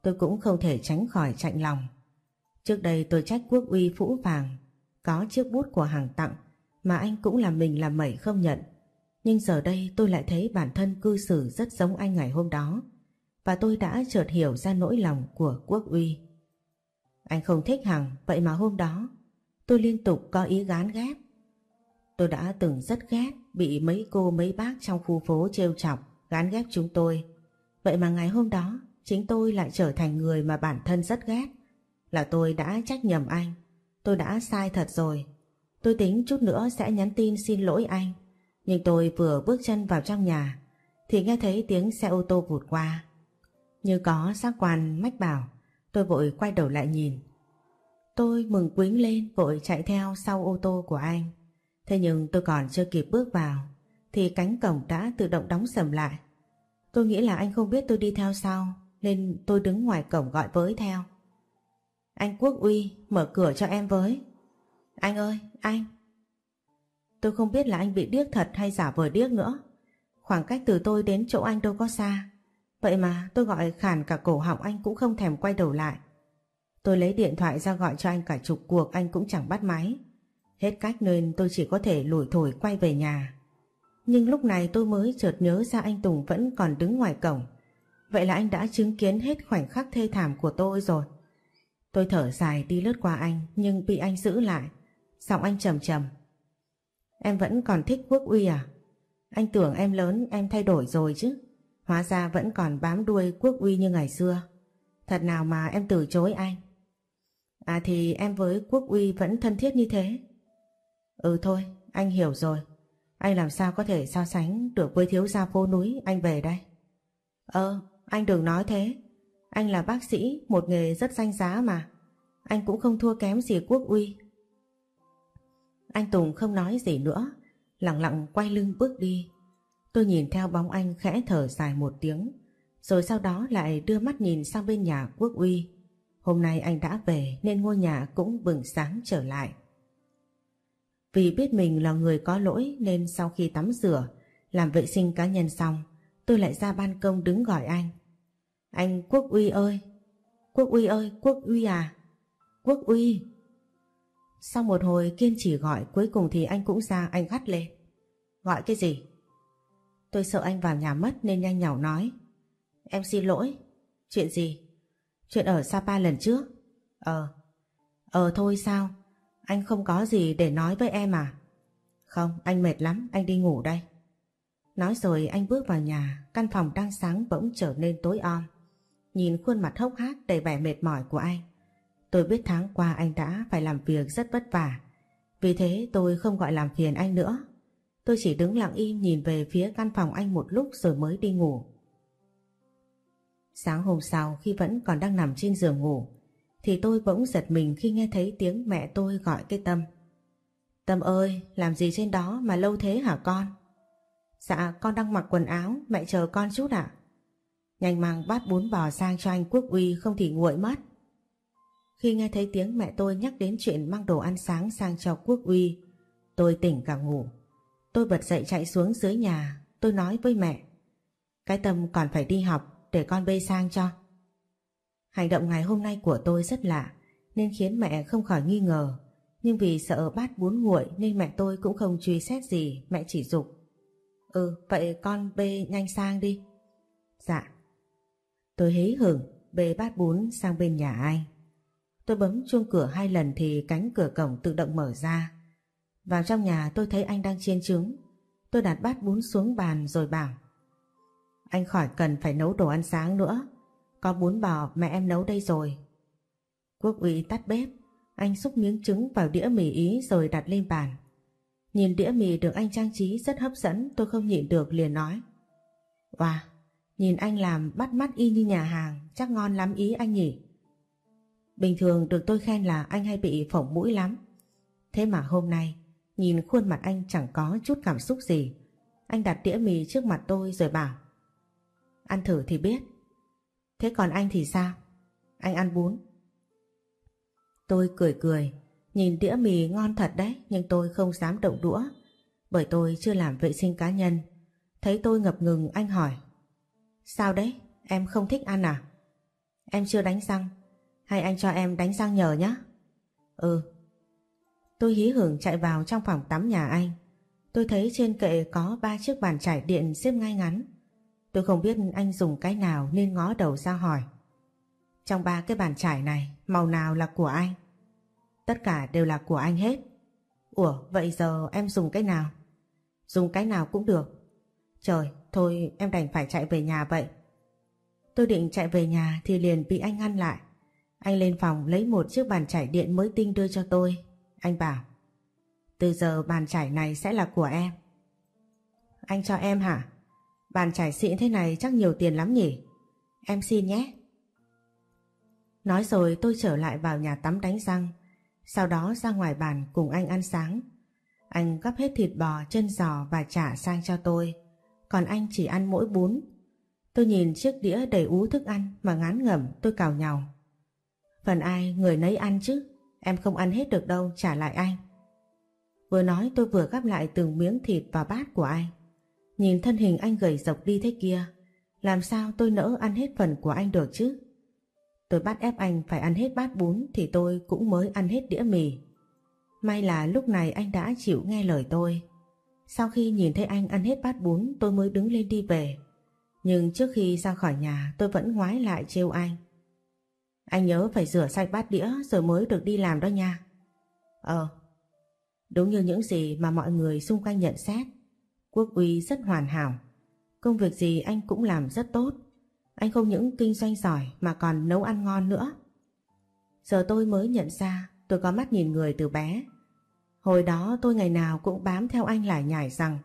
tôi cũng không thể tránh khỏi chạnh lòng. Trước đây tôi trách quốc uy phũ vàng, có chiếc bút của hàng tặng mà anh cũng là mình làm mẩy không nhận. Nhưng giờ đây tôi lại thấy bản thân cư xử rất giống anh ngày hôm đó và tôi đã chợt hiểu ra nỗi lòng của quốc uy. Anh không thích Hằng vậy mà hôm đó tôi liên tục có ý gán ghép. Tôi đã từng rất ghét bị mấy cô mấy bác trong khu phố trêu chọc gán ghép chúng tôi. Vậy mà ngày hôm đó chính tôi lại trở thành người mà bản thân rất ghét. Là tôi đã trách nhầm anh. Tôi đã sai thật rồi. Tôi tính chút nữa sẽ nhắn tin xin lỗi anh. Nhưng tôi vừa bước chân vào trong nhà thì nghe thấy tiếng xe ô tô vụt qua. Như có giác quan mách bảo, tôi vội quay đầu lại nhìn. Tôi mừng quính lên vội chạy theo sau ô tô của anh. Thế nhưng tôi còn chưa kịp bước vào thì cánh cổng đã tự động đóng sầm lại. Tôi nghĩ là anh không biết tôi đi theo sau nên tôi đứng ngoài cổng gọi với theo. Anh Quốc Uy mở cửa cho em với. Anh ơi, anh. Tôi không biết là anh bị điếc thật hay giả vờ điếc nữa. Khoảng cách từ tôi đến chỗ anh đâu có xa. Vậy mà tôi gọi khản cả cổ họng anh cũng không thèm quay đầu lại. Tôi lấy điện thoại ra gọi cho anh cả chục cuộc anh cũng chẳng bắt máy. Hết cách nên tôi chỉ có thể lủi thổi quay về nhà. Nhưng lúc này tôi mới chợt nhớ ra anh Tùng vẫn còn đứng ngoài cổng. Vậy là anh đã chứng kiến hết khoảnh khắc thê thảm của tôi rồi. Tôi thở dài đi lướt qua anh nhưng bị anh giữ lại. Giọng anh trầm trầm. Em vẫn còn thích quốc uy à? Anh tưởng em lớn em thay đổi rồi chứ. Hóa ra vẫn còn bám đuôi quốc uy như ngày xưa. Thật nào mà em từ chối anh. À thì em với quốc uy vẫn thân thiết như thế. Ừ thôi, anh hiểu rồi. Anh làm sao có thể so sánh được với thiếu gia phố núi anh về đây. Ờ, anh đừng nói thế. Anh là bác sĩ, một nghề rất danh giá mà. Anh cũng không thua kém gì quốc uy. Anh Tùng không nói gì nữa, lặng lặng quay lưng bước đi. Tôi nhìn theo bóng anh khẽ thở dài một tiếng, rồi sau đó lại đưa mắt nhìn sang bên nhà quốc uy. Hôm nay anh đã về nên ngôi nhà cũng bừng sáng trở lại. Vì biết mình là người có lỗi nên sau khi tắm rửa, làm vệ sinh cá nhân xong, tôi lại ra ban công đứng gọi anh. Anh Quốc Uy ơi! Quốc Uy ơi! Quốc Uy à! Quốc Uy! Sau một hồi kiên trì gọi cuối cùng thì anh cũng ra anh gắt lên. Gọi cái gì? Tôi sợ anh vào nhà mất nên nhanh nhỏ nói. Em xin lỗi. Chuyện gì? Chuyện ở Sapa lần trước. Ờ. Ờ thôi sao? Anh không có gì để nói với em à? Không, anh mệt lắm, anh đi ngủ đây. Nói rồi anh bước vào nhà, căn phòng đang sáng bỗng trở nên tối om. Nhìn khuôn mặt hốc hác đầy vẻ mệt mỏi của anh. Tôi biết tháng qua anh đã phải làm việc rất vất vả. Vì thế tôi không gọi làm phiền anh nữa. Tôi chỉ đứng lặng im nhìn về phía căn phòng anh một lúc rồi mới đi ngủ. Sáng hôm sau khi vẫn còn đang nằm trên giường ngủ thì tôi bỗng giật mình khi nghe thấy tiếng mẹ tôi gọi cái Tâm. Tâm ơi, làm gì trên đó mà lâu thế hả con? Dạ, con đang mặc quần áo, mẹ chờ con chút ạ. Nhanh mang bát bún bò sang cho anh Quốc Uy không thì nguội mất. Khi nghe thấy tiếng mẹ tôi nhắc đến chuyện mang đồ ăn sáng sang cho Quốc Uy, tôi tỉnh cả ngủ. Tôi bật dậy chạy xuống dưới nhà, tôi nói với mẹ. Cái Tâm còn phải đi học để con bê sang cho. Hành động ngày hôm nay của tôi rất lạ nên khiến mẹ không khỏi nghi ngờ. Nhưng vì sợ bát bún nguội nên mẹ tôi cũng không truy xét gì, mẹ chỉ dục. Ừ, vậy con bê nhanh sang đi. Dạ. Tôi hí hửng bê bát bún sang bên nhà ai Tôi bấm chuông cửa hai lần thì cánh cửa cổng tự động mở ra. Vào trong nhà tôi thấy anh đang chiên trứng. Tôi đặt bát bún xuống bàn rồi bảo Anh khỏi cần phải nấu đồ ăn sáng nữa có bún bò mẹ em nấu đây rồi. Quốc uy tắt bếp, anh xúc miếng trứng vào đĩa mì ý rồi đặt lên bàn. Nhìn đĩa mì được anh trang trí rất hấp dẫn tôi không nhịn được liền nói. Wow, nhìn anh làm bắt mắt y như nhà hàng, chắc ngon lắm ý anh nhỉ. Bình thường được tôi khen là anh hay bị phỏng mũi lắm. Thế mà hôm nay, nhìn khuôn mặt anh chẳng có chút cảm xúc gì. Anh đặt đĩa mì trước mặt tôi rồi bảo. Ăn thử thì biết, Thế còn anh thì sao? Anh ăn bún. Tôi cười cười, nhìn đĩa mì ngon thật đấy nhưng tôi không dám động đũa bởi tôi chưa làm vệ sinh cá nhân. Thấy tôi ngập ngừng anh hỏi Sao đấy? Em không thích ăn à? Em chưa đánh răng hay anh cho em đánh răng nhờ nhé? Ừ. Tôi hí hưởng chạy vào trong phòng tắm nhà anh. Tôi thấy trên kệ có ba chiếc bàn chải điện xếp ngay ngắn. Tôi không biết anh dùng cái nào nên ngó đầu ra hỏi. Trong ba cái bàn trải này, màu nào là của anh? Tất cả đều là của anh hết. Ủa, vậy giờ em dùng cái nào? Dùng cái nào cũng được. Trời, thôi em đành phải chạy về nhà vậy. Tôi định chạy về nhà thì liền bị anh ngăn lại. Anh lên phòng lấy một chiếc bàn chải điện mới tinh đưa cho tôi. Anh bảo, từ giờ bàn chải này sẽ là của em. Anh cho em hả? Bàn trải xịn thế này chắc nhiều tiền lắm nhỉ? Em xin nhé. Nói rồi tôi trở lại vào nhà tắm đánh răng, sau đó ra ngoài bàn cùng anh ăn sáng. Anh gắp hết thịt bò, chân giò và chả sang cho tôi, còn anh chỉ ăn mỗi bún. Tôi nhìn chiếc đĩa đầy ú thức ăn mà ngán ngẩm tôi cào nhào. Phần ai người nấy ăn chứ, em không ăn hết được đâu trả lại anh. Vừa nói tôi vừa gắp lại từng miếng thịt vào bát của anh. Nhìn thân hình anh gầy dọc đi thế kia, làm sao tôi nỡ ăn hết phần của anh được chứ? Tôi bắt ép anh phải ăn hết bát bún thì tôi cũng mới ăn hết đĩa mì. May là lúc này anh đã chịu nghe lời tôi. Sau khi nhìn thấy anh ăn hết bát bún tôi mới đứng lên đi về. Nhưng trước khi ra khỏi nhà tôi vẫn ngoái lại trêu anh. Anh nhớ phải rửa sạch bát đĩa rồi mới được đi làm đó nha. Ờ, đúng như những gì mà mọi người xung quanh nhận xét. Quốc uy rất hoàn hảo. Công việc gì anh cũng làm rất tốt. Anh không những kinh doanh giỏi mà còn nấu ăn ngon nữa. Giờ tôi mới nhận ra tôi có mắt nhìn người từ bé. Hồi đó tôi ngày nào cũng bám theo anh lại nhải rằng,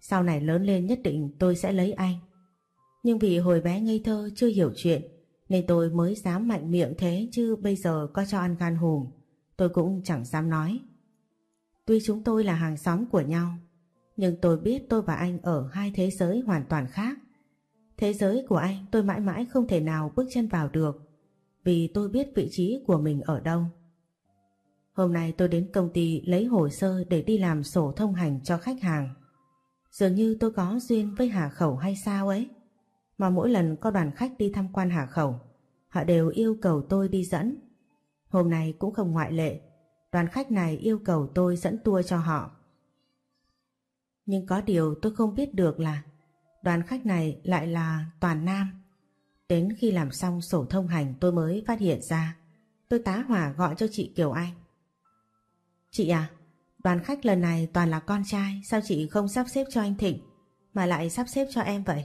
sau này lớn lên nhất định tôi sẽ lấy anh. Nhưng vì hồi bé ngây thơ chưa hiểu chuyện, nên tôi mới dám mạnh miệng thế chứ bây giờ có cho ăn gan hùm, tôi cũng chẳng dám nói. Tuy chúng tôi là hàng xóm của nhau, nhưng tôi biết tôi và anh ở hai thế giới hoàn toàn khác. Thế giới của anh tôi mãi mãi không thể nào bước chân vào được, vì tôi biết vị trí của mình ở đâu. Hôm nay tôi đến công ty lấy hồ sơ để đi làm sổ thông hành cho khách hàng. Dường như tôi có duyên với Hà Khẩu hay sao ấy. Mà mỗi lần có đoàn khách đi tham quan Hà Khẩu, họ đều yêu cầu tôi đi dẫn. Hôm nay cũng không ngoại lệ, đoàn khách này yêu cầu tôi dẫn tour cho họ. Nhưng có điều tôi không biết được là đoàn khách này lại là toàn nam. Đến khi làm xong sổ thông hành tôi mới phát hiện ra. Tôi tá hỏa gọi cho chị Kiều Anh. Chị à, đoàn khách lần này toàn là con trai, sao chị không sắp xếp cho anh Thịnh, mà lại sắp xếp cho em vậy?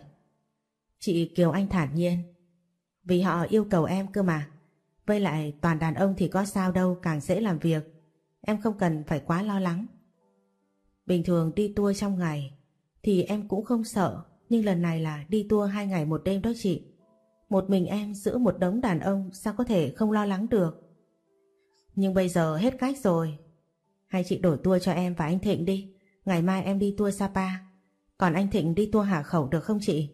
Chị Kiều Anh thản nhiên. Vì họ yêu cầu em cơ mà. Với lại toàn đàn ông thì có sao đâu càng dễ làm việc. Em không cần phải quá lo lắng. Bình thường đi tour trong ngày thì em cũng không sợ nhưng lần này là đi tour hai ngày một đêm đó chị. Một mình em giữa một đống đàn ông sao có thể không lo lắng được. Nhưng bây giờ hết cách rồi. Hay chị đổi tour cho em và anh Thịnh đi. Ngày mai em đi tour Sapa. Còn anh Thịnh đi tour Hà Khẩu được không chị?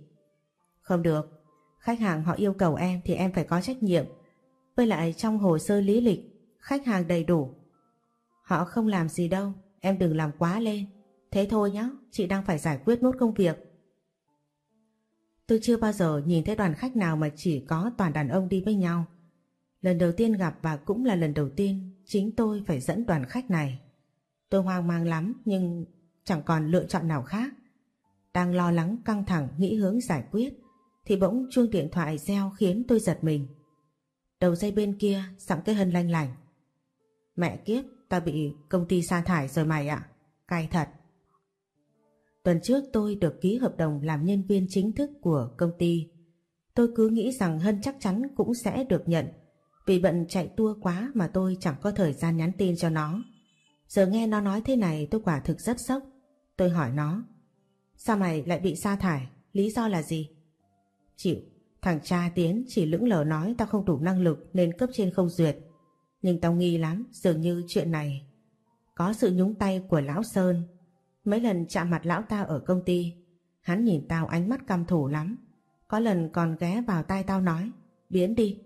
Không được. Khách hàng họ yêu cầu em thì em phải có trách nhiệm. Với lại trong hồ sơ lý lịch, khách hàng đầy đủ. Họ không làm gì đâu, em đừng làm quá lên. Thế thôi nhá, chị đang phải giải quyết nốt công việc. Tôi chưa bao giờ nhìn thấy đoàn khách nào mà chỉ có toàn đàn ông đi với nhau. Lần đầu tiên gặp và cũng là lần đầu tiên chính tôi phải dẫn đoàn khách này. Tôi hoang mang lắm nhưng chẳng còn lựa chọn nào khác. Đang lo lắng căng thẳng nghĩ hướng giải quyết thì bỗng chuông điện thoại reo khiến tôi giật mình. Đầu dây bên kia giọng cái hân lanh lành. Mẹ kiếp, ta bị công ty sa thải rồi mày ạ. Cay thật. Tuần trước tôi được ký hợp đồng làm nhân viên chính thức của công ty. Tôi cứ nghĩ rằng Hân chắc chắn cũng sẽ được nhận. Vì bận chạy tour quá mà tôi chẳng có thời gian nhắn tin cho nó. Giờ nghe nó nói thế này tôi quả thực rất sốc. Tôi hỏi nó. Sao mày lại bị sa thải? Lý do là gì? Chịu, thằng cha Tiến chỉ lững lờ nói tao không đủ năng lực nên cấp trên không duyệt. Nhưng tao nghi lắm, dường như chuyện này có sự nhúng tay của Lão Sơn Mấy lần chạm mặt lão ta ở công ty, hắn nhìn tao ánh mắt căm thủ lắm. Có lần còn ghé vào tai tao nói, biến đi.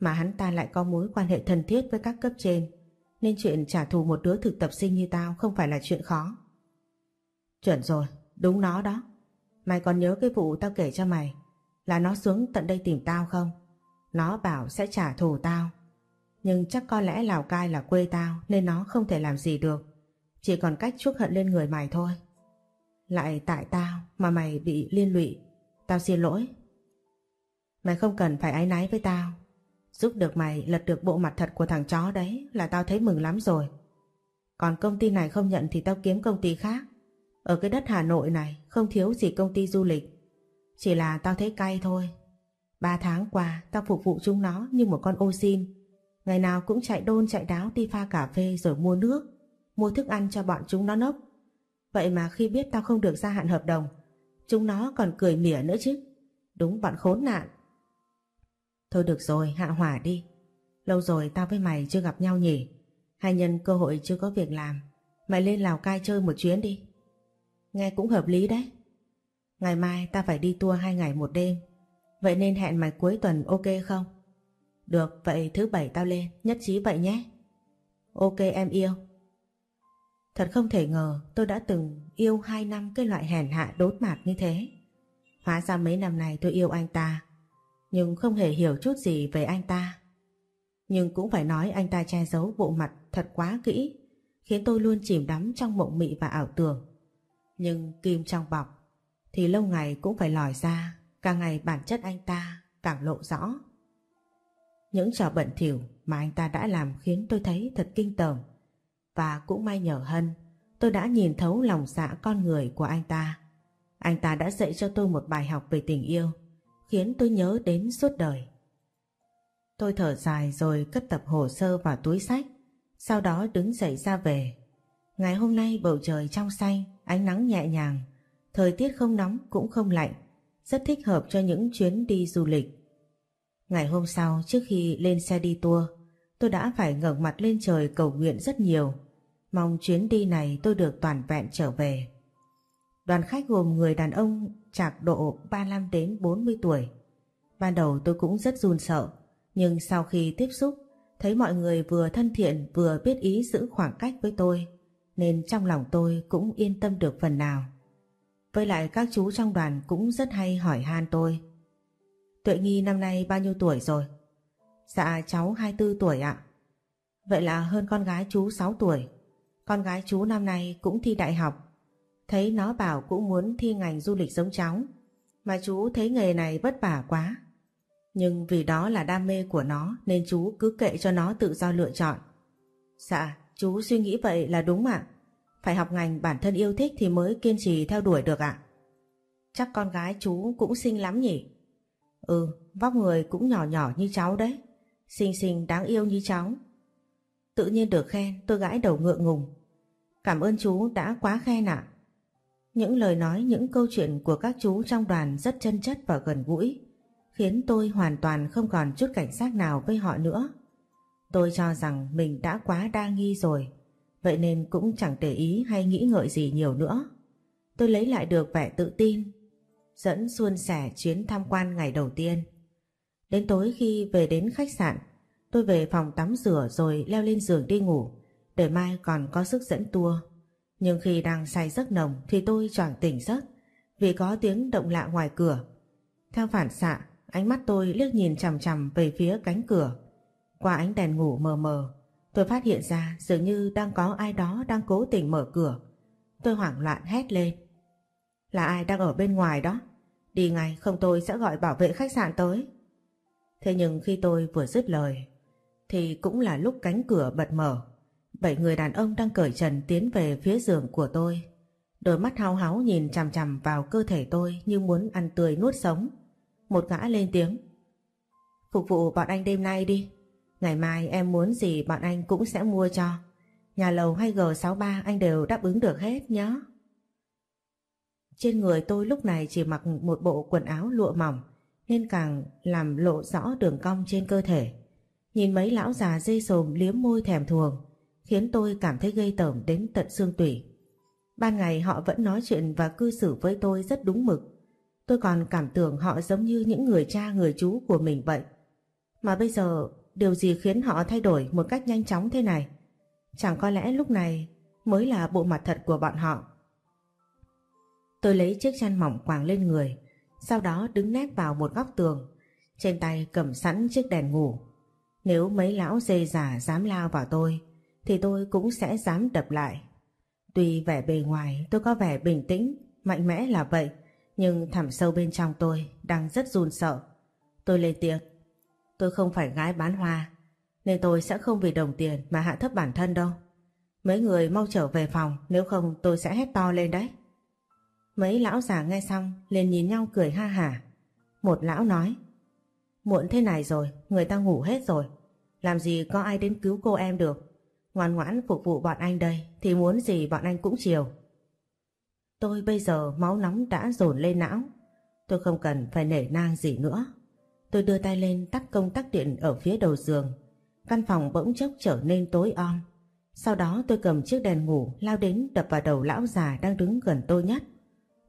Mà hắn ta lại có mối quan hệ thân thiết với các cấp trên, nên chuyện trả thù một đứa thực tập sinh như tao không phải là chuyện khó. Chuẩn rồi, đúng nó đó. Mày còn nhớ cái vụ tao kể cho mày, là nó xuống tận đây tìm tao không? Nó bảo sẽ trả thù tao. Nhưng chắc có lẽ Lào Cai là quê tao nên nó không thể làm gì được. Chỉ còn cách chuốc hận lên người mày thôi Lại tại tao mà mày bị liên lụy Tao xin lỗi Mày không cần phải áy náy với tao Giúp được mày lật được bộ mặt thật của thằng chó đấy Là tao thấy mừng lắm rồi Còn công ty này không nhận thì tao kiếm công ty khác Ở cái đất Hà Nội này Không thiếu gì công ty du lịch Chỉ là tao thấy cay thôi Ba tháng qua tao phục vụ chúng nó như một con ô xin Ngày nào cũng chạy đôn chạy đáo đi pha cà phê rồi mua nước mua thức ăn cho bọn chúng nó nốc. Vậy mà khi biết tao không được gia hạn hợp đồng, chúng nó còn cười mỉa nữa chứ. Đúng bọn khốn nạn. Thôi được rồi, hạ hỏa đi. Lâu rồi tao với mày chưa gặp nhau nhỉ. Hai nhân cơ hội chưa có việc làm. Mày lên Lào Cai chơi một chuyến đi. Nghe cũng hợp lý đấy. Ngày mai tao phải đi tour hai ngày một đêm. Vậy nên hẹn mày cuối tuần ok không? Được, vậy thứ bảy tao lên, nhất trí vậy nhé. Ok em yêu. Thật không thể ngờ tôi đã từng yêu hai năm cái loại hèn hạ đốt mạt như thế. Hóa ra mấy năm này tôi yêu anh ta nhưng không hề hiểu chút gì về anh ta. Nhưng cũng phải nói anh ta che giấu bộ mặt thật quá kỹ, khiến tôi luôn chìm đắm trong mộng mị và ảo tưởng. Nhưng kim trong bọc thì lâu ngày cũng phải lòi ra, càng ngày bản chất anh ta càng lộ rõ. Những trò bận thỉu mà anh ta đã làm khiến tôi thấy thật kinh tởm. Và cũng may nhờ Hân, tôi đã nhìn thấu lòng dạ con người của anh ta. Anh ta đã dạy cho tôi một bài học về tình yêu, khiến tôi nhớ đến suốt đời. Tôi thở dài rồi cất tập hồ sơ vào túi sách, sau đó đứng dậy ra về. Ngày hôm nay bầu trời trong xanh, ánh nắng nhẹ nhàng, thời tiết không nóng cũng không lạnh, rất thích hợp cho những chuyến đi du lịch. Ngày hôm sau trước khi lên xe đi tour, tôi đã phải ngẩng mặt lên trời cầu nguyện rất nhiều. Mong chuyến đi này tôi được toàn vẹn trở về. Đoàn khách gồm người đàn ông chạc độ 35 đến 40 tuổi. Ban đầu tôi cũng rất run sợ, nhưng sau khi tiếp xúc, thấy mọi người vừa thân thiện vừa biết ý giữ khoảng cách với tôi, nên trong lòng tôi cũng yên tâm được phần nào. Với lại các chú trong đoàn cũng rất hay hỏi han tôi. Tuệ Nghi năm nay bao nhiêu tuổi rồi? Dạ cháu 24 tuổi ạ. Vậy là hơn con gái chú 6 tuổi. Con gái chú năm nay cũng thi đại học. Thấy nó bảo cũng muốn thi ngành du lịch giống cháu. Mà chú thấy nghề này vất vả quá. Nhưng vì đó là đam mê của nó nên chú cứ kệ cho nó tự do lựa chọn. Dạ, chú suy nghĩ vậy là đúng ạ. Phải học ngành bản thân yêu thích thì mới kiên trì theo đuổi được ạ. Chắc con gái chú cũng xinh lắm nhỉ? Ừ, vóc người cũng nhỏ nhỏ như cháu đấy. Xinh xinh đáng yêu như cháu. Tự nhiên được khen tôi gãi đầu ngượng ngùng. Cảm ơn chú đã quá khen ạ. Những lời nói, những câu chuyện của các chú trong đoàn rất chân chất và gần gũi, khiến tôi hoàn toàn không còn chút cảnh giác nào với họ nữa. Tôi cho rằng mình đã quá đa nghi rồi, vậy nên cũng chẳng để ý hay nghĩ ngợi gì nhiều nữa. Tôi lấy lại được vẻ tự tin, dẫn xuân sẻ chuyến tham quan ngày đầu tiên. Đến tối khi về đến khách sạn, tôi về phòng tắm rửa rồi leo lên giường đi ngủ, để mai còn có sức dẫn tour. Nhưng khi đang say giấc nồng thì tôi choàng tỉnh giấc vì có tiếng động lạ ngoài cửa. Theo phản xạ, ánh mắt tôi liếc nhìn chằm chằm về phía cánh cửa. Qua ánh đèn ngủ mờ mờ, tôi phát hiện ra dường như đang có ai đó đang cố tình mở cửa. Tôi hoảng loạn hét lên. Là ai đang ở bên ngoài đó? Đi ngay không tôi sẽ gọi bảo vệ khách sạn tới. Thế nhưng khi tôi vừa dứt lời thì cũng là lúc cánh cửa bật mở. Bảy người đàn ông đang cởi trần tiến về phía giường của tôi. Đôi mắt hao háo nhìn chằm chằm vào cơ thể tôi như muốn ăn tươi nuốt sống. Một gã lên tiếng. Phục vụ bọn anh đêm nay đi. Ngày mai em muốn gì bọn anh cũng sẽ mua cho. Nhà lầu hay G63 anh đều đáp ứng được hết nhé. Trên người tôi lúc này chỉ mặc một bộ quần áo lụa mỏng, nên càng làm lộ rõ đường cong trên cơ thể. Nhìn mấy lão già dây sồm liếm môi thèm thuồng khiến tôi cảm thấy gây tởm đến tận xương tủy. Ban ngày họ vẫn nói chuyện và cư xử với tôi rất đúng mực. Tôi còn cảm tưởng họ giống như những người cha người chú của mình vậy. Mà bây giờ điều gì khiến họ thay đổi một cách nhanh chóng thế này? Chẳng có lẽ lúc này mới là bộ mặt thật của bọn họ. Tôi lấy chiếc chăn mỏng quàng lên người, sau đó đứng nép vào một góc tường, trên tay cầm sẵn chiếc đèn ngủ. Nếu mấy lão dê giả dám lao vào tôi, thì tôi cũng sẽ dám đập lại. Tuy vẻ bề ngoài tôi có vẻ bình tĩnh, mạnh mẽ là vậy, nhưng thẳm sâu bên trong tôi đang rất run sợ. Tôi lên tiếng, tôi không phải gái bán hoa, nên tôi sẽ không vì đồng tiền mà hạ thấp bản thân đâu. Mấy người mau trở về phòng, nếu không tôi sẽ hét to lên đấy. Mấy lão già nghe xong liền nhìn nhau cười ha hả. Một lão nói Muộn thế này rồi, người ta ngủ hết rồi. Làm gì có ai đến cứu cô em được. Ngoan ngoãn phục vụ bọn anh đây, thì muốn gì bọn anh cũng chiều. Tôi bây giờ máu nóng đã dồn lên não. Tôi không cần phải nể nang gì nữa. Tôi đưa tay lên tắt công tắc điện ở phía đầu giường. Căn phòng bỗng chốc trở nên tối om. Sau đó tôi cầm chiếc đèn ngủ lao đến đập vào đầu lão già đang đứng gần tôi nhất.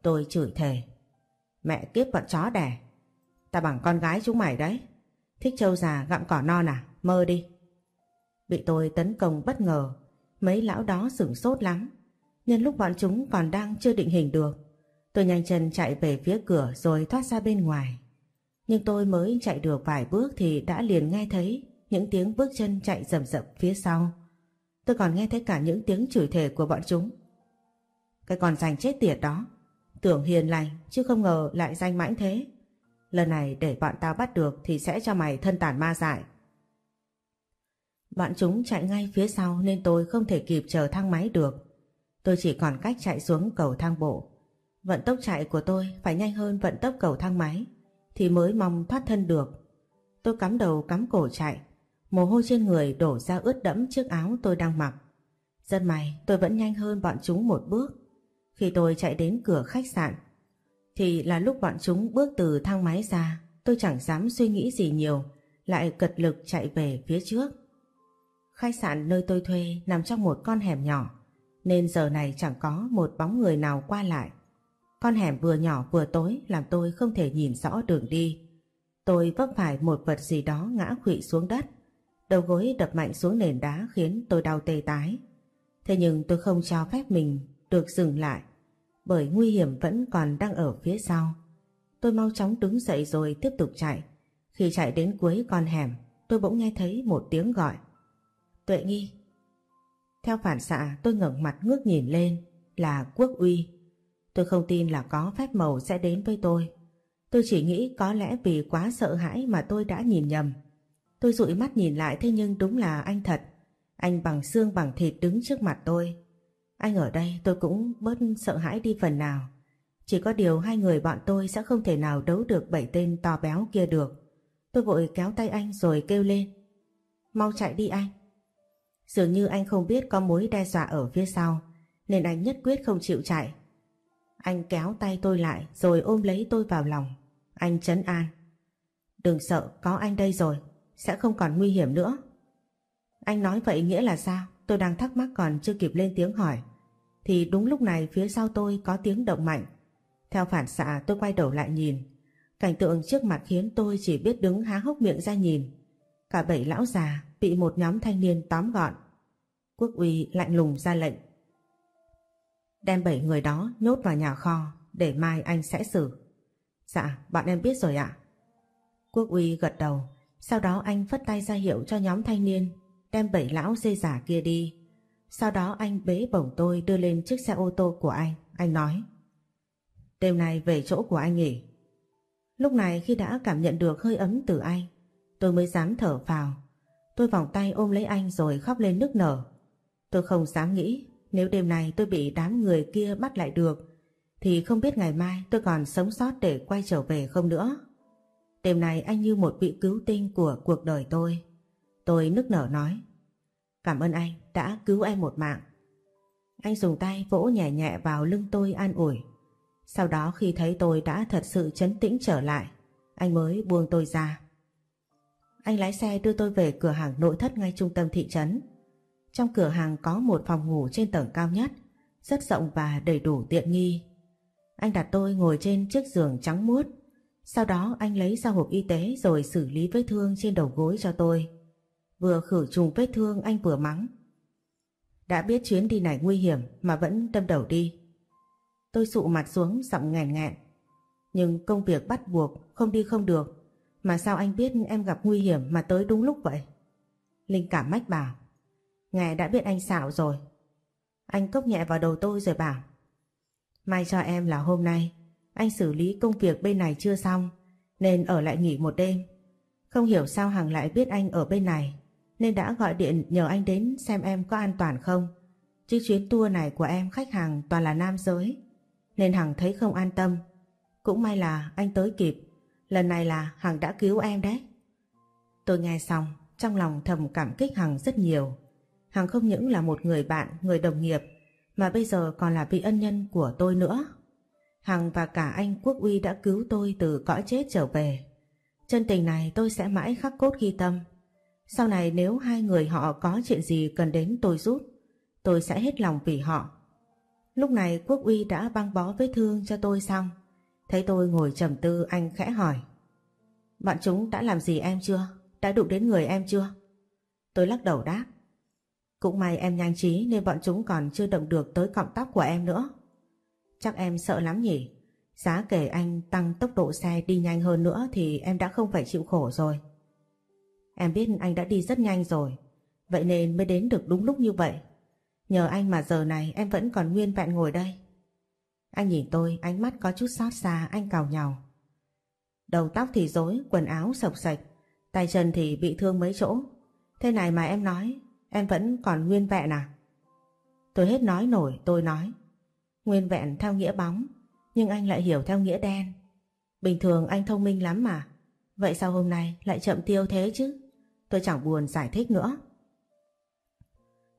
Tôi chửi thề. Mẹ kiếp bọn chó đẻ. Ta bằng con gái chúng mày đấy. Thích trâu già gặm cỏ non à? Mơ đi. Bị tôi tấn công bất ngờ. Mấy lão đó sửng sốt lắm. Nhân lúc bọn chúng còn đang chưa định hình được. Tôi nhanh chân chạy về phía cửa rồi thoát ra bên ngoài. Nhưng tôi mới chạy được vài bước thì đã liền nghe thấy những tiếng bước chân chạy rầm rập phía sau. Tôi còn nghe thấy cả những tiếng chửi thề của bọn chúng. Cái con danh chết tiệt đó, tưởng hiền lành chứ không ngờ lại danh mãnh thế. Lần này để bọn tao bắt được thì sẽ cho mày thân tàn ma dại. Bọn chúng chạy ngay phía sau nên tôi không thể kịp chờ thang máy được. Tôi chỉ còn cách chạy xuống cầu thang bộ. Vận tốc chạy của tôi phải nhanh hơn vận tốc cầu thang máy thì mới mong thoát thân được. Tôi cắm đầu cắm cổ chạy, mồ hôi trên người đổ ra ướt đẫm chiếc áo tôi đang mặc. Rất may tôi vẫn nhanh hơn bọn chúng một bước. Khi tôi chạy đến cửa khách sạn thì là lúc bọn chúng bước từ thang máy ra tôi chẳng dám suy nghĩ gì nhiều lại cật lực chạy về phía trước. Khách sạn nơi tôi thuê nằm trong một con hẻm nhỏ, nên giờ này chẳng có một bóng người nào qua lại. Con hẻm vừa nhỏ vừa tối làm tôi không thể nhìn rõ đường đi. Tôi vấp phải một vật gì đó ngã khụy xuống đất. Đầu gối đập mạnh xuống nền đá khiến tôi đau tê tái. Thế nhưng tôi không cho phép mình được dừng lại, bởi nguy hiểm vẫn còn đang ở phía sau. Tôi mau chóng đứng dậy rồi tiếp tục chạy. Khi chạy đến cuối con hẻm, tôi bỗng nghe thấy một tiếng gọi. Tuệ nghi. Theo phản xạ, tôi ngẩng mặt ngước nhìn lên là quốc uy. Tôi không tin là có phép màu sẽ đến với tôi. Tôi chỉ nghĩ có lẽ vì quá sợ hãi mà tôi đã nhìn nhầm. Tôi dụi mắt nhìn lại thế nhưng đúng là anh thật. Anh bằng xương bằng thịt đứng trước mặt tôi. Anh ở đây, tôi cũng bớt sợ hãi đi phần nào. Chỉ có điều hai người bọn tôi sẽ không thể nào đấu được bảy tên to béo kia được. Tôi vội kéo tay anh rồi kêu lên. Mau chạy đi anh. Dường như anh không biết có mối đe dọa ở phía sau nên anh nhất quyết không chịu chạy. Anh kéo tay tôi lại rồi ôm lấy tôi vào lòng. Anh chấn an. Đừng sợ, có anh đây rồi, sẽ không còn nguy hiểm nữa. Anh nói vậy nghĩa là sao? Tôi đang thắc mắc còn chưa kịp lên tiếng hỏi. Thì đúng lúc này phía sau tôi có tiếng động mạnh. Theo phản xạ tôi quay đầu lại nhìn. Cảnh tượng trước mặt khiến tôi chỉ biết đứng há hốc miệng ra nhìn. Cả bảy lão già bị một nhóm thanh niên tóm gọn. Quốc uy lạnh lùng ra lệnh. Đem bảy người đó nhốt vào nhà kho để mai anh sẽ xử. Dạ, bọn em biết rồi ạ. Quốc uy gật đầu, sau đó anh phất tay ra hiệu cho nhóm thanh niên đem bảy lão dây giả kia đi. Sau đó anh bế bổng tôi đưa lên chiếc xe ô tô của anh. Anh nói Đêm nay về chỗ của anh nghỉ. Lúc này khi đã cảm nhận được hơi ấm từ anh tôi mới dám thở vào. Tôi vòng tay ôm lấy anh rồi khóc lên nức nở. Tôi không dám nghĩ nếu đêm nay tôi bị đám người kia bắt lại được thì không biết ngày mai tôi còn sống sót để quay trở về không nữa. Đêm này anh như một vị cứu tinh của cuộc đời tôi. Tôi nức nở nói Cảm ơn anh đã cứu em một mạng. Anh dùng tay vỗ nhẹ nhẹ vào lưng tôi an ủi. Sau đó khi thấy tôi đã thật sự chấn tĩnh trở lại, anh mới buông tôi ra. Anh lái xe đưa tôi về cửa hàng nội thất ngay trung tâm thị trấn. Trong cửa hàng có một phòng ngủ trên tầng cao nhất, rất rộng và đầy đủ tiện nghi. Anh đặt tôi ngồi trên chiếc giường trắng muốt. Sau đó anh lấy ra hộp y tế rồi xử lý vết thương trên đầu gối cho tôi. Vừa khử trùng vết thương anh vừa mắng. Đã biết chuyến đi này nguy hiểm mà vẫn đâm đầu đi. Tôi sụ mặt xuống giọng nghẹn nghẹn. Nhưng công việc bắt buộc không đi không được. Mà sao anh biết em gặp nguy hiểm mà tới đúng lúc vậy? Linh cảm mách bảo. Ngài đã biết anh xạo rồi. Anh cốc nhẹ vào đầu tôi rồi bảo. May cho em là hôm nay, anh xử lý công việc bên này chưa xong, nên ở lại nghỉ một đêm. Không hiểu sao Hằng lại biết anh ở bên này, nên đã gọi điện nhờ anh đến xem em có an toàn không. Chứ chuyến tour này của em khách hàng toàn là nam giới, nên Hằng thấy không an tâm. Cũng may là anh tới kịp. Lần này là Hằng đã cứu em đấy. Tôi nghe xong trong lòng thầm cảm kích Hằng rất nhiều. Hằng không những là một người bạn, người đồng nghiệp mà bây giờ còn là vị ân nhân của tôi nữa. Hằng và cả anh Quốc Uy đã cứu tôi từ cõi chết trở về. Chân tình này tôi sẽ mãi khắc cốt ghi tâm. Sau này nếu hai người họ có chuyện gì cần đến tôi giúp, tôi sẽ hết lòng vì họ. Lúc này Quốc Uy đã băng bó vết thương cho tôi xong. Thấy tôi ngồi trầm tư anh khẽ hỏi. Bọn chúng đã làm gì em chưa? Đã đụng đến người em chưa? Tôi lắc đầu đáp. Cũng may em nhanh trí nên bọn chúng còn chưa động được tới cọng tóc của em nữa. Chắc em sợ lắm nhỉ? Giá kể anh tăng tốc độ xe đi nhanh hơn nữa thì em đã không phải chịu khổ rồi. Em biết anh đã đi rất nhanh rồi, vậy nên mới đến được đúng lúc như vậy. Nhờ anh mà giờ này em vẫn còn nguyên vẹn ngồi đây. Anh nhìn tôi, ánh mắt có chút xót xa, anh cào nhào. Đầu tóc thì rối, quần áo sộc sạch, tay chân thì bị thương mấy chỗ. Thế này mà em nói, em vẫn còn nguyên vẹn à? Tôi hết nói nổi, tôi nói. Nguyên vẹn theo nghĩa bóng, nhưng anh lại hiểu theo nghĩa đen. Bình thường anh thông minh lắm mà. Vậy sao hôm nay lại chậm tiêu thế chứ? Tôi chẳng buồn giải thích nữa.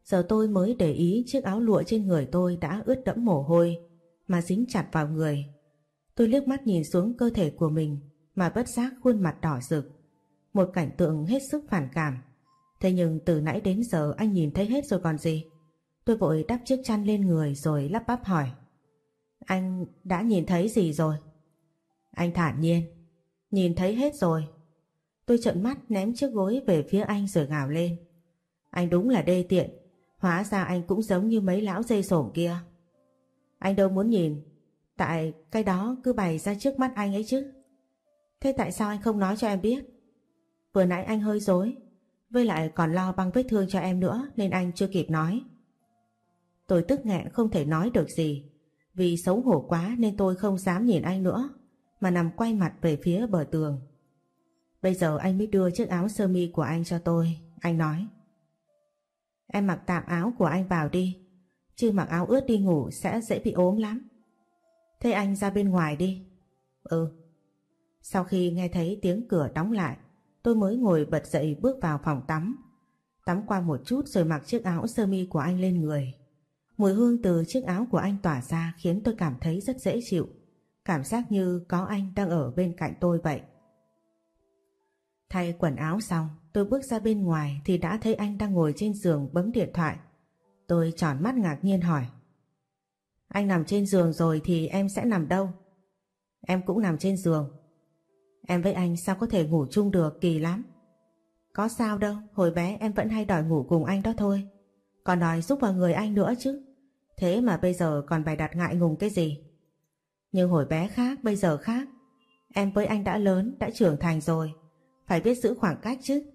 Giờ tôi mới để ý chiếc áo lụa trên người tôi đã ướt đẫm mồ hôi mà dính chặt vào người. Tôi liếc mắt nhìn xuống cơ thể của mình mà bất giác khuôn mặt đỏ rực. Một cảnh tượng hết sức phản cảm. Thế nhưng từ nãy đến giờ anh nhìn thấy hết rồi còn gì. Tôi vội đắp chiếc chăn lên người rồi lắp bắp hỏi. Anh đã nhìn thấy gì rồi? Anh thản nhiên. Nhìn thấy hết rồi. Tôi trợn mắt ném chiếc gối về phía anh rồi gào lên. Anh đúng là đê tiện. Hóa ra anh cũng giống như mấy lão dây sổm kia. Anh đâu muốn nhìn. Tại cái đó cứ bày ra trước mắt anh ấy chứ. Thế tại sao anh không nói cho em biết? Vừa nãy anh hơi dối. Với lại còn lo băng vết thương cho em nữa nên anh chưa kịp nói. Tôi tức nghẹn không thể nói được gì. Vì xấu hổ quá nên tôi không dám nhìn anh nữa, mà nằm quay mặt về phía bờ tường. Bây giờ anh mới đưa chiếc áo sơ mi của anh cho tôi. Anh nói. Em mặc tạm áo của anh vào đi. Chứ mặc áo ướt đi ngủ sẽ dễ bị ốm lắm. Thế anh ra bên ngoài đi. Ừ. Sau khi nghe thấy tiếng cửa đóng lại, tôi mới ngồi bật dậy bước vào phòng tắm. Tắm qua một chút rồi mặc chiếc áo sơ mi của anh lên người. Mùi hương từ chiếc áo của anh tỏa ra khiến tôi cảm thấy rất dễ chịu. Cảm giác như có anh đang ở bên cạnh tôi vậy. Thay quần áo xong, tôi bước ra bên ngoài thì đã thấy anh đang ngồi trên giường bấm điện thoại. Tôi tròn mắt ngạc nhiên hỏi. Anh nằm trên giường rồi thì em sẽ nằm đâu? Em cũng nằm trên giường. Em với anh sao có thể ngủ chung được kỳ lắm. Có sao đâu, hồi bé em vẫn hay đòi ngủ cùng anh đó thôi. Còn đòi giúp vào người anh nữa chứ. Thế mà bây giờ còn bày đặt ngại ngùng cái gì? Nhưng hồi bé khác, bây giờ khác. Em với anh đã lớn, đã trưởng thành rồi. Phải biết giữ khoảng cách chứ.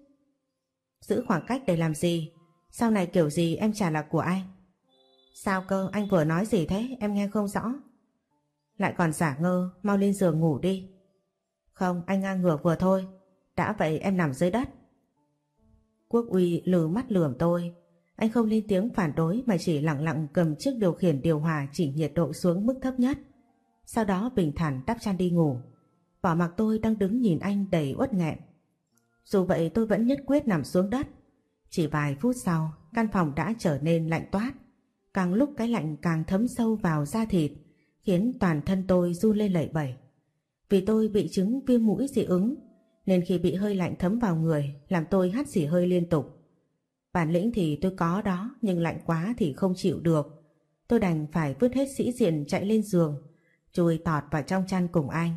Giữ khoảng cách để làm gì? Sau này kiểu gì em trả là của anh? Sao cơ, anh vừa nói gì thế? Em nghe không rõ. Lại còn giả ngơ, mau lên giường ngủ đi. Không, anh ngang ngược vừa thôi. Đã vậy em nằm dưới đất. Quốc uy lừ mắt lườm tôi. Anh không lên tiếng phản đối mà chỉ lặng lặng cầm chiếc điều khiển điều hòa chỉ nhiệt độ xuống mức thấp nhất. Sau đó bình thản đắp chăn đi ngủ. Bỏ mặc tôi đang đứng nhìn anh đầy uất nghẹn. Dù vậy tôi vẫn nhất quyết nằm xuống đất. Chỉ vài phút sau, căn phòng đã trở nên lạnh toát. Càng lúc cái lạnh càng thấm sâu vào da thịt, khiến toàn thân tôi run lên lẩy bẩy. Vì tôi bị chứng viêm mũi dị ứng, nên khi bị hơi lạnh thấm vào người, làm tôi hắt xỉ hơi liên tục. Bản lĩnh thì tôi có đó, nhưng lạnh quá thì không chịu được. Tôi đành phải vứt hết sĩ diện chạy lên giường, chui tọt vào trong chăn cùng anh.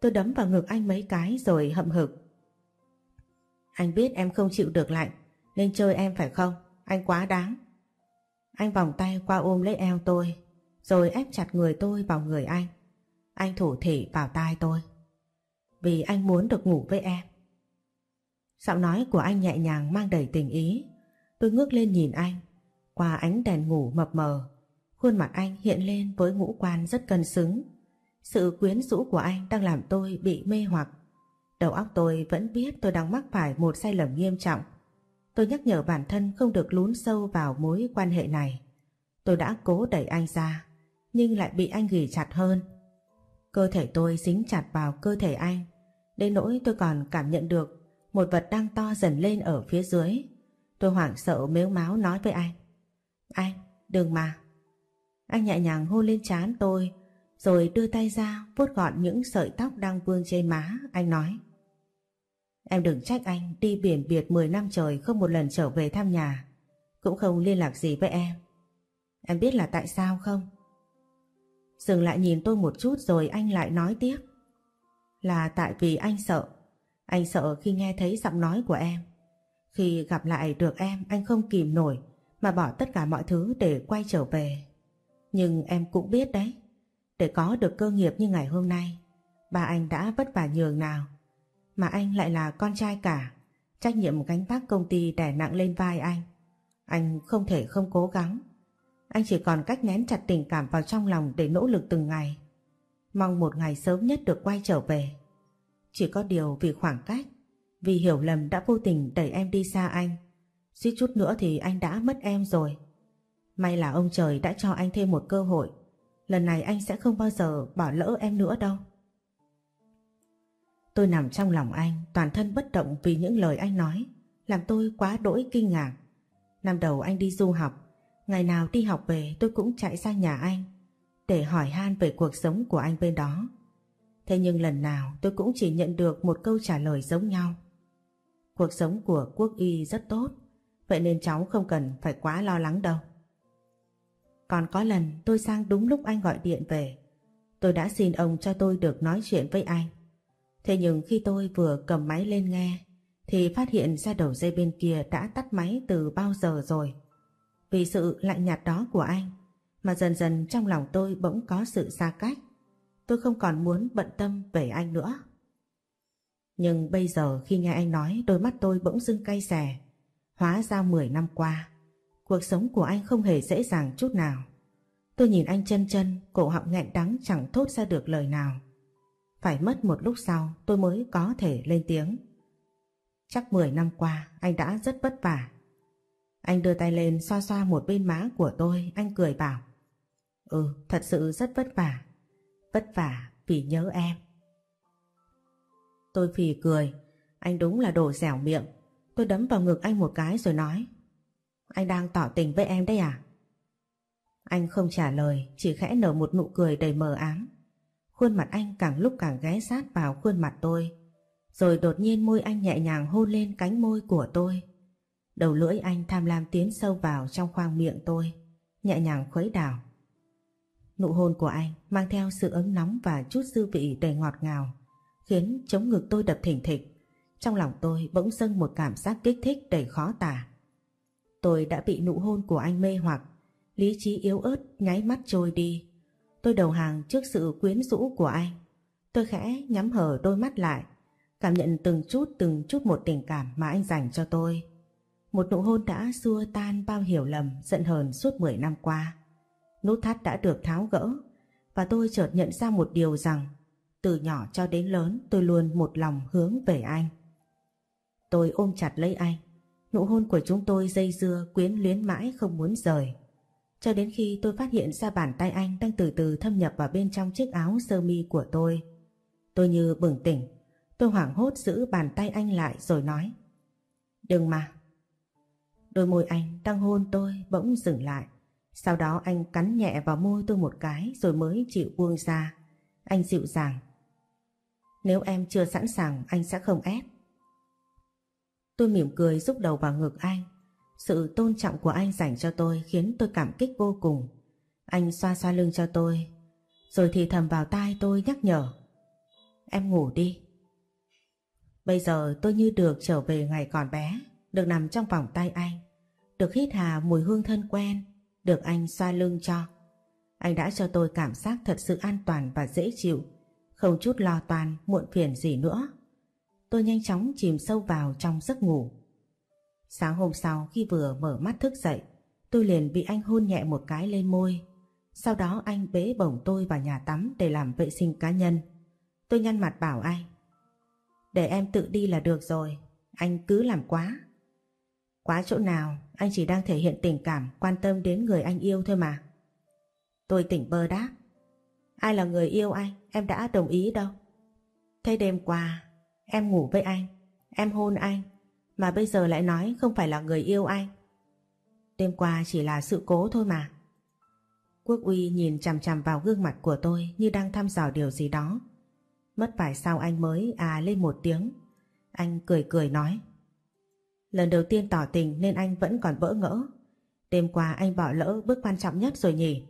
Tôi đấm vào ngực anh mấy cái rồi hậm hực. Anh biết em không chịu được lạnh nên chơi em phải không? Anh quá đáng. Anh vòng tay qua ôm lấy eo tôi rồi ép chặt người tôi vào người anh. Anh thủ thị vào tai tôi. Vì anh muốn được ngủ với em. Giọng nói của anh nhẹ nhàng mang đầy tình ý. Tôi ngước lên nhìn anh. Qua ánh đèn ngủ mập mờ, khuôn mặt anh hiện lên với ngũ quan rất cân xứng. Sự quyến rũ của anh đang làm tôi bị mê hoặc. Đầu óc tôi vẫn biết tôi đang mắc phải một sai lầm nghiêm trọng. Tôi nhắc nhở bản thân không được lún sâu vào mối quan hệ này. Tôi đã cố đẩy anh ra, nhưng lại bị anh ghì chặt hơn. Cơ thể tôi dính chặt vào cơ thể anh, đến nỗi tôi còn cảm nhận được một vật đang to dần lên ở phía dưới. Tôi hoảng sợ mếu máu nói với anh. Anh, đừng mà. Anh nhẹ nhàng hôn lên trán tôi, rồi đưa tay ra vuốt gọn những sợi tóc đang vương trên má, anh nói. Em đừng trách anh đi biển biệt 10 năm trời không một lần trở về thăm nhà, cũng không liên lạc gì với em. Em biết là tại sao không? Dừng lại nhìn tôi một chút rồi anh lại nói tiếp. Là tại vì anh sợ. Anh sợ khi nghe thấy giọng nói của em. Khi gặp lại được em anh không kìm nổi mà bỏ tất cả mọi thứ để quay trở về. Nhưng em cũng biết đấy. Để có được cơ nghiệp như ngày hôm nay, ba anh đã vất vả nhường nào. Mà anh lại là con trai cả, trách nhiệm gánh vác công ty đè nặng lên vai anh. Anh không thể không cố gắng. Anh chỉ còn cách nén chặt tình cảm vào trong lòng để nỗ lực từng ngày. Mong một ngày sớm nhất được quay trở về. Chỉ có điều vì khoảng cách, vì hiểu lầm đã vô tình đẩy em đi xa anh. Suýt chút nữa thì anh đã mất em rồi. May là ông trời đã cho anh thêm một cơ hội. Lần này anh sẽ không bao giờ bỏ lỡ em nữa đâu. Tôi nằm trong lòng anh, toàn thân bất động vì những lời anh nói, làm tôi quá đỗi kinh ngạc. Năm đầu anh đi du học, ngày nào đi học về tôi cũng chạy sang nhà anh để hỏi han về cuộc sống của anh bên đó. Thế nhưng lần nào tôi cũng chỉ nhận được một câu trả lời giống nhau. Cuộc sống của quốc y rất tốt, vậy nên cháu không cần phải quá lo lắng đâu. Còn có lần tôi sang đúng lúc anh gọi điện về, tôi đã xin ông cho tôi được nói chuyện với anh. Thế nhưng khi tôi vừa cầm máy lên nghe, thì phát hiện ra đầu dây bên kia đã tắt máy từ bao giờ rồi. Vì sự lạnh nhạt đó của anh, mà dần dần trong lòng tôi bỗng có sự xa cách. Tôi không còn muốn bận tâm về anh nữa. Nhưng bây giờ khi nghe anh nói đôi mắt tôi bỗng dưng cay xè. Hóa ra 10 năm qua, cuộc sống của anh không hề dễ dàng chút nào. Tôi nhìn anh chân chân, cổ họng nghẹn đắng chẳng thốt ra được lời nào. Phải mất một lúc sau tôi mới có thể lên tiếng. Chắc 10 năm qua anh đã rất vất vả. Anh đưa tay lên xoa xoa một bên má của tôi, anh cười bảo. Ừ, thật sự rất vất vả. Vất vả vì nhớ em. Tôi phì cười, anh đúng là đồ dẻo miệng. Tôi đấm vào ngực anh một cái rồi nói. Anh đang tỏ tình với em đấy à? Anh không trả lời, chỉ khẽ nở một nụ cười đầy mờ ám. Khuôn mặt anh càng lúc càng ghé sát vào khuôn mặt tôi. Rồi đột nhiên môi anh nhẹ nhàng hôn lên cánh môi của tôi. Đầu lưỡi anh tham lam tiến sâu vào trong khoang miệng tôi, nhẹ nhàng khuấy đảo. Nụ hôn của anh mang theo sự ấm nóng và chút dư vị đầy ngọt ngào, khiến chống ngực tôi đập thỉnh thịch. Trong lòng tôi bỗng dâng một cảm giác kích thích đầy khó tả. Tôi đã bị nụ hôn của anh mê hoặc, lý trí yếu ớt nháy mắt trôi đi. Tôi đầu hàng trước sự quyến rũ của anh. Tôi khẽ nhắm hờ đôi mắt lại, cảm nhận từng chút từng chút một tình cảm mà anh dành cho tôi. Một nụ hôn đã xua tan bao hiểu lầm, giận hờn suốt 10 năm qua. Nút thắt đã được tháo gỡ và tôi chợt nhận ra một điều rằng từ nhỏ cho đến lớn tôi luôn một lòng hướng về anh. Tôi ôm chặt lấy anh, nụ hôn của chúng tôi dây dưa quyến luyến mãi không muốn rời. Cho đến khi tôi phát hiện ra bàn tay anh đang từ từ thâm nhập vào bên trong chiếc áo sơ mi của tôi. Tôi như bừng tỉnh, tôi hoảng hốt giữ bàn tay anh lại rồi nói Đừng mà. Đôi môi anh đang hôn tôi bỗng dừng lại. Sau đó anh cắn nhẹ vào môi tôi một cái rồi mới chịu buông ra. Anh dịu dàng. Nếu em chưa sẵn sàng anh sẽ không ép. Tôi mỉm cười rúc đầu vào ngực anh. Sự tôn trọng của anh dành cho tôi khiến tôi cảm kích vô cùng. Anh xoa xoa lưng cho tôi, rồi thì thầm vào tai tôi nhắc nhở. Em ngủ đi. Bây giờ tôi như được trở về ngày còn bé, được nằm trong vòng tay anh, được hít hà mùi hương thân quen, được anh xoa lưng cho. Anh đã cho tôi cảm giác thật sự an toàn và dễ chịu, không chút lo toan, muộn phiền gì nữa. Tôi nhanh chóng chìm sâu vào trong giấc ngủ. Sáng hôm sau khi vừa mở mắt thức dậy, tôi liền bị anh hôn nhẹ một cái lên môi. Sau đó anh bế bổng tôi vào nhà tắm để làm vệ sinh cá nhân. Tôi nhăn mặt bảo anh. Để em tự đi là được rồi, anh cứ làm quá. Quá chỗ nào, anh chỉ đang thể hiện tình cảm quan tâm đến người anh yêu thôi mà. Tôi tỉnh bơ đáp. Ai là người yêu anh, em đã đồng ý đâu. Thế đêm qua, em ngủ với anh, em hôn anh, mà bây giờ lại nói không phải là người yêu anh. Đêm qua chỉ là sự cố thôi mà. Quốc uy nhìn chằm chằm vào gương mặt của tôi như đang thăm dò điều gì đó. Mất vài sau anh mới à lên một tiếng. Anh cười cười nói. Lần đầu tiên tỏ tình nên anh vẫn còn bỡ ngỡ. Đêm qua anh bỏ lỡ bước quan trọng nhất rồi nhỉ?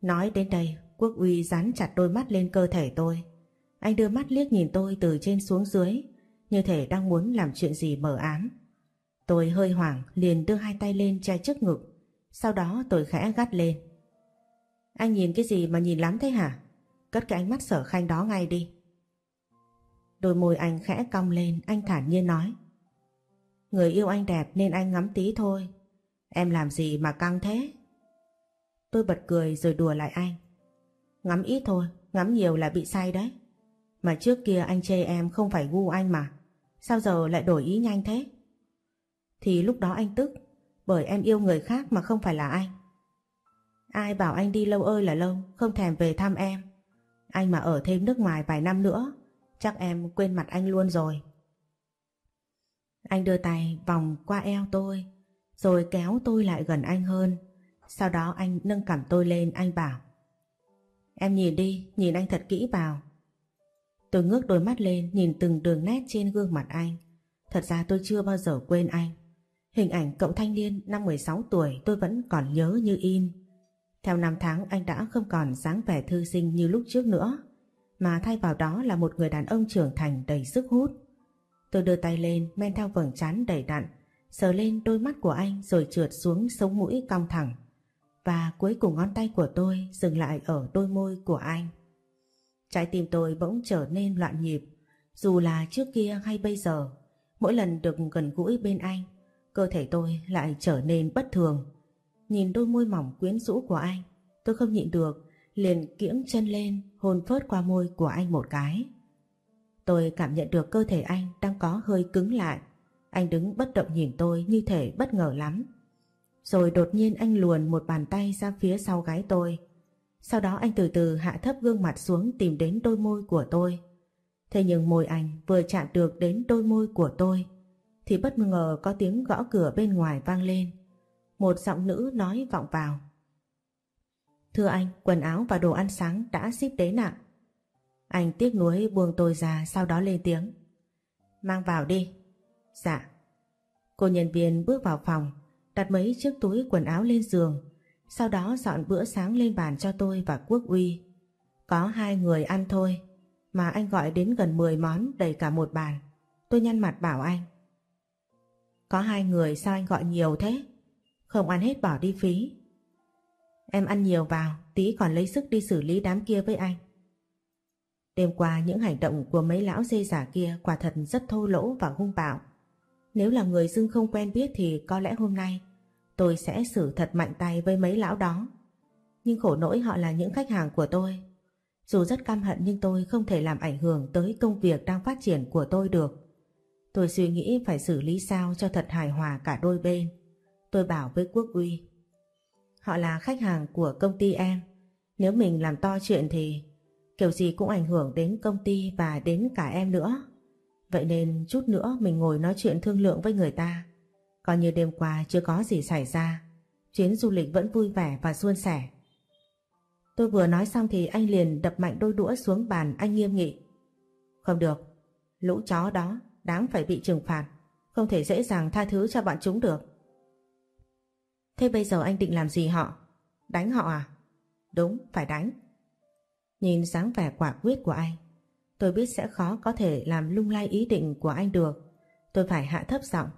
Nói đến đây, Quốc uy dán chặt đôi mắt lên cơ thể tôi. Anh đưa mắt liếc nhìn tôi từ trên xuống dưới, như thể đang muốn làm chuyện gì mờ ám. Tôi hơi hoảng liền đưa hai tay lên che trước ngực, sau đó tôi khẽ gắt lên. Anh nhìn cái gì mà nhìn lắm thế hả? Cất cái ánh mắt sở khanh đó ngay đi. Đôi môi anh khẽ cong lên, anh thản nhiên nói. Người yêu anh đẹp nên anh ngắm tí thôi. Em làm gì mà căng thế? Tôi bật cười rồi đùa lại anh. Ngắm ít thôi, ngắm nhiều là bị say đấy. Mà trước kia anh chê em không phải gu anh mà. Sao giờ lại đổi ý nhanh thế? Thì lúc đó anh tức, bởi em yêu người khác mà không phải là anh. Ai bảo anh đi lâu ơi là lâu, không thèm về thăm em. Anh mà ở thêm nước ngoài vài năm nữa, chắc em quên mặt anh luôn rồi. Anh đưa tay vòng qua eo tôi, rồi kéo tôi lại gần anh hơn. Sau đó anh nâng cằm tôi lên, anh bảo. Em nhìn đi, nhìn anh thật kỹ vào. Tôi ngước đôi mắt lên nhìn từng đường nét trên gương mặt anh. Thật ra tôi chưa bao giờ quên anh. Hình ảnh cậu thanh niên năm 16 tuổi tôi vẫn còn nhớ như in. Theo năm tháng anh đã không còn dáng vẻ thư sinh như lúc trước nữa, mà thay vào đó là một người đàn ông trưởng thành đầy sức hút. Tôi đưa tay lên men theo vầng trán đầy đặn, sờ lên đôi mắt của anh rồi trượt xuống sống mũi cong thẳng. Và cuối cùng ngón tay của tôi dừng lại ở đôi môi của anh. Trái tim tôi bỗng trở nên loạn nhịp, dù là trước kia hay bây giờ, mỗi lần được gần gũi bên anh, cơ thể tôi lại trở nên bất thường. Nhìn đôi môi mỏng quyến rũ của anh, tôi không nhịn được, liền kiễng chân lên hôn phớt qua môi của anh một cái. Tôi cảm nhận được cơ thể anh đang có hơi cứng lại. Anh đứng bất động nhìn tôi như thể bất ngờ lắm. Rồi đột nhiên anh luồn một bàn tay ra phía sau gái tôi. Sau đó anh từ từ hạ thấp gương mặt xuống tìm đến đôi môi của tôi. Thế nhưng môi anh vừa chạm được đến đôi môi của tôi thì bất ngờ có tiếng gõ cửa bên ngoài vang lên. Một giọng nữ nói vọng vào. Thưa anh, quần áo và đồ ăn sáng đã ship đến ạ. Anh tiếc nuối buông tôi ra sau đó lên tiếng. Mang vào đi. Dạ. Cô nhân viên bước vào phòng, đặt mấy chiếc túi quần áo lên giường, sau đó dọn bữa sáng lên bàn cho tôi và Quốc Uy. Có hai người ăn thôi, mà anh gọi đến gần 10 món đầy cả một bàn. Tôi nhăn mặt bảo anh. Có hai người sao anh gọi nhiều thế? Không ăn hết bỏ đi phí. Em ăn nhiều vào, tí còn lấy sức đi xử lý đám kia với anh. Đêm qua những hành động của mấy lão dê giả kia quả thật rất thô lỗ và hung bạo. Nếu là người dưng không quen biết thì có lẽ hôm nay tôi sẽ xử thật mạnh tay với mấy lão đó. Nhưng khổ nỗi họ là những khách hàng của tôi. Dù rất căm hận nhưng tôi không thể làm ảnh hưởng tới công việc đang phát triển của tôi được. Tôi suy nghĩ phải xử lý sao cho thật hài hòa cả đôi bên. Tôi bảo với Quốc Uy. Họ là khách hàng của công ty em. Nếu mình làm to chuyện thì kiểu gì cũng ảnh hưởng đến công ty và đến cả em nữa. Vậy nên chút nữa mình ngồi nói chuyện thương lượng với người ta. Coi như đêm qua chưa có gì xảy ra. Chuyến du lịch vẫn vui vẻ và suôn sẻ. Tôi vừa nói xong thì anh liền đập mạnh đôi đũa xuống bàn anh nghiêm nghị. Không được, lũ chó đó đáng phải bị trừng phạt. Không thể dễ dàng tha thứ cho bọn chúng được. Thế bây giờ anh định làm gì họ? Đánh họ à? Đúng, phải đánh. Nhìn dáng vẻ quả quyết của anh, tôi biết sẽ khó có thể làm lung lay ý định của anh được. Tôi phải hạ thấp giọng.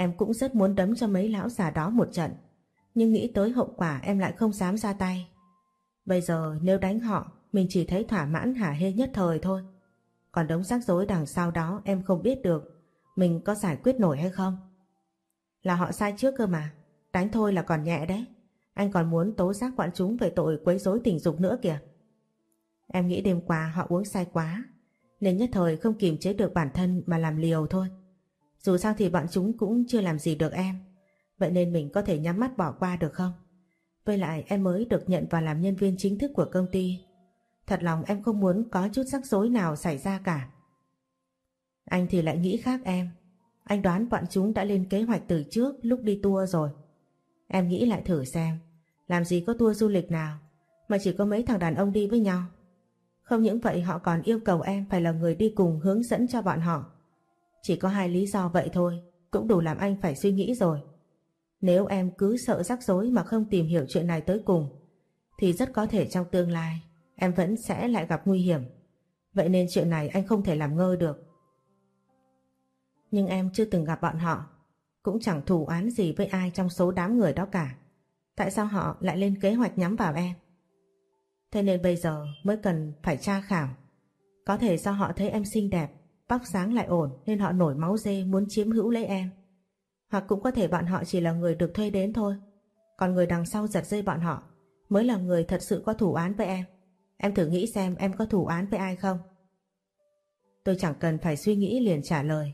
Em cũng rất muốn đấm cho mấy lão già đó một trận, nhưng nghĩ tới hậu quả em lại không dám ra tay. Bây giờ nếu đánh họ, mình chỉ thấy thỏa mãn hả hê nhất thời thôi. Còn đống rắc rối đằng sau đó em không biết được mình có giải quyết nổi hay không. Là họ sai trước cơ mà, đánh thôi là còn nhẹ đấy. Anh còn muốn tố giác bọn chúng về tội quấy rối tình dục nữa kìa. Em nghĩ đêm qua họ uống say quá, nên nhất thời không kiềm chế được bản thân mà làm liều thôi. Dù sao thì bọn chúng cũng chưa làm gì được em, vậy nên mình có thể nhắm mắt bỏ qua được không? Với lại em mới được nhận vào làm nhân viên chính thức của công ty. Thật lòng em không muốn có chút rắc rối nào xảy ra cả. Anh thì lại nghĩ khác em. Anh đoán bọn chúng đã lên kế hoạch từ trước lúc đi tour rồi. Em nghĩ lại thử xem, làm gì có tour du lịch nào mà chỉ có mấy thằng đàn ông đi với nhau. Không những vậy họ còn yêu cầu em phải là người đi cùng hướng dẫn cho bọn họ. Chỉ có hai lý do vậy thôi, cũng đủ làm anh phải suy nghĩ rồi. Nếu em cứ sợ rắc rối mà không tìm hiểu chuyện này tới cùng, thì rất có thể trong tương lai em vẫn sẽ lại gặp nguy hiểm. Vậy nên chuyện này anh không thể làm ngơ được. Nhưng em chưa từng gặp bọn họ, cũng chẳng thù oán gì với ai trong số đám người đó cả. Tại sao họ lại lên kế hoạch nhắm vào em? Thế nên bây giờ mới cần phải tra khảo. Có thể do họ thấy em xinh đẹp, Bóc sáng lại ổn nên họ nổi máu dê muốn chiếm hữu lấy em. Hoặc cũng có thể bọn họ chỉ là người được thuê đến thôi. Còn người đằng sau giật dây bọn họ mới là người thật sự có thủ án với em. Em thử nghĩ xem em có thủ án với ai không? Tôi chẳng cần phải suy nghĩ liền trả lời.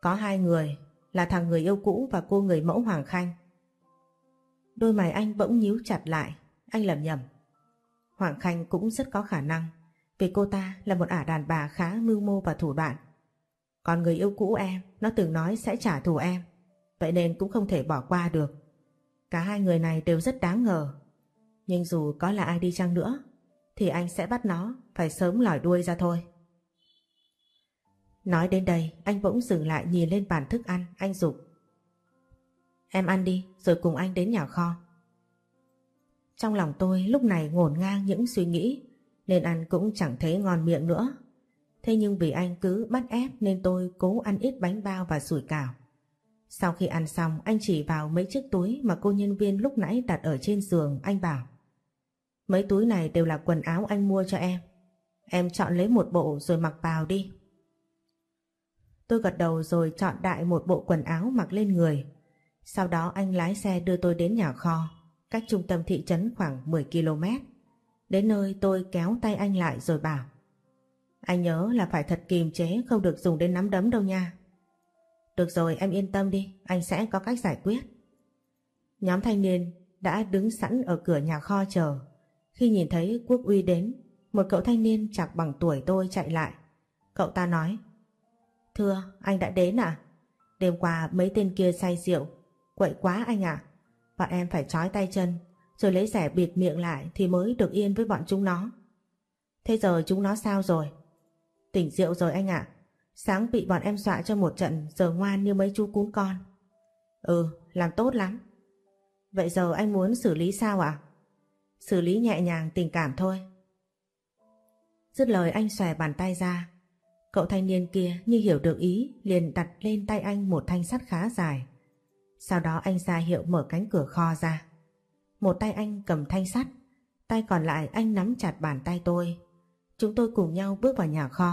Có hai người, là thằng người yêu cũ và cô người mẫu Hoàng Khanh. Đôi mày anh bỗng nhíu chặt lại, anh lầm nhầm. Hoàng Khanh cũng rất có khả năng, vì cô ta là một ả đàn bà khá mưu mô và thủ đoạn. Còn người yêu cũ em, nó từng nói sẽ trả thù em, vậy nên cũng không thể bỏ qua được. Cả hai người này đều rất đáng ngờ. Nhưng dù có là ai đi chăng nữa, thì anh sẽ bắt nó phải sớm lòi đuôi ra thôi. Nói đến đây, anh bỗng dừng lại nhìn lên bàn thức ăn, anh dục Em ăn đi, rồi cùng anh đến nhà kho. Trong lòng tôi lúc này ngổn ngang những suy nghĩ, nên ăn cũng chẳng thấy ngon miệng nữa. Thế nhưng vì anh cứ bắt ép nên tôi cố ăn ít bánh bao và sủi cảo. Sau khi ăn xong anh chỉ vào mấy chiếc túi mà cô nhân viên lúc nãy đặt ở trên giường anh bảo Mấy túi này đều là quần áo anh mua cho em. Em chọn lấy một bộ rồi mặc vào đi. Tôi gật đầu rồi chọn đại một bộ quần áo mặc lên người. Sau đó anh lái xe đưa tôi đến nhà kho, cách trung tâm thị trấn khoảng 10 km. Đến nơi tôi kéo tay anh lại rồi bảo Anh nhớ là phải thật kìm chế không được dùng đến nắm đấm đâu nha. Được rồi em yên tâm đi, anh sẽ có cách giải quyết. Nhóm thanh niên đã đứng sẵn ở cửa nhà kho chờ. Khi nhìn thấy Quốc Uy đến, một cậu thanh niên chạc bằng tuổi tôi chạy lại. Cậu ta nói Thưa, anh đã đến à? Đêm qua mấy tên kia say rượu, quậy quá anh ạ. Bọn em phải trói tay chân, rồi lấy rẻ bịt miệng lại thì mới được yên với bọn chúng nó. Thế giờ chúng nó sao rồi? Tỉnh rượu rồi anh ạ. Sáng bị bọn em dọa cho một trận giờ ngoan như mấy chú cún con. Ừ, làm tốt lắm. Vậy giờ anh muốn xử lý sao ạ? Xử lý nhẹ nhàng tình cảm thôi. Dứt lời anh xòe bàn tay ra, Cậu thanh niên kia như hiểu được ý liền đặt lên tay anh một thanh sắt khá dài. Sau đó anh ra hiệu mở cánh cửa kho ra. Một tay anh cầm thanh sắt, tay còn lại anh nắm chặt bàn tay tôi. Chúng tôi cùng nhau bước vào nhà kho.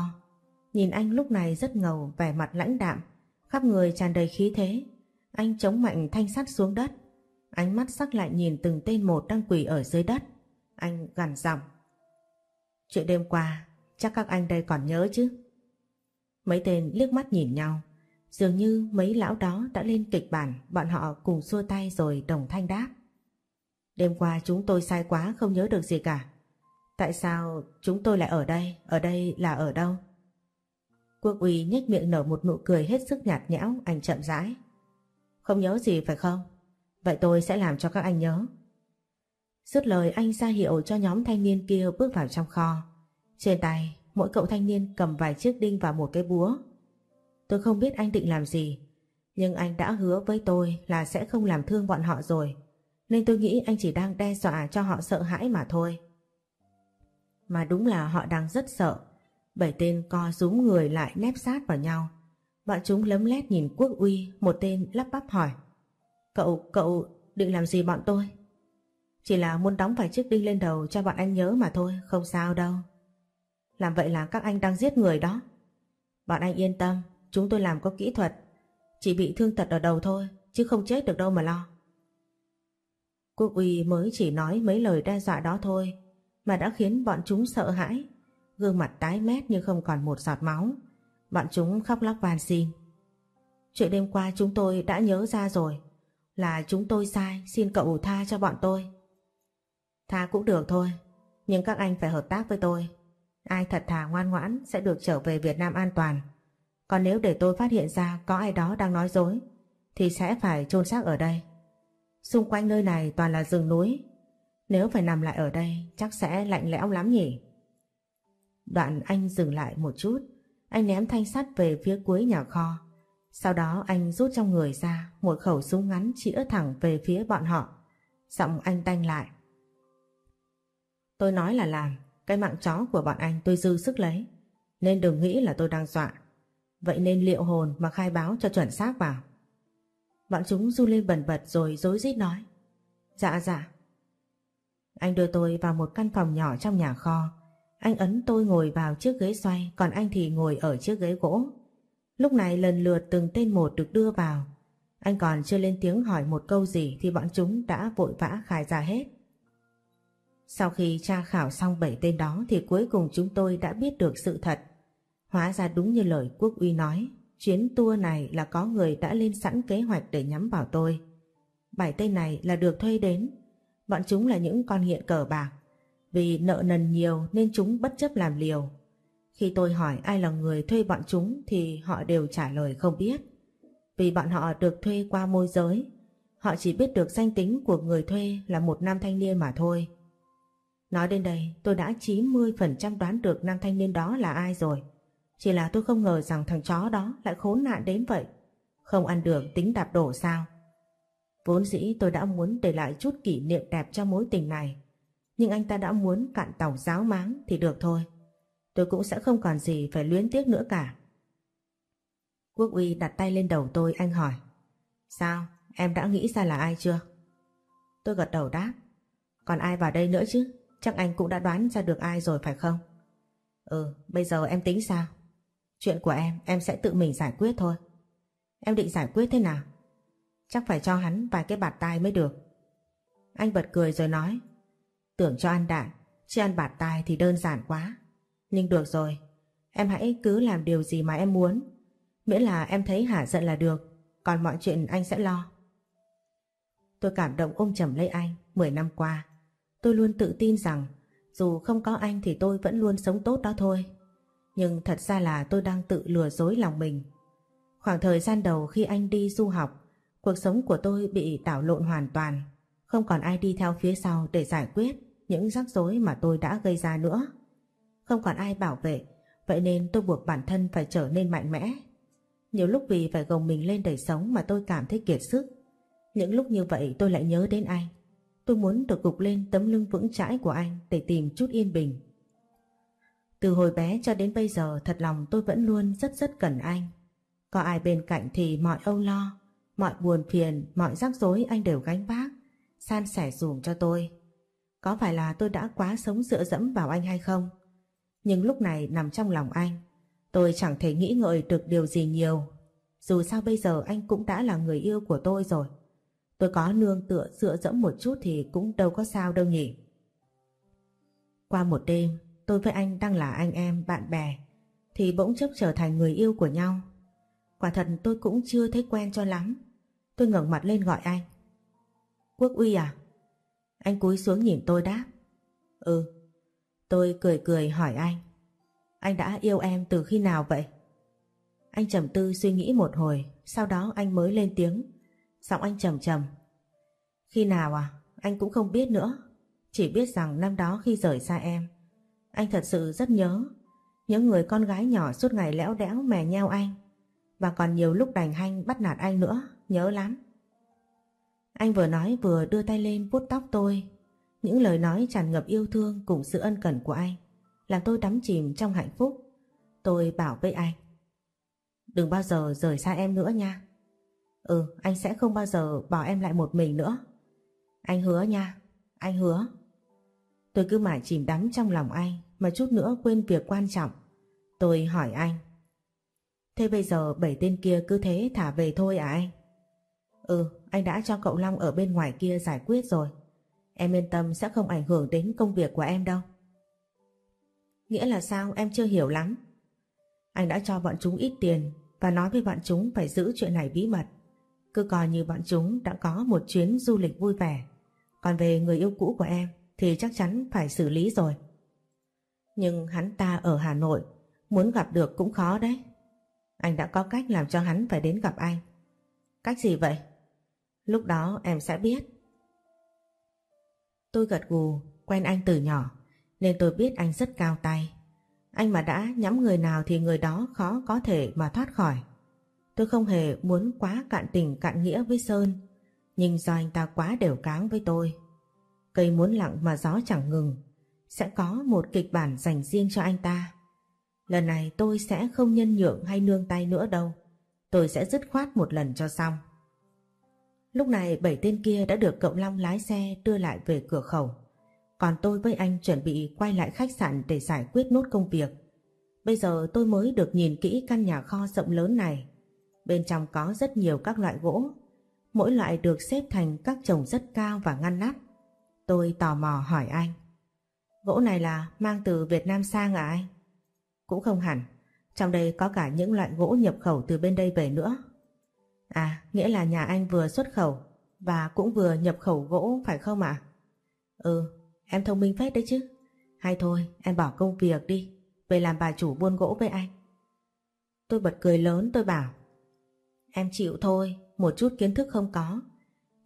Nhìn anh lúc này rất ngầu, vẻ mặt lãnh đạm, khắp người tràn đầy khí thế. Anh chống mạnh thanh sắt xuống đất. Ánh mắt sắc lại nhìn từng tên một đang quỳ ở dưới đất. Anh gằn giọng. Chuyện đêm qua, chắc các anh đây còn nhớ chứ? Mấy tên liếc mắt nhìn nhau. Dường như mấy lão đó đã lên kịch bản, bọn họ cùng xua tay rồi đồng thanh đáp. Đêm qua chúng tôi sai quá không nhớ được gì cả. Tại sao chúng tôi lại ở đây? Ở đây là ở đâu? Quốc uy nhếch miệng nở một nụ cười hết sức nhạt nhẽo, anh chậm rãi. Không nhớ gì phải không? Vậy tôi sẽ làm cho các anh nhớ. Dứt lời anh ra hiệu cho nhóm thanh niên kia bước vào trong kho. Trên tay mỗi cậu thanh niên cầm vài chiếc đinh và một cái búa. Tôi không biết anh định làm gì, nhưng anh đã hứa với tôi là sẽ không làm thương bọn họ rồi, nên tôi nghĩ anh chỉ đang đe dọa cho họ sợ hãi mà thôi. Mà đúng là họ đang rất sợ, bảy tên co rúm người lại nép sát vào nhau. Bọn chúng lấm lét nhìn quốc uy, một tên lắp bắp hỏi. Cậu, cậu định làm gì bọn tôi? Chỉ là muốn đóng vài chiếc đinh lên đầu cho bọn anh nhớ mà thôi, không sao đâu. Làm vậy là các anh đang giết người đó. Bọn anh yên tâm, chúng tôi làm có kỹ thuật. Chỉ bị thương tật ở đầu thôi, chứ không chết được đâu mà lo. Quốc uy mới chỉ nói mấy lời đe dọa đó thôi, mà đã khiến bọn chúng sợ hãi. Gương mặt tái mét nhưng không còn một giọt máu. Bọn chúng khóc lóc van xin. Chuyện đêm qua chúng tôi đã nhớ ra rồi. Là chúng tôi sai, xin cậu tha cho bọn tôi. Tha cũng được thôi, nhưng các anh phải hợp tác với tôi. Ai thật thà ngoan ngoãn sẽ được trở về Việt Nam an toàn. Còn nếu để tôi phát hiện ra có ai đó đang nói dối, thì sẽ phải chôn xác ở đây. Xung quanh nơi này toàn là rừng núi. Nếu phải nằm lại ở đây chắc sẽ lạnh lẽo lắm nhỉ. Đoạn anh dừng lại một chút, anh ném thanh sắt về phía cuối nhà kho. Sau đó anh rút trong người ra một khẩu súng ngắn chĩa thẳng về phía bọn họ. Giọng anh tanh lại. Tôi nói là làm, cái mạng chó của bọn anh tôi dư sức lấy Nên đừng nghĩ là tôi đang dọa Vậy nên liệu hồn mà khai báo cho chuẩn xác vào Bọn chúng du lên bẩn bật rồi dối rít nói Dạ dạ. Anh đưa tôi vào một căn phòng nhỏ trong nhà kho. Anh ấn tôi ngồi vào chiếc ghế xoay, còn anh thì ngồi ở chiếc ghế gỗ. Lúc này lần lượt từng tên một được đưa vào. Anh còn chưa lên tiếng hỏi một câu gì thì bọn chúng đã vội vã khai ra hết. Sau khi tra khảo xong 7 tên đó thì cuối cùng chúng tôi đã biết được sự thật. Hóa ra đúng như lời Quốc uy nói, chuyến tour này là có người đã lên sẵn kế hoạch để nhắm vào tôi. Bảy tên này là được thuê đến. Bọn chúng là những con nghiện cờ bạc. Vì nợ nần nhiều nên chúng bất chấp làm liều. Khi tôi hỏi ai là người thuê bọn chúng thì họ đều trả lời không biết. Vì bọn họ được thuê qua môi giới, họ chỉ biết được danh tính của người thuê là một nam thanh niên mà thôi. Nói đến đây tôi đã 90% đoán được nam thanh niên đó là ai rồi. Chỉ là tôi không ngờ rằng thằng chó đó lại khốn nạn đến vậy. Không ăn được tính đạp đổ sao? Vốn dĩ tôi đã muốn để lại chút kỷ niệm đẹp cho mối tình này. Nhưng anh ta đã muốn cạn tàu giáo máng thì được thôi. Tôi cũng sẽ không còn gì phải luyến tiếc nữa cả. Quốc uy đặt tay lên đầu tôi anh hỏi. Sao? Em đã nghĩ ra là ai chưa? Tôi gật đầu đáp. Còn ai vào đây nữa chứ? Chắc anh cũng đã đoán ra được ai rồi phải không? Ừ, bây giờ em tính sao? Chuyện của em, em sẽ tự mình giải quyết thôi. Em định giải quyết thế nào? Chắc phải cho hắn vài cái bạt tai mới được. Anh bật cười rồi nói. Tưởng cho ăn đạn, chứ ăn bạt tai thì đơn giản quá. Nhưng được rồi, em hãy cứ làm điều gì mà em muốn. Miễn là em thấy hả giận là được, còn mọi chuyện anh sẽ lo. Tôi cảm động ôm chầm lấy anh, 10 năm qua. Tôi luôn tự tin rằng dù không có anh thì tôi vẫn luôn sống tốt đó thôi. Nhưng thật ra là tôi đang tự lừa dối lòng mình. Khoảng thời gian đầu khi anh đi du học, cuộc sống của tôi bị đảo lộn hoàn toàn. Không còn ai đi theo phía sau để giải quyết những rắc rối mà tôi đã gây ra nữa. Không còn ai bảo vệ, vậy nên tôi buộc bản thân phải trở nên mạnh mẽ. Nhiều lúc vì phải gồng mình lên đời sống mà tôi cảm thấy kiệt sức. Những lúc như vậy tôi lại nhớ đến anh. Tôi muốn được gục lên tấm lưng vững chãi của anh để tìm chút yên bình. Từ hồi bé cho đến bây giờ thật lòng tôi vẫn luôn rất rất cần anh. Có ai bên cạnh thì mọi âu lo, mọi buồn phiền, mọi rắc rối anh đều gánh vác, san sẻ dùm cho tôi. Có phải là tôi đã quá sống dựa dẫm vào anh hay không? Nhưng lúc này nằm trong lòng anh, tôi chẳng thể nghĩ ngợi được điều gì nhiều. Dù sao bây giờ anh cũng đã là người yêu của tôi rồi. Tôi có nương tựa dựa dẫm một chút thì cũng đâu có sao đâu nhỉ. Qua một đêm, tôi với anh đang là anh em, bạn bè, thì bỗng chốc trở thành người yêu của nhau. Quả thật tôi cũng chưa thấy quen cho lắm. Tôi ngẩng mặt lên gọi anh. Quốc uy à? Anh cúi xuống nhìn tôi đáp. Ừ. Tôi cười cười hỏi anh. Anh đã yêu em từ khi nào vậy? Anh trầm tư suy nghĩ một hồi, sau đó anh mới lên tiếng. Giọng anh trầm trầm. Khi nào à? Anh cũng không biết nữa. Chỉ biết rằng năm đó khi rời xa em, anh thật sự rất nhớ. Những người con gái nhỏ suốt ngày lẽo đẽo mè nheo anh. Và còn nhiều lúc đành hanh bắt nạt anh nữa, nhớ lắm. Anh vừa nói vừa đưa tay lên vuốt tóc tôi. Những lời nói tràn ngập yêu thương cùng sự ân cần của anh làm tôi đắm chìm trong hạnh phúc. Tôi bảo với anh Đừng bao giờ rời xa em nữa nha. Ừ, anh sẽ không bao giờ bỏ em lại một mình nữa. Anh hứa nha, anh hứa. Tôi cứ mãi chìm đắm trong lòng anh mà chút nữa quên việc quan trọng. Tôi hỏi anh. Thế bây giờ bảy tên kia cứ thế thả về thôi à anh? Ừ, anh đã cho cậu Long ở bên ngoài kia giải quyết rồi. Em yên tâm sẽ không ảnh hưởng đến công việc của em đâu. Nghĩa là sao em chưa hiểu lắm. Anh đã cho bọn chúng ít tiền và nói với bọn chúng phải giữ chuyện này bí mật. Cứ coi như bọn chúng đã có một chuyến du lịch vui vẻ. Còn về người yêu cũ của em thì chắc chắn phải xử lý rồi. Nhưng hắn ta ở Hà Nội, muốn gặp được cũng khó đấy. Anh đã có cách làm cho hắn phải đến gặp anh. Cách gì vậy? Lúc đó em sẽ biết. Tôi gật gù, quen anh từ nhỏ, nên tôi biết anh rất cao tay. Anh mà đã nhắm người nào thì người đó khó có thể mà thoát khỏi. Tôi không hề muốn quá cạn tình cạn nghĩa với Sơn, nhưng do anh ta quá đều cáng với tôi. Cây muốn lặng mà gió chẳng ngừng, sẽ có một kịch bản dành riêng cho anh ta. Lần này tôi sẽ không nhân nhượng hay nương tay nữa đâu, tôi sẽ dứt khoát một lần cho xong. Lúc này bảy tên kia đã được cậu Long lái xe đưa lại về cửa khẩu. Còn tôi với anh chuẩn bị quay lại khách sạn để giải quyết nốt công việc. Bây giờ tôi mới được nhìn kỹ căn nhà kho rộng lớn này. Bên trong có rất nhiều các loại gỗ. Mỗi loại được xếp thành các chồng rất cao và ngăn nắp. Tôi tò mò hỏi anh. Gỗ này là mang từ Việt Nam sang à anh? Cũng không hẳn. Trong đây có cả những loại gỗ nhập khẩu từ bên đây về nữa. À, nghĩa là nhà anh vừa xuất khẩu và cũng vừa nhập khẩu gỗ phải không ạ? Ừ, em thông minh phết đấy chứ. Hay thôi, em bỏ công việc đi, về làm bà chủ buôn gỗ với anh. Tôi bật cười lớn tôi bảo Em chịu thôi, một chút kiến thức không có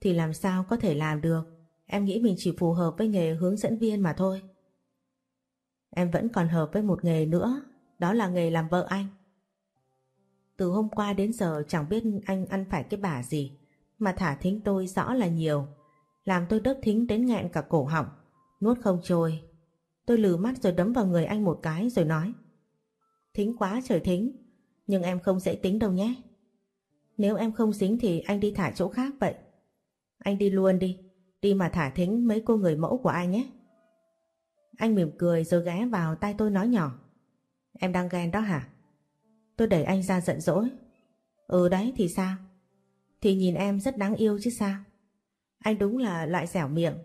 Thì làm sao có thể làm được Em nghĩ mình chỉ phù hợp với nghề hướng dẫn viên mà thôi. Em vẫn còn hợp với một nghề nữa, Đó là nghề làm vợ anh. Từ hôm qua đến giờ chẳng biết anh ăn phải cái bả gì, Mà thả thính tôi rõ là nhiều. Làm tôi đớp thính đến nghẹn cả cổ họng, Nuốt không trôi. Tôi lừ mắt rồi đấm vào người anh một cái rồi nói, Thính quá trời thính, Nhưng em không dễ tính đâu nhé. Nếu em không dính thì anh đi thả chỗ khác vậy. Anh đi luôn đi. Đi mà thả thính mấy cô người mẫu của anh nhé. Anh mỉm cười rồi ghé vào tay tôi nói nhỏ. Em đang ghen đó hả? Tôi đẩy anh ra giận dỗi. Ừ đấy, thì sao? Thì nhìn em rất đáng yêu chứ sao? Anh đúng là loại dẻo miệng.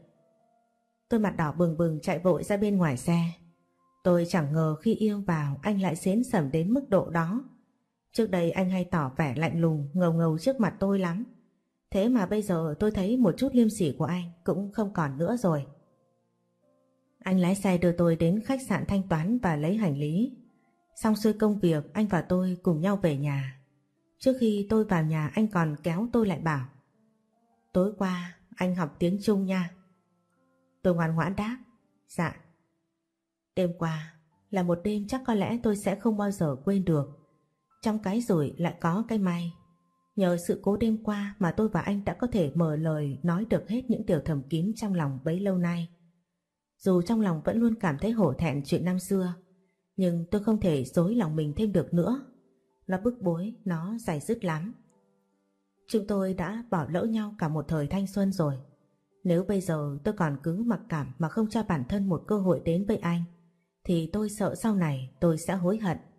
Tôi mặt đỏ bừng bừng chạy vội ra bên ngoài xe. Tôi chẳng ngờ khi yêu vào, anh lại xến sẩm đến mức độ đó. Trước đây anh hay tỏ vẻ lạnh lùng, ngầu ngầu trước mặt tôi lắm. Thế mà bây giờ tôi thấy một chút liêm sỉ của anh cũng không còn nữa rồi. Anh lái xe đưa tôi đến khách sạn thanh toán và lấy hành lý. Xong xuôi công việc, anh và tôi cùng nhau về nhà. Trước khi tôi vào nhà, anh còn kéo tôi lại bảo, Tối qua anh học tiếng Trung nha. Tôi ngoan ngoãn đáp Dạ. Đêm qua là một đêm chắc có lẽ tôi sẽ không bao giờ quên được. Trong cái rủi lại có cái may Nhờ sự cố đêm qua mà tôi và anh đã có thể mở lời nói được hết những điều thầm kín trong lòng bấy lâu nay. Dù trong lòng vẫn luôn cảm thấy hổ thẹn chuyện năm xưa, nhưng tôi không thể dối lòng mình thêm được nữa. Nó bức bối, nó dài dứt lắm. Chúng tôi đã bỏ lỡ nhau cả một thời thanh xuân rồi. Nếu bây giờ tôi còn cứ mặc cảm mà không cho bản thân một cơ hội đến với anh, thì tôi sợ sau này tôi sẽ hối hận.